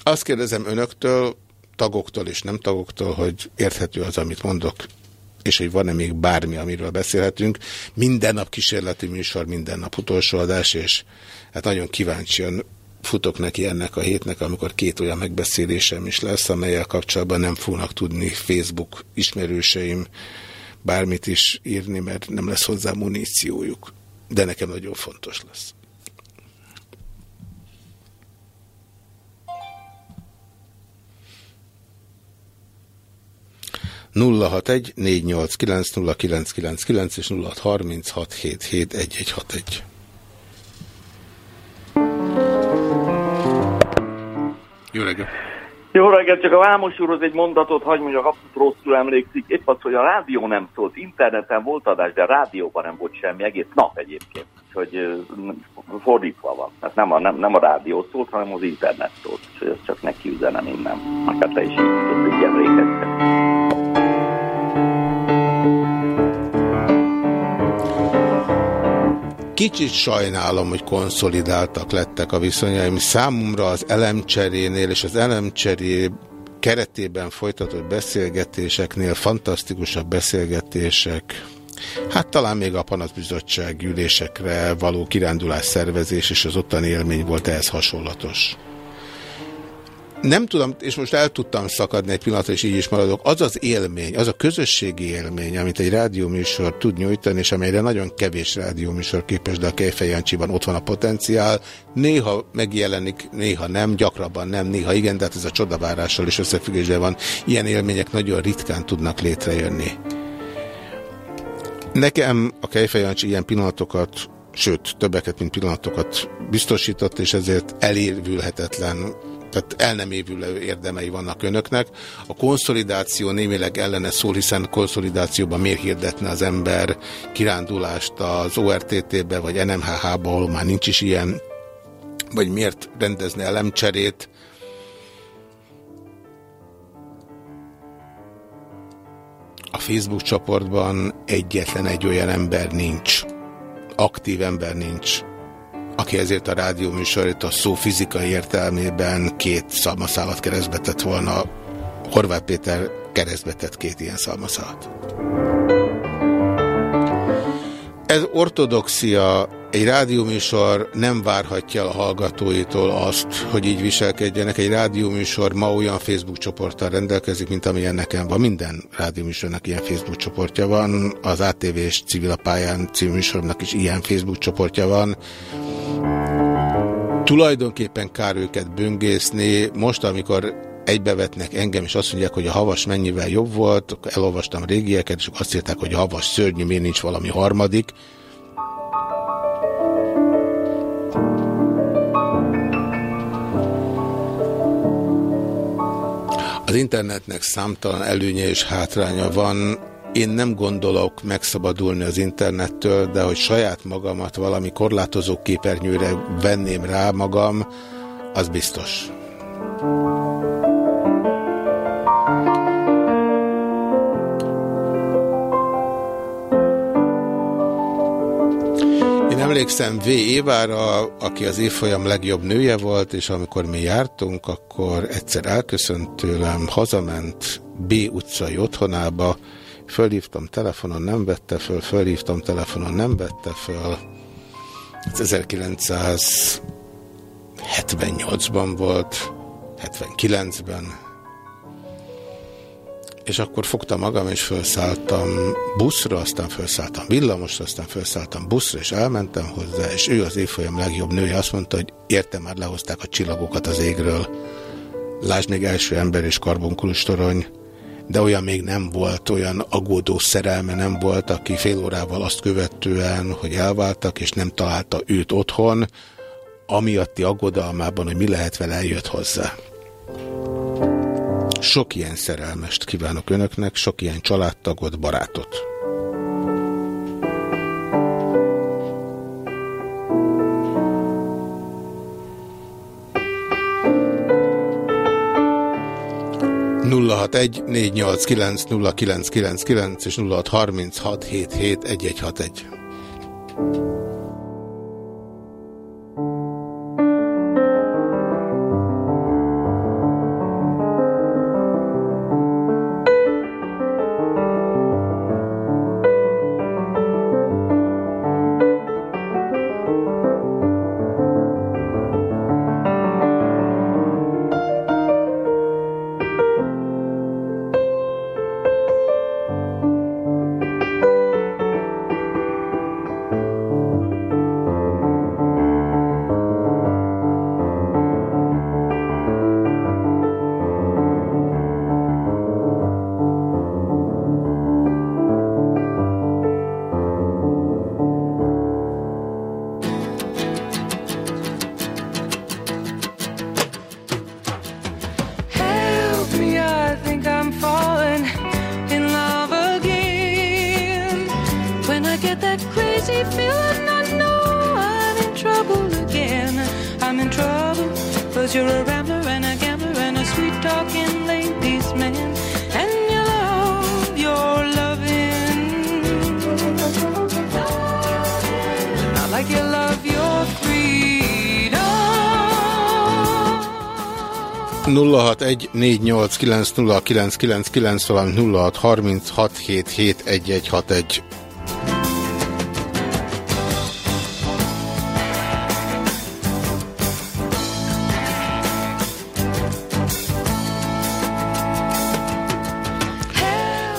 Azt kérdezem önöktől, tagoktól és nem tagoktól, hogy érthető az, amit mondok, és hogy van-e még bármi, amiről beszélhetünk. Minden nap kísérleti műsor, minden nap utolsó adás, és hát nagyon kíváncsian futok neki ennek a hétnek, amikor két olyan megbeszélésem is lesz, amelyel kapcsolatban nem fognak tudni Facebook ismerőseim bármit is írni, mert nem lesz hozzá muníciójuk. De nekem nagyon fontos lesz. 061 489 0999 és 0636771161. Jó reggelt! Jó reggelt, csak a Vámos úrhoz egy mondatot, hagy mondjak, abszolút rosszul emlékszik. Épp az, hogy a rádió nem szólt, interneten volt adás, de a rádióban nem volt semmi, egész nap egyébként. Úgyhogy fordítva van. Tehát nem a, nem, nem a rádió szólt, hanem az internet szólt. Úgyhogy ez csak neki üzenem innen. Akár te is így emlékeztek. Kicsit sajnálom, hogy konszolidáltak lettek a viszonyaim. Számomra az elemcserénél és az elemcseré keretében folytatott beszélgetéseknél fantasztikusabb beszélgetések, hát talán még a panaszbizottság ülésekre való kirándulás szervezés és az ottani élmény volt ehhez hasonlatos nem tudom, és most el tudtam szakadni egy pillanatra, és így is maradok. Az az élmény, az a közösségi élmény, amit egy rádióműsor tud nyújtani, és amelyre nagyon kevés rádióműsor képes, de a Kejfej Jancsiban ott van a potenciál. Néha megjelenik, néha nem, gyakrabban nem, néha igen, de hát ez a csodavárással is összefüggésben van. Ilyen élmények nagyon ritkán tudnak létrejönni. Nekem a Kejfej Jancsi ilyen pillanatokat sőt, többeket, mint pillanatokat biztosított, és ezért elérvülhetetlen tehát el nem évülő érdemei vannak önöknek. A konszolidáció némileg ellene szól, hiszen konszolidációban miért hirdetne az ember kirándulást az ORTT-be, vagy NMHH-ba, ahol már nincs is ilyen, vagy miért rendezne elemcserét. A Facebook csoportban egyetlen egy olyan ember nincs, aktív ember nincs, aki ezért a rádióműsorét a szó fizikai értelmében két szalmaszálat keresztbe tett volna. Horváth Péter keresztbe tett két ilyen szalmaszálat. Ez ortodoxia, egy rádióműsor nem várhatja el a hallgatóitól azt, hogy így viselkedjenek. Egy rádióműsor ma olyan Facebook csoporttal rendelkezik, mint amilyen nekem van. Minden rádióműsornak ilyen Facebook csoportja van. Az ATV és Civilapályán című műsornak is ilyen Facebook csoportja van. Tulajdonképpen kár őket böngészni. Most, amikor egybevetnek engem, és azt mondják, hogy a havas mennyivel jobb volt, elolvastam régieket, és azt írták, hogy a havas szörnyű, miért nincs valami harmadik. Az internetnek számtalan előnye és hátránya van. Én nem gondolok megszabadulni az internettől, de hogy saját magamat valami korlátozó képernyőre venném rá magam, az biztos. Én emlékszem V. Évára, aki az évfolyam legjobb nője volt, és amikor mi jártunk, akkor egyszer elköszönt tőlem, hazament B. utcai otthonába, Fölhívtam telefonon, nem vette föl, fölhívtam telefonon, nem vette föl. Ez 1978-ban volt, 79-ben. És akkor fogtam magam, és felszálltam buszra, aztán felszálltam villamosra, aztán felszálltam buszra, és elmentem hozzá, és ő az évfolyam legjobb nője azt mondta, hogy érte már lehozták a csillagokat az égről. Lásd még első ember és karbonkulus de olyan még nem volt, olyan aggódó szerelme nem volt, aki fél órával azt követően, hogy elváltak, és nem találta őt otthon, amiatti aggodalmában, hogy mi lehet vele, eljött hozzá. Sok ilyen szerelmest kívánok önöknek, sok ilyen családtagot, barátot. 061 489 0999 és 0636 0614890999, valamint 0636771161.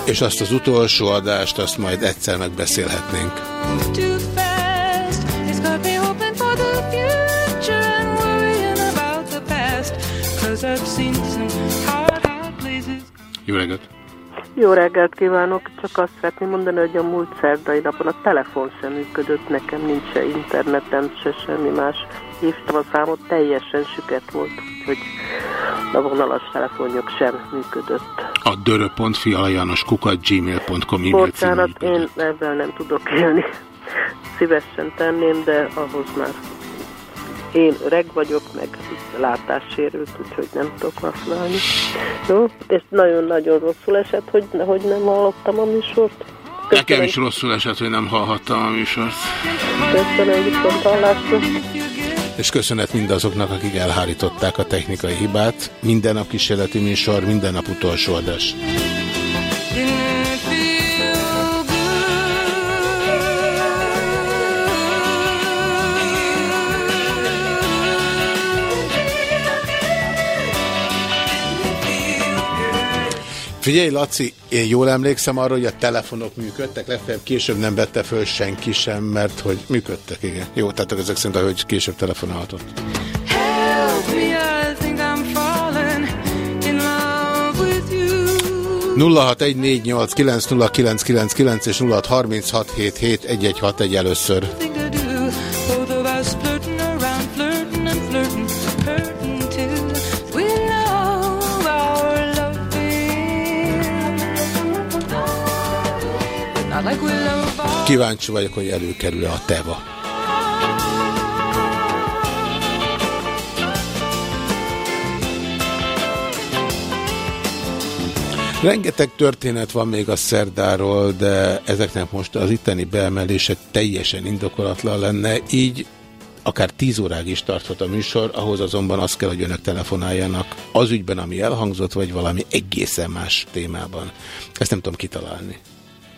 És azt az utolsó adást, azt majd egyszer megbeszélhetnénk. Fast. Jó reggelt kívánok! Csak azt szeretném mondani, hogy a múlt szerdai napon a telefon sem működött, nekem nincs se internetem, se semmi más. Hívtam a számot, teljesen süket volt, úgyhogy a vonalas telefonjuk sem működött. A dörö.fi alajános kukat gmail.com e-mail Bocsánat, én ebben nem tudok élni. Szívesen tenném, de ahhoz már én öreg vagyok, meg látássérült, úgyhogy nem tudok használni. Jó? És nagyon-nagyon rosszul esett, hogy, hogy nem hallottam a műsort. Nekem is rosszul esett, hogy nem hallhattam a műsort. Köszönöm, viszont hallásra. És köszönet mindazoknak, akik elhárították a technikai hibát. Minden nap kísérleti műsor, minden nap utolsó adás. Figyelj, Laci, én jól emlékszem arra, hogy a telefonok működtek, legfeljebb később nem vette föl senki sem, mert hogy működtek, igen. Jó, tehát ezek szerint, hogy később telefonálhatott. Help me, I Kíváncsi vagyok, hogy előkerül-e a teva. Rengeteg történet van még a szerdáról, de ezeknek most az itteni beemelése teljesen indokolatlan lenne, így akár 10 óráig is tarthat a műsor, ahhoz azonban az kell, hogy önök telefonáljanak az ügyben, ami elhangzott, vagy valami egészen más témában. Ezt nem tudom kitalálni.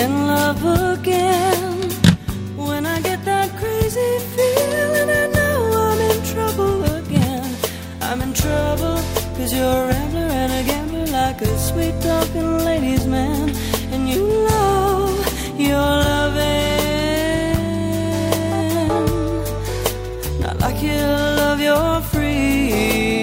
In love again. When I get that crazy feeling, I know I'm in trouble again. I'm in trouble cause you're a rambler and a gambler like a sweet talking ladies man. And you love your loving. Not like you love your freedom.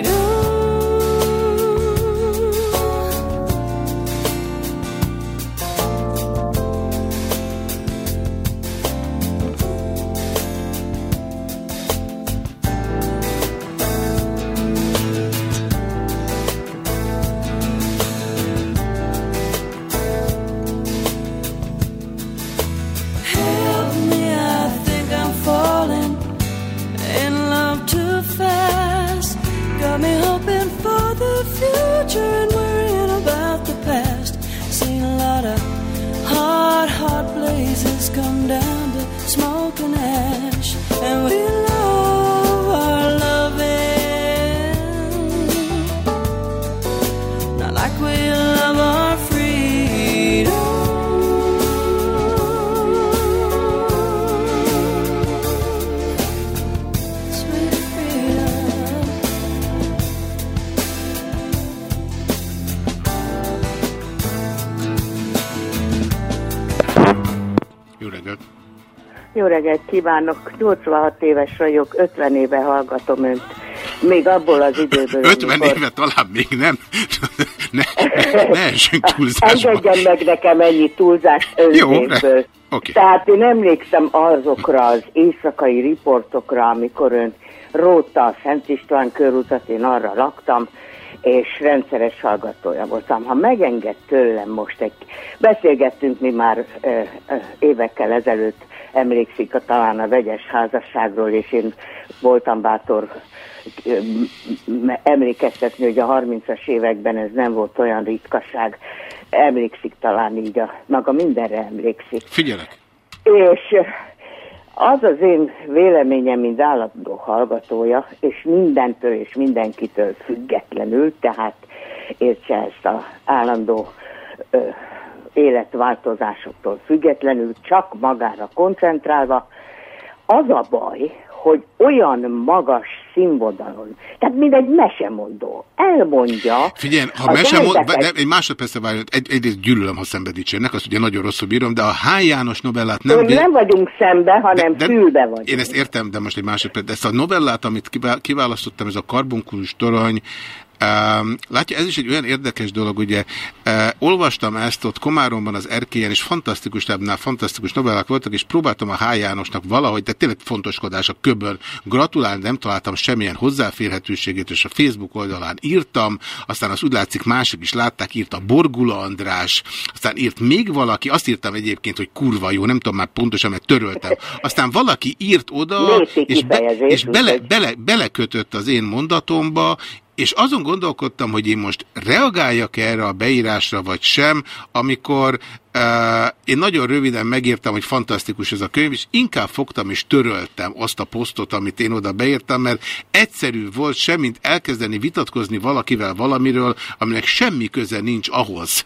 Reggelt kívánok, 86 éves vagyok, 50 éve hallgatom önt. Még abból az időből, 50 amikor- éve talán még nem. Ne, ne, ne essünk túlzásba. Engedjen meg nekem ennyi túlzást önzésből. oké. Tehát én emlékszem azokra az éjszakai riportokra, amikor ön rótta a Szent István körutat, én arra laktam, és rendszeres hallgatója voltam. Ha megenged tőlem most egy... Beszélgettünk mi már ö, ö, évekkel ezelőtt, emlékszik a, talán a vegyes házasságról, és én voltam bátor emlékeztetni, hogy a 30-as években ez nem volt olyan ritkaság. Emlékszik talán így, a, maga mindenre emlékszik. Figyelek. És az az én véleményem, mint állandó hallgatója, és mindentől és mindenkitől függetlenül, tehát értse ezt a állandó ö, életváltozásoktól függetlenül, csak magára koncentrálva, az a baj, hogy olyan magas színvonalon, tehát mint egy mesemondó, elmondja Figyelj, ha az mese mond, emberek- ne, egy másodpercre várjon, egy, egyrészt gyűlölöm, ha szembe dicsérnek, azt ugye nagyon rosszul bírom, de a H. János novellát nem... vé- nem vagyunk szembe, hanem de- fülbe vagyunk. Én ezt értem, de most egy másodperc. De ezt a novellát, amit kivá- kiválasztottam, ez a karbonkulus torony, látja, ez is egy olyan érdekes dolog, ugye, uh, olvastam ezt ott Komáromban az erkélyen, és fantasztikus, tábnál fantasztikus novellák voltak, és próbáltam a H. Jánosnak valahogy, de tényleg fontoskodás a köbön gratulálni, nem találtam semmilyen hozzáférhetőségét, és a Facebook oldalán írtam, aztán az úgy látszik mások is látták, írta Borgula András, aztán írt még valaki, azt írtam egyébként, hogy kurva jó, nem tudom már pontosan, mert töröltem. Aztán valaki írt oda, és, be, és bele, bele, belekötött az én mondatomba, és azon gondolkodtam, hogy én most reagáljak erre a beírásra, vagy sem, amikor uh, én nagyon röviden megírtam, hogy fantasztikus ez a könyv, és inkább fogtam és töröltem azt a posztot, amit én oda beírtam, mert egyszerű volt semmint elkezdeni vitatkozni valakivel valamiről, aminek semmi köze nincs ahhoz,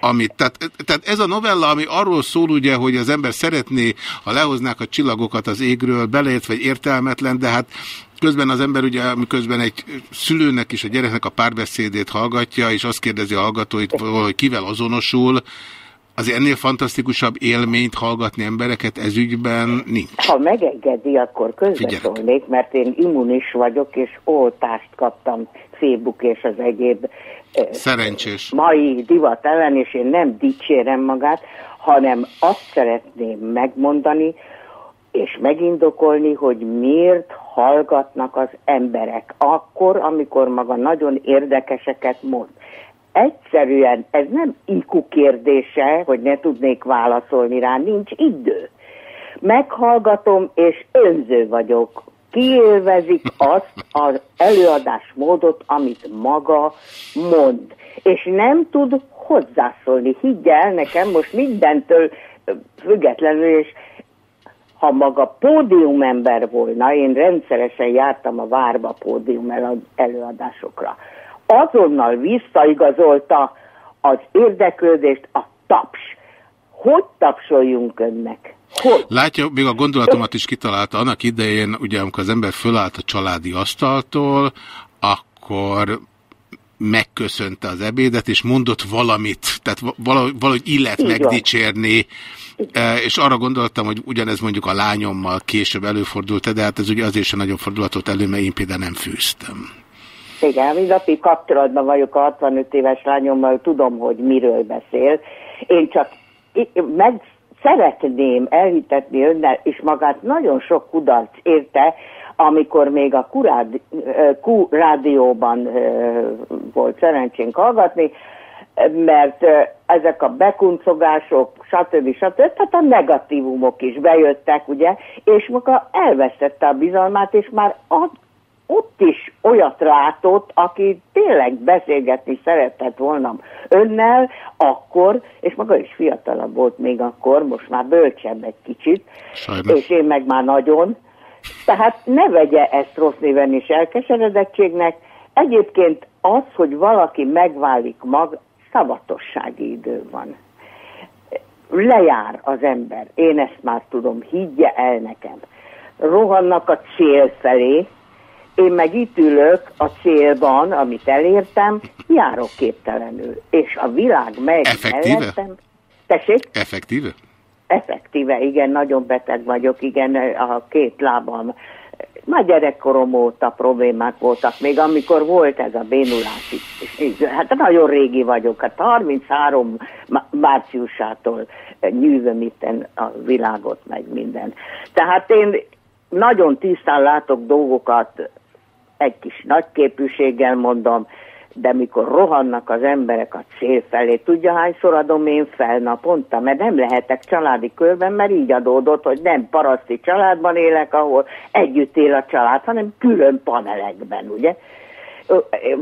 amit, tehát, tehát ez a novella, ami arról szól ugye, hogy az ember szeretné, ha lehoznák a csillagokat az égről, beleértve vagy értelmetlen, de hát közben az ember ugye, miközben egy szülőnek és a gyereknek a párbeszédét hallgatja, és azt kérdezi a hallgatóit, hogy kivel azonosul, azért ennél fantasztikusabb élményt hallgatni embereket ez ügyben nincs. Ha megengedi, akkor közbeszólnék, mert én immunis vagyok, és oltást kaptam Facebook és az egyéb Szerencsés. mai divat ellen, és én nem dicsérem magát, hanem azt szeretném megmondani, és megindokolni, hogy miért hallgatnak az emberek akkor, amikor maga nagyon érdekeseket mond. Egyszerűen ez nem IQ kérdése, hogy ne tudnék válaszolni rá, nincs idő. Meghallgatom, és önző vagyok. Kiélvezik azt az előadásmódot, amit maga mond. És nem tud hozzászólni. Higgy el nekem, most mindentől függetlenül, és ha maga pódiumember volna, én rendszeresen jártam a várba pódium előadásokra, azonnal visszaigazolta az érdeklődést a taps. Hogy tapsoljunk önnek? Hogy? Látja, még a gondolatomat is kitalálta. Annak idején, ugye, amikor az ember fölállt a családi asztaltól, akkor megköszönte az ebédet, és mondott valamit, tehát va- valahogy, valahogy illet van. megdicsérni, E, és arra gondoltam, hogy ugyanez mondjuk a lányommal később előfordult, de hát ez ugye azért sem nagyon fordulatot elő, mert én például nem fűztem. Igen, mindennapi kapcsolatban vagyok a 65 éves lányommal, tudom, hogy miről beszél. Én csak meg szeretném elhitetni önnel, és magát nagyon sok kudarc érte, amikor még a rádi, Q rádióban volt szerencsénk hallgatni, mert ezek a bekuncogások, stb. stb. Tehát a negatívumok is bejöttek, ugye, és maga elvesztette a bizalmát, és már ott, is olyat látott, aki tényleg beszélgetni szeretett volna önnel akkor, és maga is fiatalabb volt még akkor, most már bölcsebb egy kicsit, Sajnos. és én meg már nagyon. Tehát ne vegye ezt rossz néven és elkeseredettségnek. Egyébként az, hogy valaki megválik mag, szavatossági idő van. Lejár az ember. Én ezt már tudom, higgye el nekem. Rohannak a cél felé, én meg itt ülök a célban, amit elértem, járok képtelenül. És a világ megy Effektíve? mellettem. Tessék? Effektíve? Effektív. aktíve, igen, nagyon beteg vagyok, igen, a két lábam. Már gyerekkorom óta problémák voltak, még amikor volt ez a bénulás is. Hát nagyon régi vagyok, hát 33 márciusától nyűvöm itten a világot, meg minden. Tehát én nagyon tisztán látok dolgokat, egy kis nagyképűséggel mondom, de mikor rohannak az emberek a cél felé, tudja hányszor adom én fel naponta, mert nem lehetek családi körben, mert így adódott, hogy nem paraszti családban élek, ahol együtt él a család, hanem külön panelekben, ugye,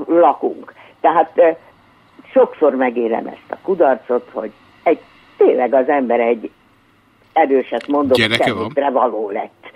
lakunk. Tehát sokszor megélem ezt a kudarcot, hogy egy, tényleg az ember egy erőset mondok, Gyereke való lett.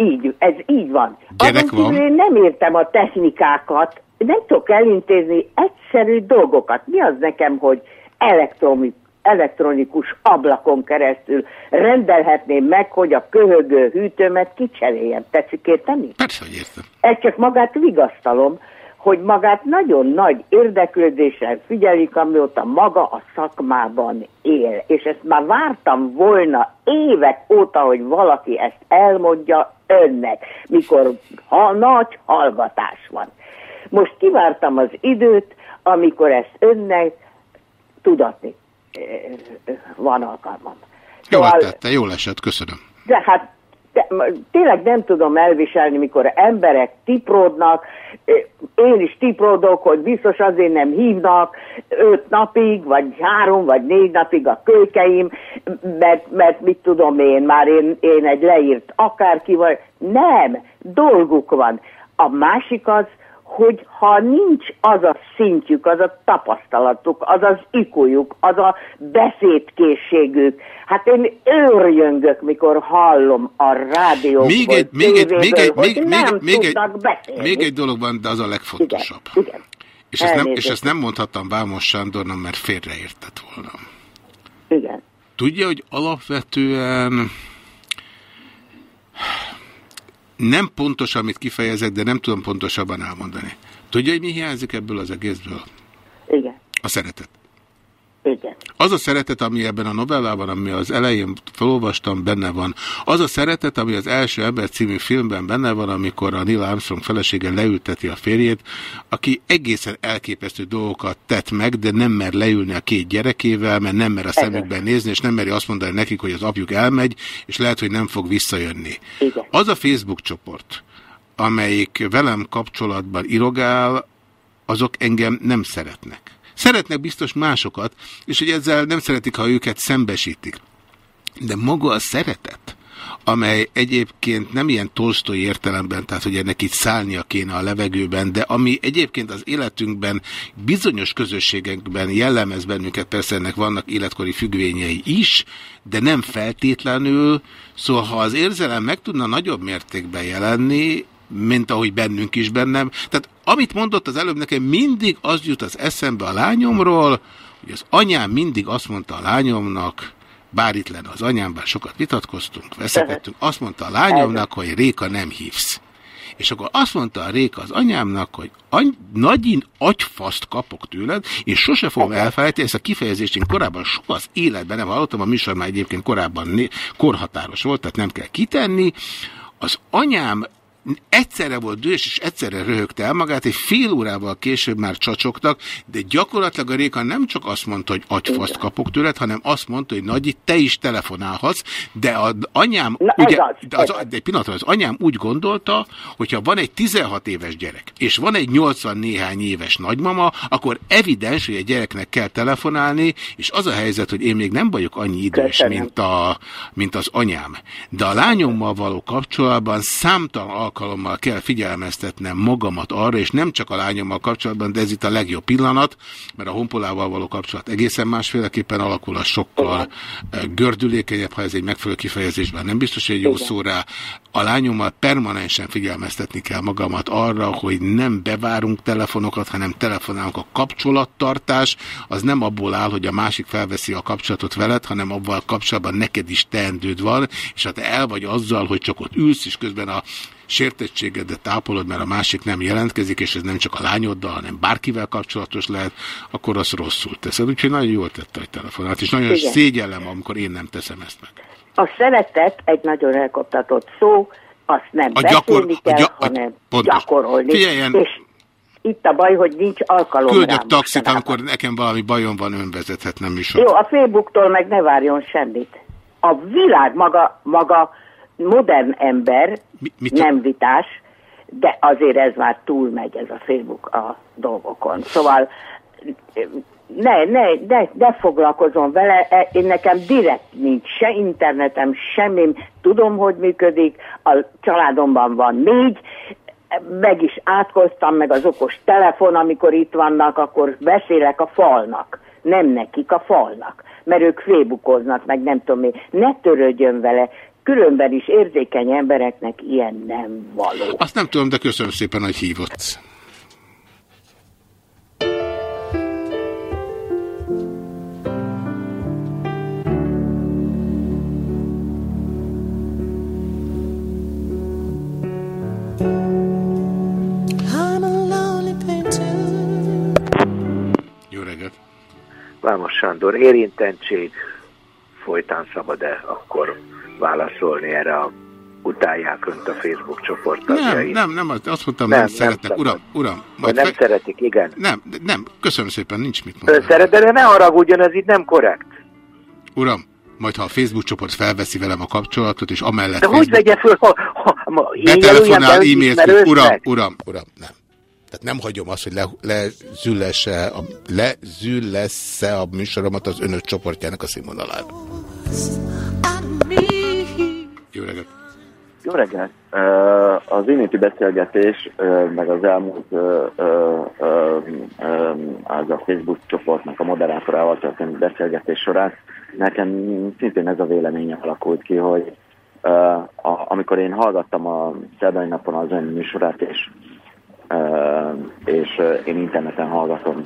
Így, ez így van. Gyerek Azon van? én nem értem a technikákat, nem tudok elintézni egyszerű dolgokat. Mi az nekem, hogy elektronik, elektronikus ablakon keresztül rendelhetném meg, hogy a köhögő hűtőmet kicseréljem. Tetszik érteni? Persze, hogy értem. Ez csak magát vigasztalom, hogy magát nagyon nagy érdeklődéssel figyelik, amióta maga a szakmában él. És ezt már vártam volna évek óta, hogy valaki ezt elmondja önnek, mikor ha nagy hallgatás van. Most kivártam az időt, amikor ezt önnek tudatni eh, van alkalmam. Jól tette, jól esett, köszönöm. De hát de, tényleg nem tudom elviselni, mikor emberek tipródnak, én is tipródok, hogy biztos azért nem hívnak öt napig, vagy három, vagy négy napig a kölykeim, mert, mert mit tudom én, már én, én egy leírt akárki vagy. Nem, dolguk van. A másik az, hogy ha nincs az a szintjük, az a tapasztalatuk, az az ikujuk, az a beszédkészségük, hát én őrjöngök, mikor hallom a rádióból, Még egy, még egy, még egy, még, még, nem még, egy, tudnak beszélni. még egy dolog van, de az a legfontosabb. Igen, igen. És ezt, nem, és ezt nem mondhattam Vámos Sándornak, mert félreértett volna. Igen. Tudja, hogy alapvetően nem pontos, amit kifejezek, de nem tudom pontosabban elmondani. Tudja, hogy mi hiányzik ebből az egészből? Igen. A szeretet. Igen. Az a szeretet, ami ebben a novellában, ami az elején felolvastam, benne van. Az a szeretet, ami az első ember című filmben benne van, amikor a Neil Armstrong felesége leülteti a férjét, aki egészen elképesztő dolgokat tett meg, de nem mer leülni a két gyerekével, mert nem mer a szemükben nézni, és nem meri azt mondani nekik, hogy az apjuk elmegy, és lehet, hogy nem fog visszajönni. Igen. Az a Facebook csoport, amelyik velem kapcsolatban irogál, azok engem nem szeretnek. Szeretnek biztos másokat, és hogy ezzel nem szeretik, ha őket szembesítik. De maga a szeretet, amely egyébként nem ilyen tolsztói értelemben, tehát hogy ennek itt szállnia kéne a levegőben, de ami egyébként az életünkben bizonyos közösségekben jellemez bennünket, persze ennek vannak életkori függvényei is, de nem feltétlenül, szóval ha az érzelem meg tudna nagyobb mértékben jelenni, mint ahogy bennünk is bennem. Tehát amit mondott az előbb nekem, mindig az jut az eszembe a lányomról, hogy az anyám mindig azt mondta a lányomnak, bár itt lenne az anyám, bár sokat vitatkoztunk, veszekedtünk, azt mondta a lányomnak, hogy Réka nem hívsz. És akkor azt mondta a Réka az anyámnak, hogy any, nagyin agyfaszt kapok tőled, és sose fogom elfelejteni, ezt a kifejezést én korábban soha az életben nem hallottam, a műsor már egyébként korábban korhatáros volt, tehát nem kell kitenni. Az anyám egyszerre volt dühös, és egyszerre röhögte el magát, egy fél órával később már csacsogtak, de gyakorlatilag a Réka nem csak azt mondta, hogy agyfaszt kapok tőled, hanem azt mondta, hogy Nagyi, te is telefonálhatsz, de az anyám, Na, ugye, az, de, az, de egy pillanatra, az anyám úgy gondolta, hogyha van egy 16 éves gyerek, és van egy 80 néhány éves nagymama, akkor evidens, hogy a gyereknek kell telefonálni, és az a helyzet, hogy én még nem vagyok annyi idős, Köszönöm. mint, a, mint az anyám. De a lányommal való kapcsolatban számtalan alkalommal kell figyelmeztetnem magamat arra, és nem csak a lányommal kapcsolatban, de ez itt a legjobb pillanat, mert a honpolával való kapcsolat egészen másféleképpen alakul, a sokkal eh, gördülékenyebb, ha ez egy megfelelő kifejezésben nem biztos, hogy egy jó szó rá. A lányommal permanensen figyelmeztetni kell magamat arra, hogy nem bevárunk telefonokat, hanem telefonálunk. A kapcsolattartás, az nem abból áll, hogy a másik felveszi a kapcsolatot veled, hanem abban kapcsolatban neked is teendőd van, és ha te el vagy azzal, hogy csak ott ülsz, és közben a sértettségedet ápolod, mert a másik nem jelentkezik, és ez nem csak a lányoddal, hanem bárkivel kapcsolatos lehet, akkor az rosszul teszed. Úgyhogy nagyon jól tette, hogy telefonált, és nagyon Igen. szégyellem, amikor én nem teszem ezt meg. A szeretet egy nagyon elkoptatott szó, azt nem A beszélni gyakor- a kell, a- hanem pontos. gyakorolni. Figyeljen! És itt a baj, hogy nincs alkalom Küldök rá taxit, amikor nekem valami bajom van, ön vezethet, nem műsor. Jó, a Facebooktól meg ne várjon semmit. A világ maga, maga modern ember, mit nem vitás, de azért ez már túlmegy ez a Facebook a dolgokon. Szóval ne, ne, ne, ne foglalkozom vele, E, én nekem direkt nincs se internetem, semmi, tudom, hogy működik, a családomban van négy, meg is átkoztam, meg az okos telefon, amikor itt vannak, akkor beszélek a falnak, nem nekik, a falnak, mert ők fébukoznak, meg nem tudom mi, ne törődjön vele, különben is érzékeny embereknek ilyen nem való. Azt nem tudom, de köszönöm szépen, hogy hívott. Jó reggelt! Vámos Sándor, érintettség folytán szabad-e akkor válaszolni erre a utálják önt a Facebook csoport Nem, tagjai? nem, nem, azt mondtam, nem, nem szeretnek. szabad. Uram, uram, majd nem fe... szeretik, igen. Nem, nem, köszönöm szépen, nincs mit Ön mondani. szeret, de ne haragudjon, ez így nem korrekt. Uram, majd ha a Facebook csoport felveszi velem a kapcsolatot, és amellett De hogy Facebook... vegye föl, ha, ha, ma, Betelefonál, e-mailt, uram, uram, uram, nem. Tehát nem hagyom azt, hogy le, lezüllesse a, lezüllesse a műsoromat az önök csoportjának a színvonalán. Jó reggelt! Jó reggelt! Az iménti beszélgetés, meg az elmúlt az a Facebook csoportnak a moderátorával történt beszélgetés során nekem szintén ez a véleményem alakult ki, hogy amikor én hallgattam a szerdai napon az ön műsorát, és és én interneten hallgatom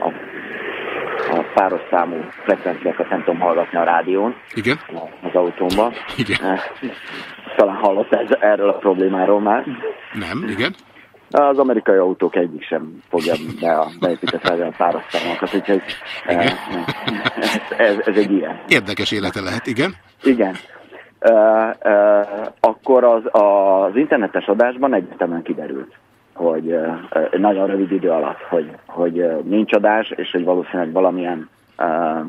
a páros számú frekvenciákat nem tudom hallgatni a rádión Igen? az autómban. Igen. Eh, Talán hallott ez, erről a problémáról már. Nem, igen. Az amerikai autók egyik sem fogja be a beépített rádión páros számokat, úgyhogy eh, ez, ez, ez egy ilyen. Érdekes élete lehet, igen. Igen. Uh, uh, akkor az, az internetes adásban egyértelműen kiderült, hogy uh, nagyon rövid idő alatt, hogy, hogy uh, nincs adás, és hogy valószínűleg valamilyen uh,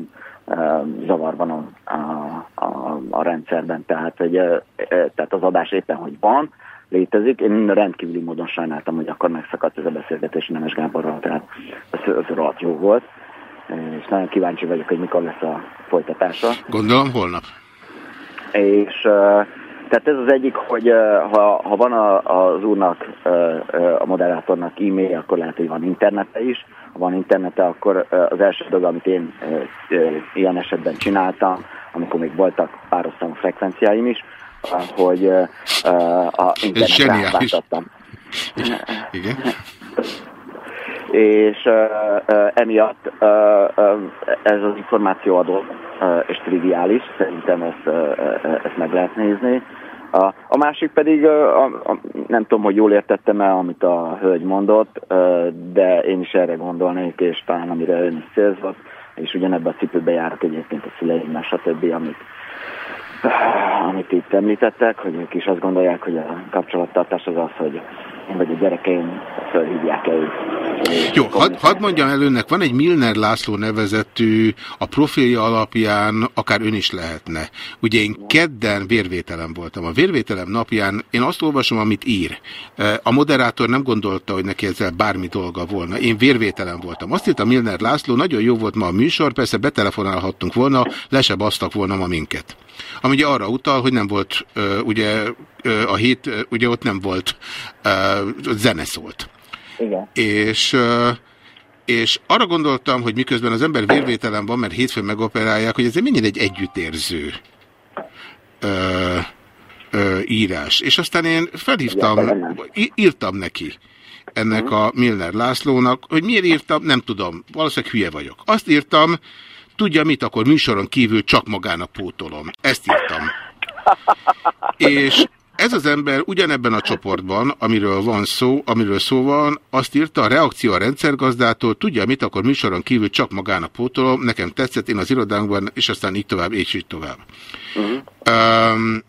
zavar van a, a, a, a rendszerben. Tehát, hogy, tehát az adás éppen, hogy van, létezik. Én rendkívüli módon sajnáltam, hogy akkor megszakadt ez a beszélgetés Nemes Gáborral, tehát ez, ez rohadt jó volt. És nagyon kíváncsi vagyok, hogy mikor lesz a folytatása. Gondolom holnap. És tehát ez az egyik, hogy ha, ha van a, az úrnak, a moderátornak e-mail, akkor lehet, hogy van internete is. Ha van internete, akkor az első dolog, amit én ilyen esetben csináltam, amikor még voltak párosztamos frekvenciáim is, hogy a internetre átváltottam. Igen. *laughs* és uh, emiatt uh, ez az információadó uh, és triviális, szerintem ezt, uh, ezt meg lehet nézni. A, a másik pedig, a, a, nem tudom, hogy jól értettem-e, amit a hölgy mondott, de én is erre gondolnék, és talán amire ön is célzott, és ugyanebben a cipőbe járok egyébként a szüleimmel, stb., amit, amit itt említettek, hogy ők is azt gondolják, hogy a kapcsolattartás az az, hogy én vagy a gyerekeim fölhívják-e őt. Jó, hadd had mondjam el önnek, van egy Milner László nevezetű, a profilja alapján akár ön is lehetne. Ugye én kedden vérvételem voltam. A vérvételem napján én azt olvasom, amit ír. A moderátor nem gondolta, hogy neki ezzel bármi dolga volna. Én vérvételem voltam. Azt írta Milner László, nagyon jó volt ma a műsor, persze betelefonálhattunk volna, le se basztak volna ma minket. Ami ugye arra utal, hogy nem volt, ugye a hét, ugye ott nem volt, zene szólt. Igen. És, és arra gondoltam, hogy miközben az ember vérvételen van, mert hétfőn megoperálják, hogy ez mennyire egy együttérző ö, ö, írás. És aztán én felhívtam, írtam neki ennek a Milner Lászlónak, hogy miért írtam, nem tudom, valószínűleg hülye vagyok. Azt írtam, tudja mit, akkor műsoron kívül csak magának pótolom. Ezt írtam. És ez az ember ugyanebben a csoportban, amiről van szó, amiről szó van, azt írta a reakció a rendszergazdától, tudja mit, akkor műsoron kívül csak magának pótolom, nekem tetszett, én az irodánkban, és aztán így tovább, és így tovább. Uh-huh. Um,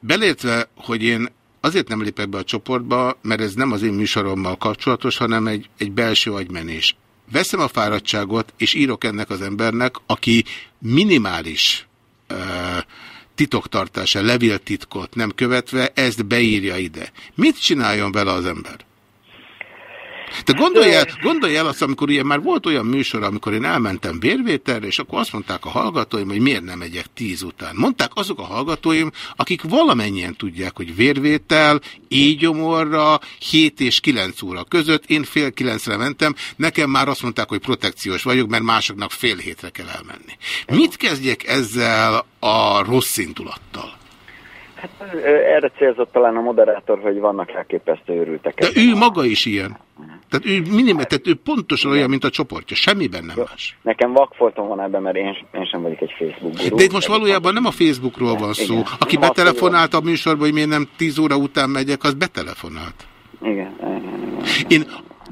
belértve, hogy én azért nem lépek be a csoportba, mert ez nem az én műsorommal kapcsolatos, hanem egy, egy belső agymenés. Veszem a fáradtságot, és írok ennek az embernek, aki minimális uh, titoktartása, levéltitkot nem követve, ezt beírja ide. Mit csináljon vele az ember? Te gondolj el, gondolj el azt, amikor ugye már volt olyan műsor, amikor én elmentem vérvételre, és akkor azt mondták a hallgatóim, hogy miért nem megyek tíz után. Mondták azok a hallgatóim, akik valamennyien tudják, hogy vérvétel, égyomorra, 7 és 9 óra között, én fél kilencre mentem, nekem már azt mondták, hogy protekciós vagyok, mert másoknak fél hétre kell elmenni. Mit kezdjek ezzel a rossz indulattal? Hát erre célzott talán a moderátor, hogy vannak elképesztő őrültek. De ő maga is ilyen. Tehát ő, minimum, tehát ő pontosan olyan, mint a csoportja, semmiben nem más. Nekem vakfoltom van ebben, mert én, én sem vagyok egy Facebook gurú. De itt most valójában nem a Facebookról van szó. Igen. Aki nem betelefonált a műsorba, hogy miért nem 10 óra után megyek, az betelefonált. Igen. Én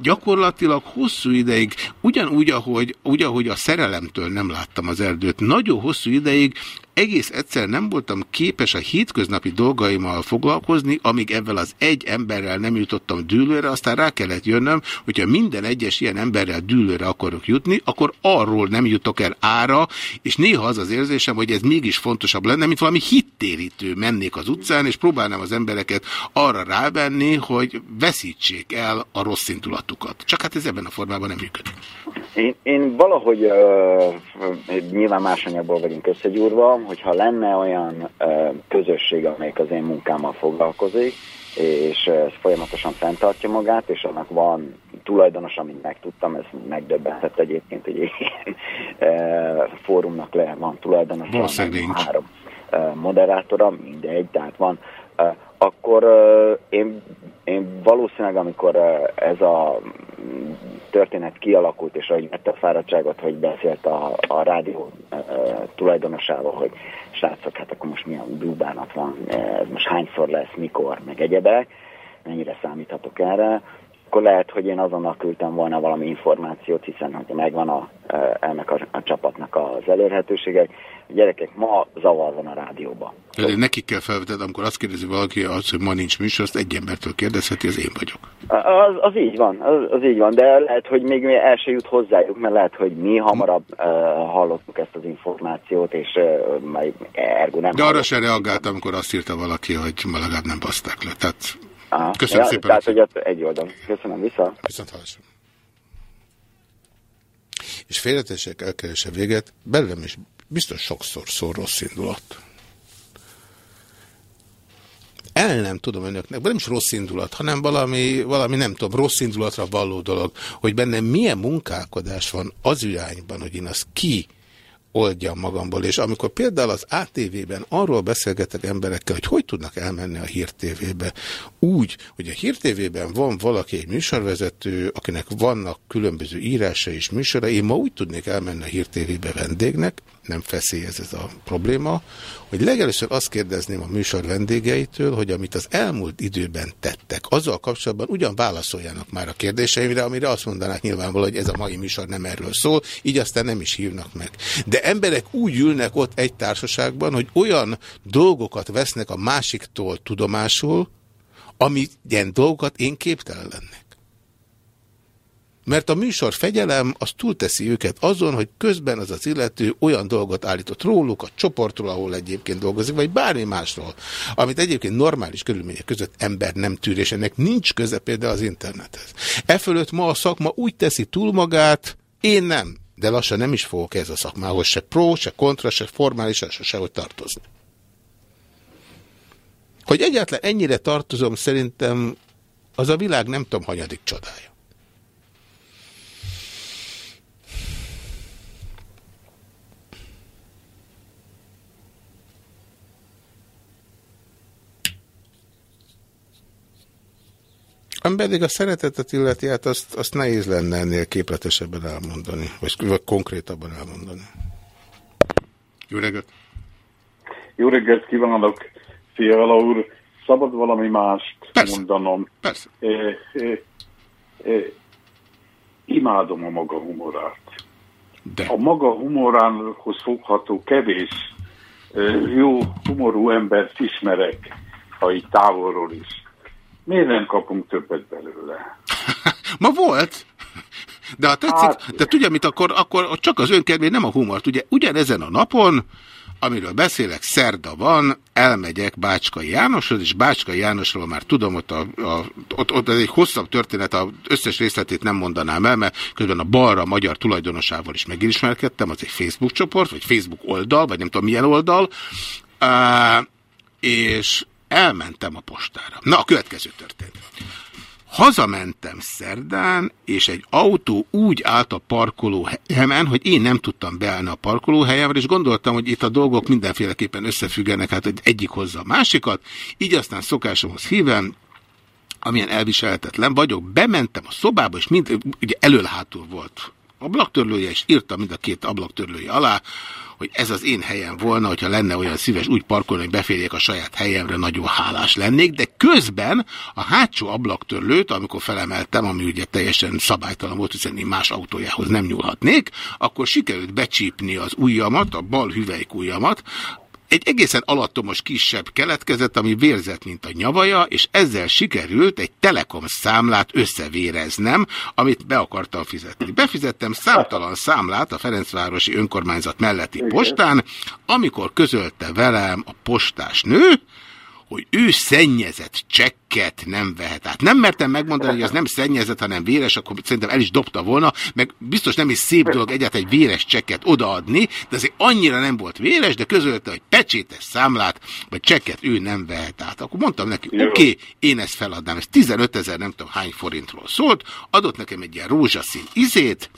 gyakorlatilag hosszú ideig, ugyanúgy, ahogy, úgy, ahogy a szerelemtől nem láttam az erdőt, nagyon hosszú ideig egész egyszer nem voltam képes a hétköznapi dolgaimmal foglalkozni, amíg ebben az egy emberrel nem jutottam dűlőre, aztán rá kellett jönnöm, hogyha minden egyes ilyen emberrel dűlőre akarok jutni, akkor arról nem jutok el ára, és néha az az érzésem, hogy ez mégis fontosabb lenne, mint valami hittérítő mennék az utcán, és próbálnám az embereket arra rávenni, hogy veszítsék el a rossz indulatukat. Csak hát ez ebben a formában nem működik. Én, én valahogy uh, nyilván más anyagból vagyunk összegyúrva, hogyha lenne olyan uh, közösség, amelyik az én munkámmal foglalkozik, és ez folyamatosan fenntartja magát, és annak van tulajdonos, amit megtudtam, ez megdöbbentett egyébként, hogy ilyen uh, fórumnak le van tulajdonos, van három moderátora, mindegy, tehát van, akkor én, én valószínűleg, amikor ez a történet kialakult, és ahogy vette a fáradtságot, hogy beszélt a, a rádió e, tulajdonosával, hogy srácok, hát akkor most milyen búbánat van, ez most hányszor lesz, mikor, meg egyebek, mennyire számíthatok erre, akkor lehet, hogy én azonnal küldtem volna valami információt, hiszen hogy megvan a, ennek a, a csapatnak az elérhetősége. Gyerekek, ma zavar van a rádióban. De nekik kell felveted, amikor azt kérdezi valaki, az, hogy ma nincs műsor, azt egy embertől kérdezheti, az én vagyok. Az, az így van, az, az így van, de lehet, hogy még el se jut hozzájuk, mert lehet, hogy mi hamarabb uh, hallottuk ezt az információt, és uh, ergo nem De arra se reagáltam, amikor azt írta valaki, hogy ma legalább nem baszták le. Tehát Aha. Köszönöm ja, szépen. Tehát, hogy egy oldal. Köszönöm vissza. Viszont hallásra. És félretesek elkeresse véget, belőlem is biztos sokszor szól rossz indulat. El nem tudom önöknek, nem is rossz indulat, hanem valami, valami nem tudom, rossz indulatra való dolog, hogy bennem milyen munkálkodás van az irányban, hogy én azt ki oldjam magamból. És amikor például az ATV-ben arról beszélgetek emberekkel, hogy hogy tudnak elmenni a hírtévébe, úgy, hogy a hírtévében van valaki egy műsorvezető, akinek vannak különböző írása és műsora, én ma úgy tudnék elmenni a hírtévébe vendégnek, nem feszélyez ez a probléma, hogy legelőször azt kérdezném a műsor vendégeitől, hogy amit az elmúlt időben tettek, azzal kapcsolatban ugyan válaszoljanak már a kérdéseimre, amire azt mondanák nyilvánvalóan, hogy ez a mai műsor nem erről szól, így aztán nem is hívnak meg. De emberek úgy ülnek ott egy társaságban, hogy olyan dolgokat vesznek a másiktól tudomásul, ami ilyen dolgokat én képtelen lennék. Mert a műsor fegyelem az túlteszi őket azon, hogy közben az az illető olyan dolgot állított róluk, a csoportról, ahol egyébként dolgozik, vagy bármi másról, amit egyébként normális körülmények között ember nem tűr, és ennek nincs köze például az internethez. E fölött ma a szakma úgy teszi túl magát, én nem, de lassan nem is fogok ez a szakmához se pro, se kontra, se formális, se sehogy tartozni. Hogy egyáltalán ennyire tartozom, szerintem az a világ nem tudom, hanyadik csodája. Ami pedig a szeretetet illeti, hát azt, azt nehéz lenne ennél képletesebben elmondani, vagy, vagy konkrétabban elmondani. Jó reggelt! Jó reggelt kívánok! Fiala úr, szabad valami mást Persze. mondanom. Persze. E, e, e, imádom a maga humorát. De. A maga humorához fogható kevés jó humorú embert ismerek, ha így távolról is. Miért nem kapunk többet belőle? *laughs* Ma volt. De ha tetszik, Hát- de tudja, mit akkor, akkor csak az önkedvény, nem a humort. Ugye ugyanezen a napon, amiről beszélek, szerda van, elmegyek Bácskai Jánoshoz, és Bácskai Jánosról már tudom, ott, a, a, ott, ott ez egy hosszabb történet, az összes részletét nem mondanám el, mert közben a balra a magyar tulajdonosával is megismerkedtem, az egy Facebook csoport, vagy Facebook oldal, vagy nem tudom milyen oldal, uh, és elmentem a postára. Na, a következő történt. Hazamentem szerdán, és egy autó úgy állt a parkolóhelyemen, hogy én nem tudtam beállni a parkolóhelyemre, és gondoltam, hogy itt a dolgok mindenféleképpen összefüggenek, hát hogy egyik hozza a másikat, így aztán szokásomhoz híven, amilyen elviselhetetlen vagyok, bementem a szobába, és mind, ugye elől-hátul volt ablaktörlője, és írtam mind a két ablaktörlője alá, hogy ez az én helyem volna, hogyha lenne olyan szíves úgy parkolni, hogy beférjek a saját helyemre, nagyon hálás lennék, de közben a hátsó ablaktörlőt, amikor felemeltem, ami ugye teljesen szabálytalan volt, hiszen én más autójához nem nyúlhatnék, akkor sikerült becsípni az ujjamat, a bal hüvelyk ujjamat, egy egészen alattomos kisebb keletkezett, ami vérzett, mint a nyavaja, és ezzel sikerült egy telekom számlát összevéreznem, amit be akartam fizetni. Befizettem számtalan számlát a Ferencvárosi önkormányzat melletti postán, amikor közölte velem a postás nő, hogy ő szennyezett csekket nem vehet át. Nem mertem megmondani, hogy az nem szennyezett, hanem véres, akkor szerintem el is dobta volna, meg biztos nem is szép dolog egyáltalán egy véres csekket odaadni, de azért annyira nem volt véres, de közölte, hogy pecsétes számlát, vagy csekket ő nem vehet át. Akkor mondtam neki, oké, okay, én ezt feladnám. Ez 15 ezer nem tudom hány forintról szólt, adott nekem egy ilyen rózsaszín izét,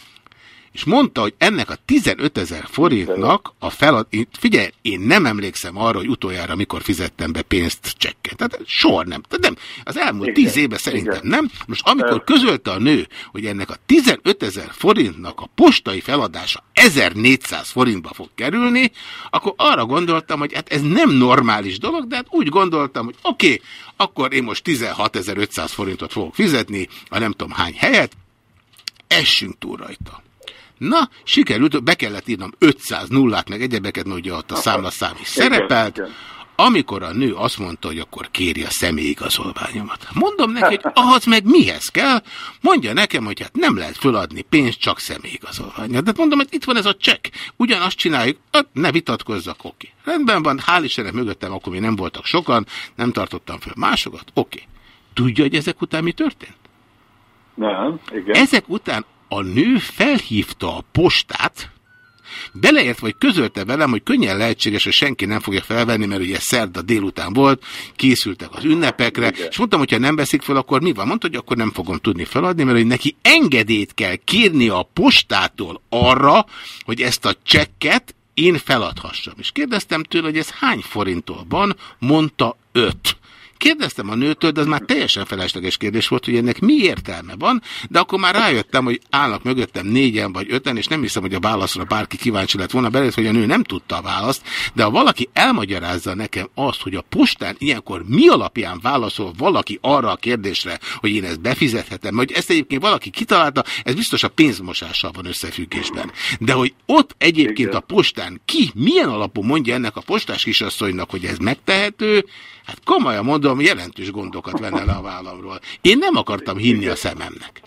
és mondta, hogy ennek a 15 ezer forintnak a felad... Figyelj, én nem emlékszem arra, hogy utoljára mikor fizettem be pénzt csekket. Tehát soha nem. Tehát nem. Az elmúlt 10 évben szerintem igen. nem. Most amikor közölte a nő, hogy ennek a 15 ezer forintnak a postai feladása 1400 forintba fog kerülni, akkor arra gondoltam, hogy hát ez nem normális dolog, de hát úgy gondoltam, hogy oké, okay, akkor én most 16.500 forintot fogok fizetni, a nem tudom hány helyet, essünk túl rajta. Na, sikerült, be kellett írnom 500 nullát, meg egyebeket, mert ugye ott a számlaszám is szerepelt. Amikor a nő azt mondta, hogy akkor kéri a személyigazolványomat. Mondom neki, hogy ahhoz meg mihez kell? Mondja nekem, hogy hát nem lehet föladni pénzt, csak személyigazolványot. De mondom, hogy itt van ez a csekk. Ugyanazt csináljuk, hát ne vitatkozzak, oké. Rendben van, hál' Istennek mögöttem, akkor még nem voltak sokan, nem tartottam föl másokat, oké. Tudja, hogy ezek után mi történt? Nem, igen. Ezek után a nő felhívta a postát, beleért vagy közölte velem, hogy könnyen lehetséges, hogy senki nem fogja felvenni, mert ugye szerda délután volt, készültek az ünnepekre, Igen. és mondtam, hogy ha nem veszik fel, akkor mi van? Mondta, hogy akkor nem fogom tudni feladni, mert hogy neki engedélyt kell kérni a postától arra, hogy ezt a csekket én feladhassam. És kérdeztem tőle, hogy ez hány forinttól van, mondta öt. Kérdeztem a nőtől, de az már teljesen felesleges kérdés volt, hogy ennek mi értelme van, de akkor már rájöttem, hogy állnak mögöttem négyen vagy öten, és nem hiszem, hogy a válaszra bárki kíváncsi lett volna belőle, hogy a nő nem tudta a választ, de ha valaki elmagyarázza nekem azt, hogy a postán ilyenkor mi alapján válaszol valaki arra a kérdésre, hogy én ezt befizethetem, hogy ezt egyébként valaki kitalálta, ez biztos a pénzmosással van összefüggésben. De hogy ott egyébként a postán ki, milyen alapon mondja ennek a postás kisasszonynak, hogy ez megtehető, Hát komolyan mondom, jelentős gondokat venne le a vállamról. Én nem akartam hinni a szememnek.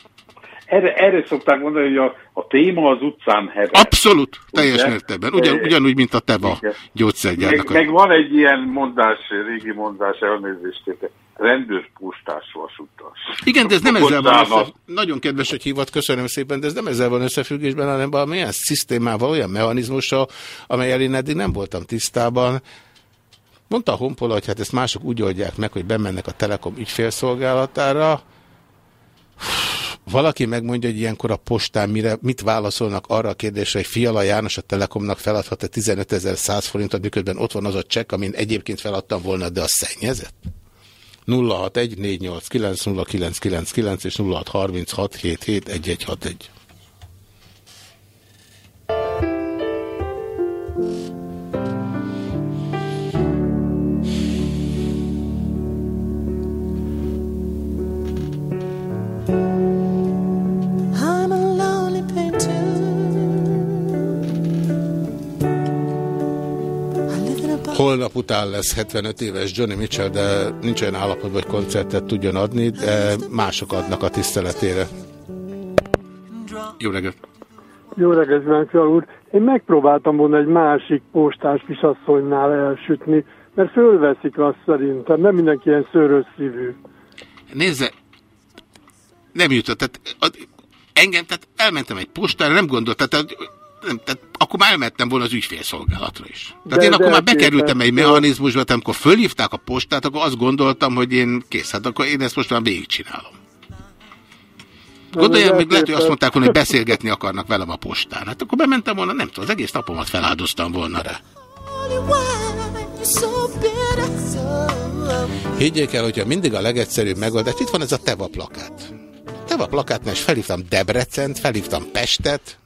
Erre, erre szokták mondani, hogy a, a téma az utcán hever. Abszolút, teljes mértékben. Ugyan, Eh, ugyanúgy, mint a teva gyógyszergyárnak. Meg, meg van egy ilyen mondás, régi mondás, elnézést érte, rendőr postás vasutas. Igen, de ez nem ezzel van Bocsánat. össze... Nagyon kedves, hogy hívott, köszönöm szépen, de ez nem ezzel van összefüggésben, hanem valamilyen szisztémával, olyan mechanizmussal, amelyel én eddig nem voltam tisztában. Mondta a Honpola, hogy hát ezt mások úgy oldják meg, hogy bemennek a Telekom ügyfélszolgálatára. Valaki megmondja, hogy ilyenkor a postán mire, mit válaszolnak arra a kérdésre, hogy Fiala János a Telekomnak feladhat-e 15.100 forintot, miközben ott van az a csekk, amin egyébként feladtam volna, de az szennyezett? 061 489 0999 és 0636 Holnap után lesz 75 éves Johnny Mitchell, de nincs olyan állapotban, hogy koncertet tudjon adni, de mások adnak a tiszteletére. Jó reggelt! Jó reggelt, Zsánfial úr! Én megpróbáltam volna egy másik postás kisasszonynál elsütni, mert fölveszik azt szerintem, nem mindenki ilyen szőrös szívű. Nézze, nem jutott, tehát engem, tehát elmentem egy postára, nem gondoltam, tehát, nem, tehát akkor már elmentem volna az ügyfélszolgálatra is. Tehát De- én akkor de már bekerültem értem. egy mechanizmusba, tehát amikor fölhívták a postát, akkor azt gondoltam, hogy én kész, hát akkor én ezt most már végigcsinálom. Gondoljál, meg lehet, hogy azt mondták volna, hogy beszélgetni akarnak velem a postán. Hát akkor bementem volna, nem tudom, az egész napomat feláldoztam volna rá. Higgyék el, hogyha mindig a legegyszerűbb megoldás, itt van ez a Teva plakát. Teva plakátnál is felhívtam Debrecent, felhívtam Pestet,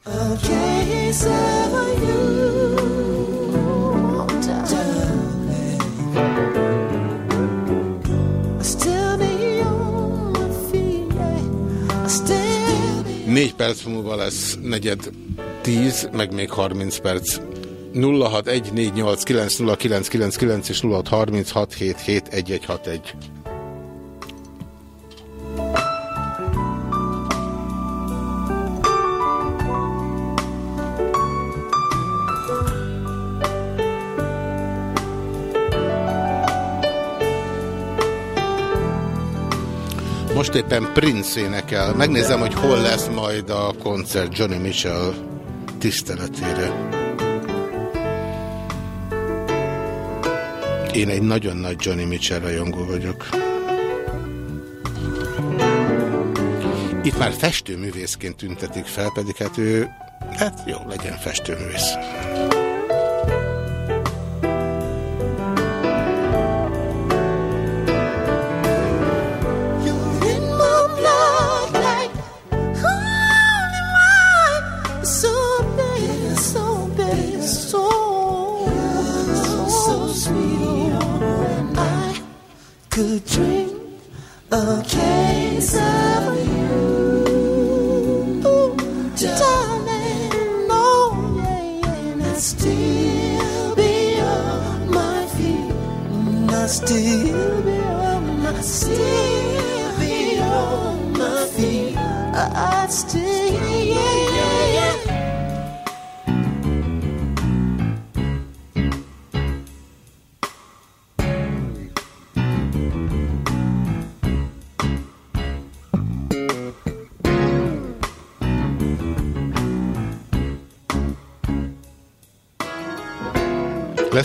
négy perc múlva lesz negyed tíz, meg még 30 perc. 0614890999 és 0636771161. éppen Prince énekel. Megnézem, hogy hol lesz majd a koncert Johnny Mitchell tiszteletére. Én egy nagyon nagy Johnny Mitchell rajongó vagyok. Itt már festőművészként tüntetik fel, pedig hát ő, hát jó, legyen festőművész.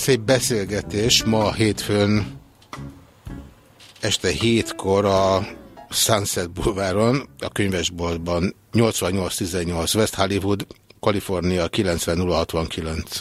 Lesz egy beszélgetés ma hétfőn este hétkor a Sunset Boulevardon, a könyvesboltban 8818 West Hollywood, Kalifornia 90069.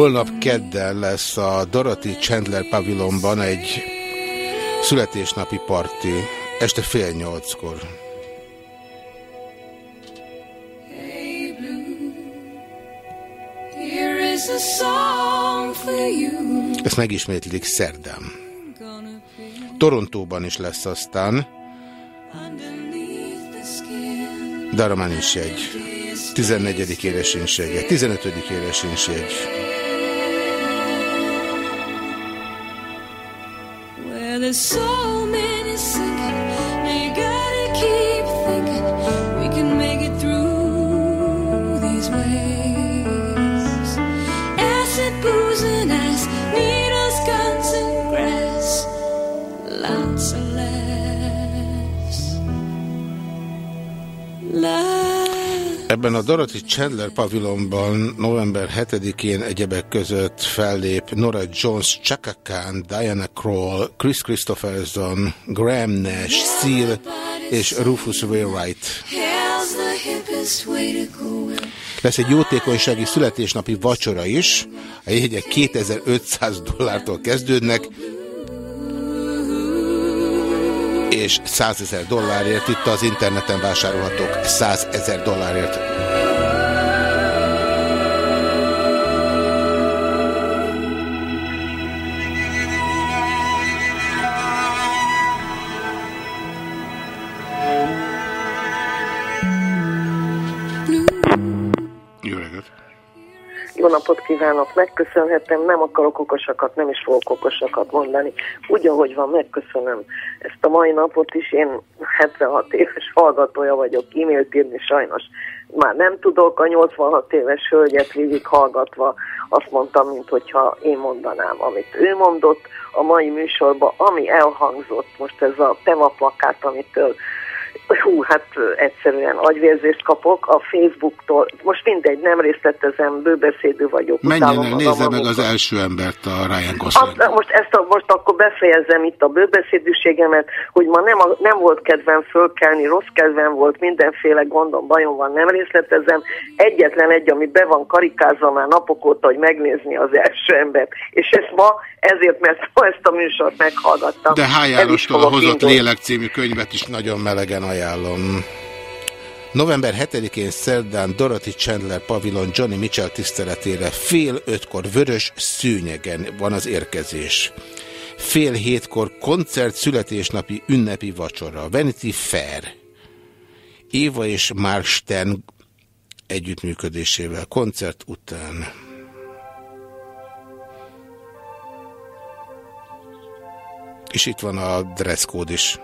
Holnap kedden lesz a Dorothy Chandler pavilonban egy születésnapi parti, este fél nyolckor. Ezt megismétlik szerdán. Torontóban is lesz aztán, de arra már nincs jegy. 14. ére sincs jegy, 15. ére there's so Ebben a Dorothy Chandler pavilonban november 7-én egyebek között fellép Nora Jones, Chaka Khan, Diana Kroll, Chris Christopherson, Graham Nash, Seal és Rufus Wainwright. Lesz egy jótékonysági születésnapi vacsora is, a jegyek 2500 dollártól kezdődnek, és 100 ezer dollárért itt az interneten vásárolhatók 100 ezer dollárért. Jó napot kívánok, megköszönhetem, nem akarok okosakat, nem is fogok okosakat mondani. Úgy, ahogy van, megköszönöm ezt a mai napot is. Én 76 éves hallgatója vagyok, e-mailt írni sajnos már nem tudok. A 86 éves hölgyet végig hallgatva azt mondtam, mint hogyha én mondanám, amit ő mondott a mai műsorban, ami elhangzott most ez a temaplakát, amitől hú, hát egyszerűen agyvérzést kapok a Facebooktól. Most mindegy, nem részletezem, bőbeszédő vagyok. Menjen el, nézze meg az első embert, a Ryan Gosling. azt, most, ezt a, most akkor befejezem itt a bőbeszédűségemet, hogy ma nem, a- nem volt kedvem fölkelni, rossz kedvem volt, mindenféle gondom, bajom van, nem részletezem. Egyetlen egy, ami be van karikázva már napok óta, hogy megnézni az első embert. És ezt ma ezért, mert ma ezt a műsort meghallgattam. De H. El is Jánostól a Hozott. Lélek című könyvet is nagyon melegen ajánlom. November 7-én szerdán Dorothy Chandler pavilon Johnny Mitchell tiszteletére fél ötkor vörös szűnyegen van az érkezés. Fél hétkor koncert születésnapi ünnepi vacsora. Vanity Fair. Éva és Mark Stern együttműködésével koncert után. És itt van a dresscode is.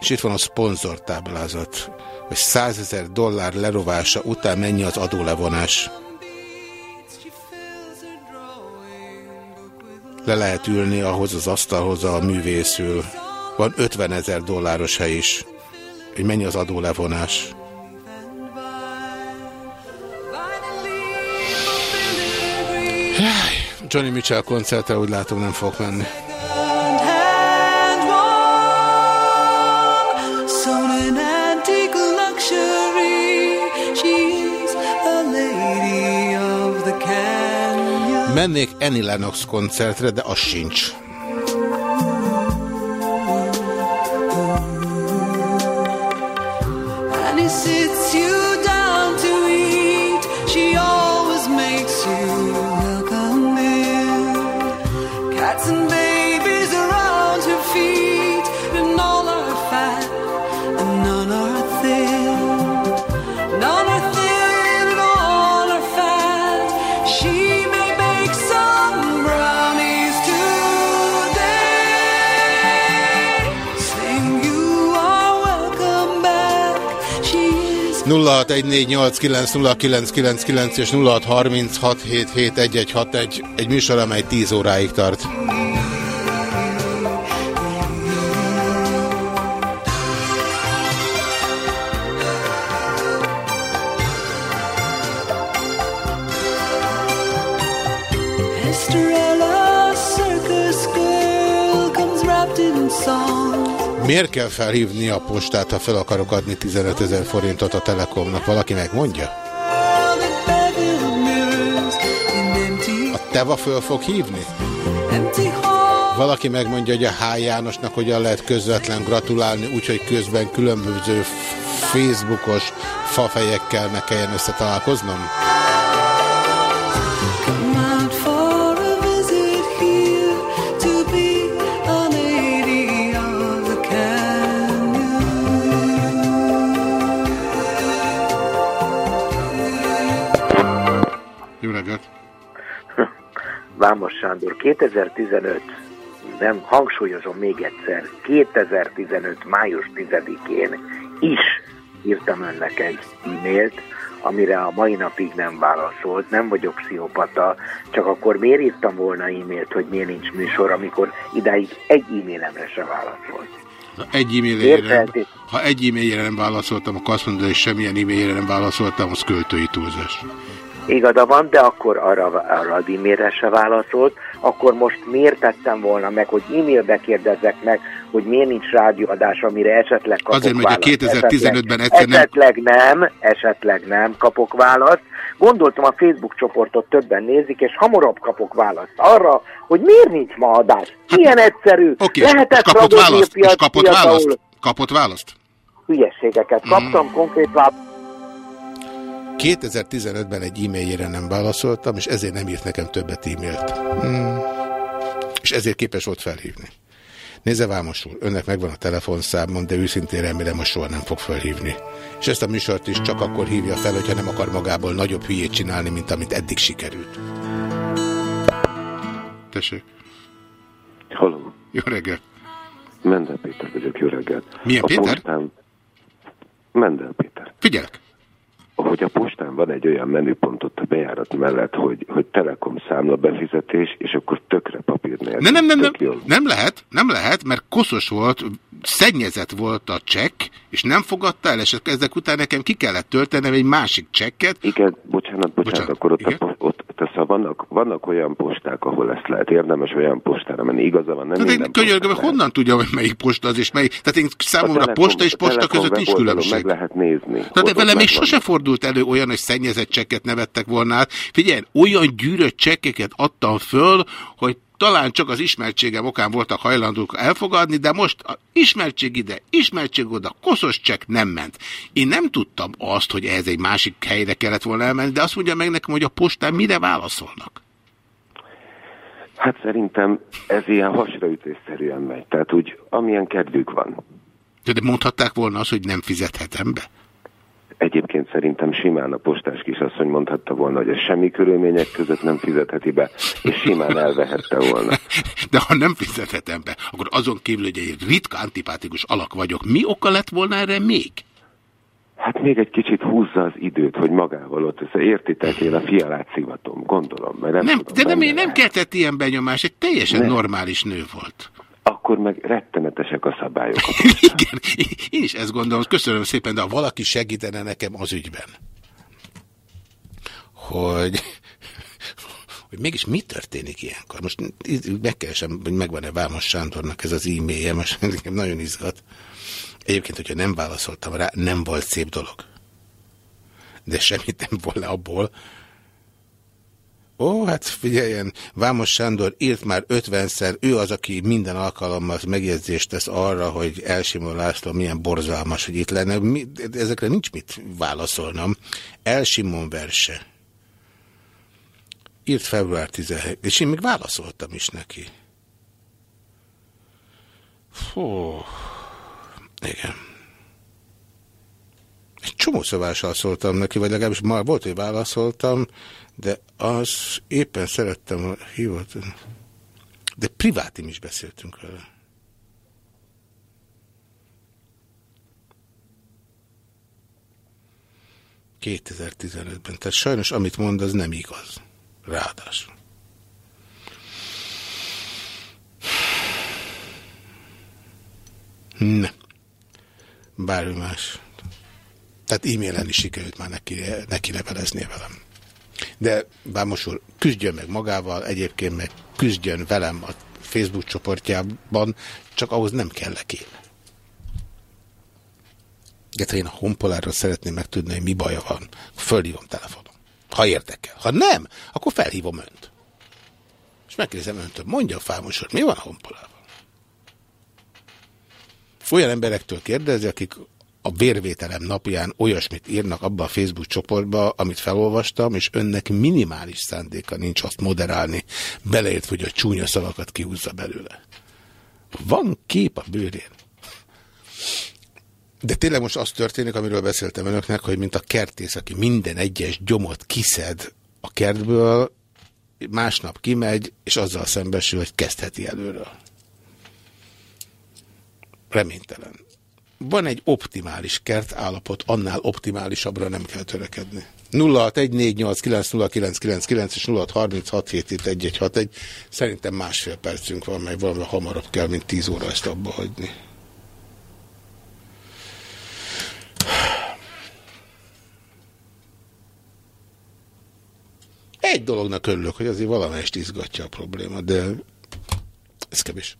És itt van a szponzortáblázat, hogy 100 ezer dollár lerovása után mennyi az adólevonás. Le lehet ülni ahhoz az asztalhoz a művészül. Van 50 ezer dolláros hely is. Hogy mennyi az adólevonás. Johnny Mitchell koncertre úgy látom nem fog menni. Mennék Annie Lennox koncertre, de az sincs. And 0614890999 és 0636771161 egy műsor, amely 10 óráig tart. Miért kell felhívni a postát, ha fel akarok adni 15 ezer forintot a Telekomnak? Valaki megmondja? A Teva föl fog hívni? Valaki megmondja, hogy a H. Jánosnak hogyan lehet közvetlen gratulálni, úgyhogy közben különböző Facebookos fafejekkel ne kelljen összetalálkoznom? Come Vámos Sándor, 2015, nem hangsúlyozom még egyszer, 2015. május 10-én is írtam önnek egy e-mailt, amire a mai napig nem válaszolt, nem vagyok pszichopata, csak akkor miért írtam volna e-mailt, hogy miért nincs műsor, amikor idáig egy e-mailemre se válaszolt. Ha egy e-mailjére nem, e-mailjére nem válaszoltam, akkor azt mondod, hogy semmilyen e-mailjére nem válaszoltam, az költői túlzás. Igaza van, de akkor arra, arra az e-mailre se válaszolt, akkor most miért tettem volna meg, hogy e-mailbe kérdezzek meg, hogy miért nincs rádióadás, amire esetleg kapok Azért, mert a választ. 2015-ben esetleg, egyszer nem- esetleg nem, esetleg nem kapok választ. Gondoltam, a Facebook csoportot többen nézik, és hamarabb kapok választ arra, hogy miért nincs ma adás. Milyen egyszerű. Hát, Oké, és Lehetett kapott a választ? És kapott piac, választ? ahol Kapott választ? Hülyeségeket kaptam, konkrét választ. 2015-ben egy e-mailjére nem válaszoltam, és ezért nem írt nekem többet e-mailt. Hmm. És ezért képes volt felhívni. Nézze Vámos úr, önnek megvan a telefonszámon, de őszintén remélem, hogy soha nem fog felhívni. És ezt a műsort is csak akkor hívja fel, hogyha nem akar magából nagyobb hülyét csinálni, mint amit eddig sikerült. Tessék. Halló, Jó reggelt. Mendel Péter vagyok, jó reggelt. Milyen a Péter? Postán... Mendel Péter. Figyelek. Hogy a postán van egy olyan menüpontot a bejárat mellett, hogy, hogy Telekom számla befizetés, és akkor tökre papír nélkül. Ne, nem, nem, nem, jó. nem lehet, nem lehet, mert koszos volt, szennyezett volt a csekk, és nem fogadta el, és ezek után nekem ki kellett töltenem egy másik csekket. Igen, bocsánat, bocsánat, bocsánat akkor ott, a, po- ott, ott szóval vannak, vannak olyan posták, ahol ezt lehet érdemes olyan postára menni. Igaza van, nem Hát én könyörgöm, honnan tudja, hogy melyik posta az, és melyik. Tehát én számomra Telekom- posta és a posta Telekom között nincs különbség. Meg lehet nézni. Na de Ott- vele ott még sose fordult elő olyan, hogy szennyezett csekket nevettek volna át. Figyelj, olyan gyűrött csekkeket adtam föl, hogy talán csak az ismertségem okán voltak hajlandók elfogadni, de most ismertség ide, ismertség oda, koszos csekk nem ment. Én nem tudtam azt, hogy ehhez egy másik helyre kellett volna elmenni, de azt mondja meg nekem, hogy a postán mire válaszolnak. Hát szerintem ez ilyen hasraütésszerűen megy. Tehát úgy, amilyen kedvük van. De mondhatták volna azt, hogy nem fizethetem be. Egyébként szerintem simán a postás kisasszony mondhatta volna, hogy ez semmi körülmények között nem fizetheti be, és simán elvehette volna. *laughs* De ha nem fizethetem be, akkor azon kívül, hogy egy ritka antipátikus alak vagyok, mi oka lett volna erre még? Hát még egy kicsit húzza az időt, hogy magával ott össze. Értitek, én a fialát szivatom, gondolom. Mert nem, Nem, tudom, de nem, én nem keltett ilyen benyomás, egy teljesen Nem. normális nő volt. Akkor meg rettenetesek a szabályok. *laughs* Igen, én is ezt gondolom, köszönöm szépen, de ha valaki segítene nekem az ügyben, hogy, hogy mégis mi történik ilyenkor? Most megkeresem, hogy megvan-e Vámos Sándornak ez az e-mailje, most nekem nagyon izgat. Egyébként, hogyha nem válaszoltam rá, nem volt szép dolog. De semmit nem volna abból, Ó, hát figyeljen, Vámos Sándor írt már ötvenszer, ő az, aki minden alkalommal megjegyzést tesz arra, hogy Elsimon László milyen borzalmas, hogy itt lenne. Mi, ezekre nincs mit válaszolnom. Elsimon verse. Írt február 17, és én még válaszoltam is neki. Fú, igen. Egy csomó szövással szóltam neki, vagy legalábbis már volt, hogy válaszoltam, de az éppen szerettem, hogy hívott. De privátim is beszéltünk vele. ...2015-ben. Tehát sajnos, amit mond, az nem igaz. Ráadásul. Ne. Bármi más. Tehát e-mailen is sikerült már neki, neki leveleznie velem. De Bámos úr, küzdjön meg magával, egyébként meg küzdjön velem a Facebook csoportjában, csak ahhoz nem kell én. De én a honpolárról szeretném megtudni, hogy mi baja van, fölhívom telefonon. Ha érdekel. Ha nem, akkor felhívom önt. És megkérdezem öntől, mondja Fámos úr, mi van a honpolával? Olyan emberektől kérdezi, akik a vérvételem napján olyasmit írnak abba a Facebook csoportba, amit felolvastam, és önnek minimális szándéka nincs azt moderálni, beleért, hogy a csúnya szavakat kihúzza belőle. Van kép a bőrén. De tényleg most az történik, amiről beszéltem önöknek, hogy mint a kertész, aki minden egyes gyomot kiszed a kertből, másnap kimegy, és azzal szembesül, hogy kezdheti előről. Reménytelen. Van egy optimális kert állapot, annál optimálisabbra nem kell törekedni. 0614890999 és 0636771161. Szerintem másfél percünk van, mert valami hamarabb kell, mint 10 óra ezt abba hagyni. Egy dolognak örülök, hogy azért valamelyest izgatja a probléma, de ez kevés.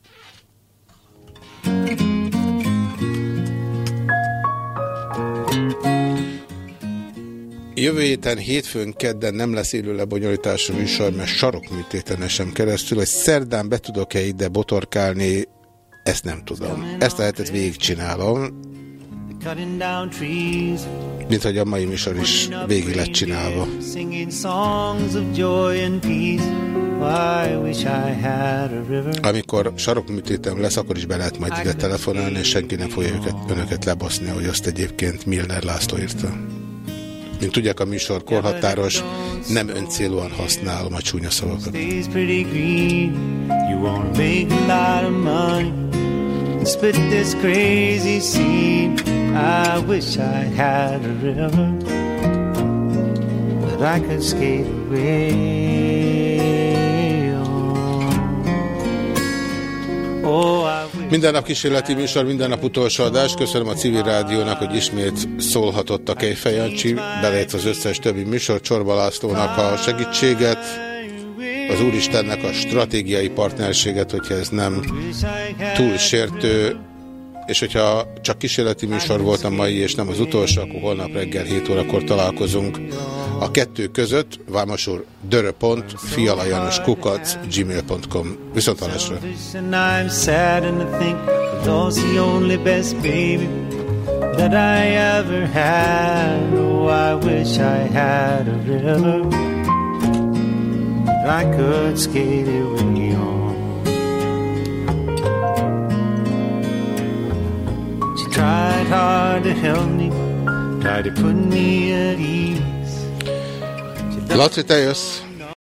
Jövő héten, hétfőn, kedden nem lesz élő lebonyolítású műsor, mert sarokműtéten esem keresztül, hogy szerdán be tudok-e ide botorkálni, ezt nem tudom. Ezt a hetet végigcsinálom, mint hogy a mai műsor is végig lett csinálva. Amikor sarokműtétem lesz, akkor is be lehet majd ide telefonálni, és senki nem fogja őket, önöket lebaszni, ahogy azt egyébként Milner László írta. Mint tudják, a műsor korhatáros, nem öncélúan használom a csúnya szavakat. I could skate away on. Oh, I Minden nap kísérleti műsor, minden nap utolsó adás. Köszönöm a civil rádiónak, hogy ismét szólhatott a Kejfej Jancsi, az összes többi műsor, Csorba Lászlónak a segítséget, az Úristennek a stratégiai partnerséget, hogyha ez nem túl sértő, és hogyha csak kísérleti műsor volt a mai, és nem az utolsó, akkor holnap reggel 7 órakor találkozunk. A kettő között vámosúr dörö.pont, fialajanos kukac, gmail.com. Viszont hallásra! that I ever had. Oh, I wish I had a river I could skate away on. She tried hard to help me, tried to put me at ease. Laci, te jössz?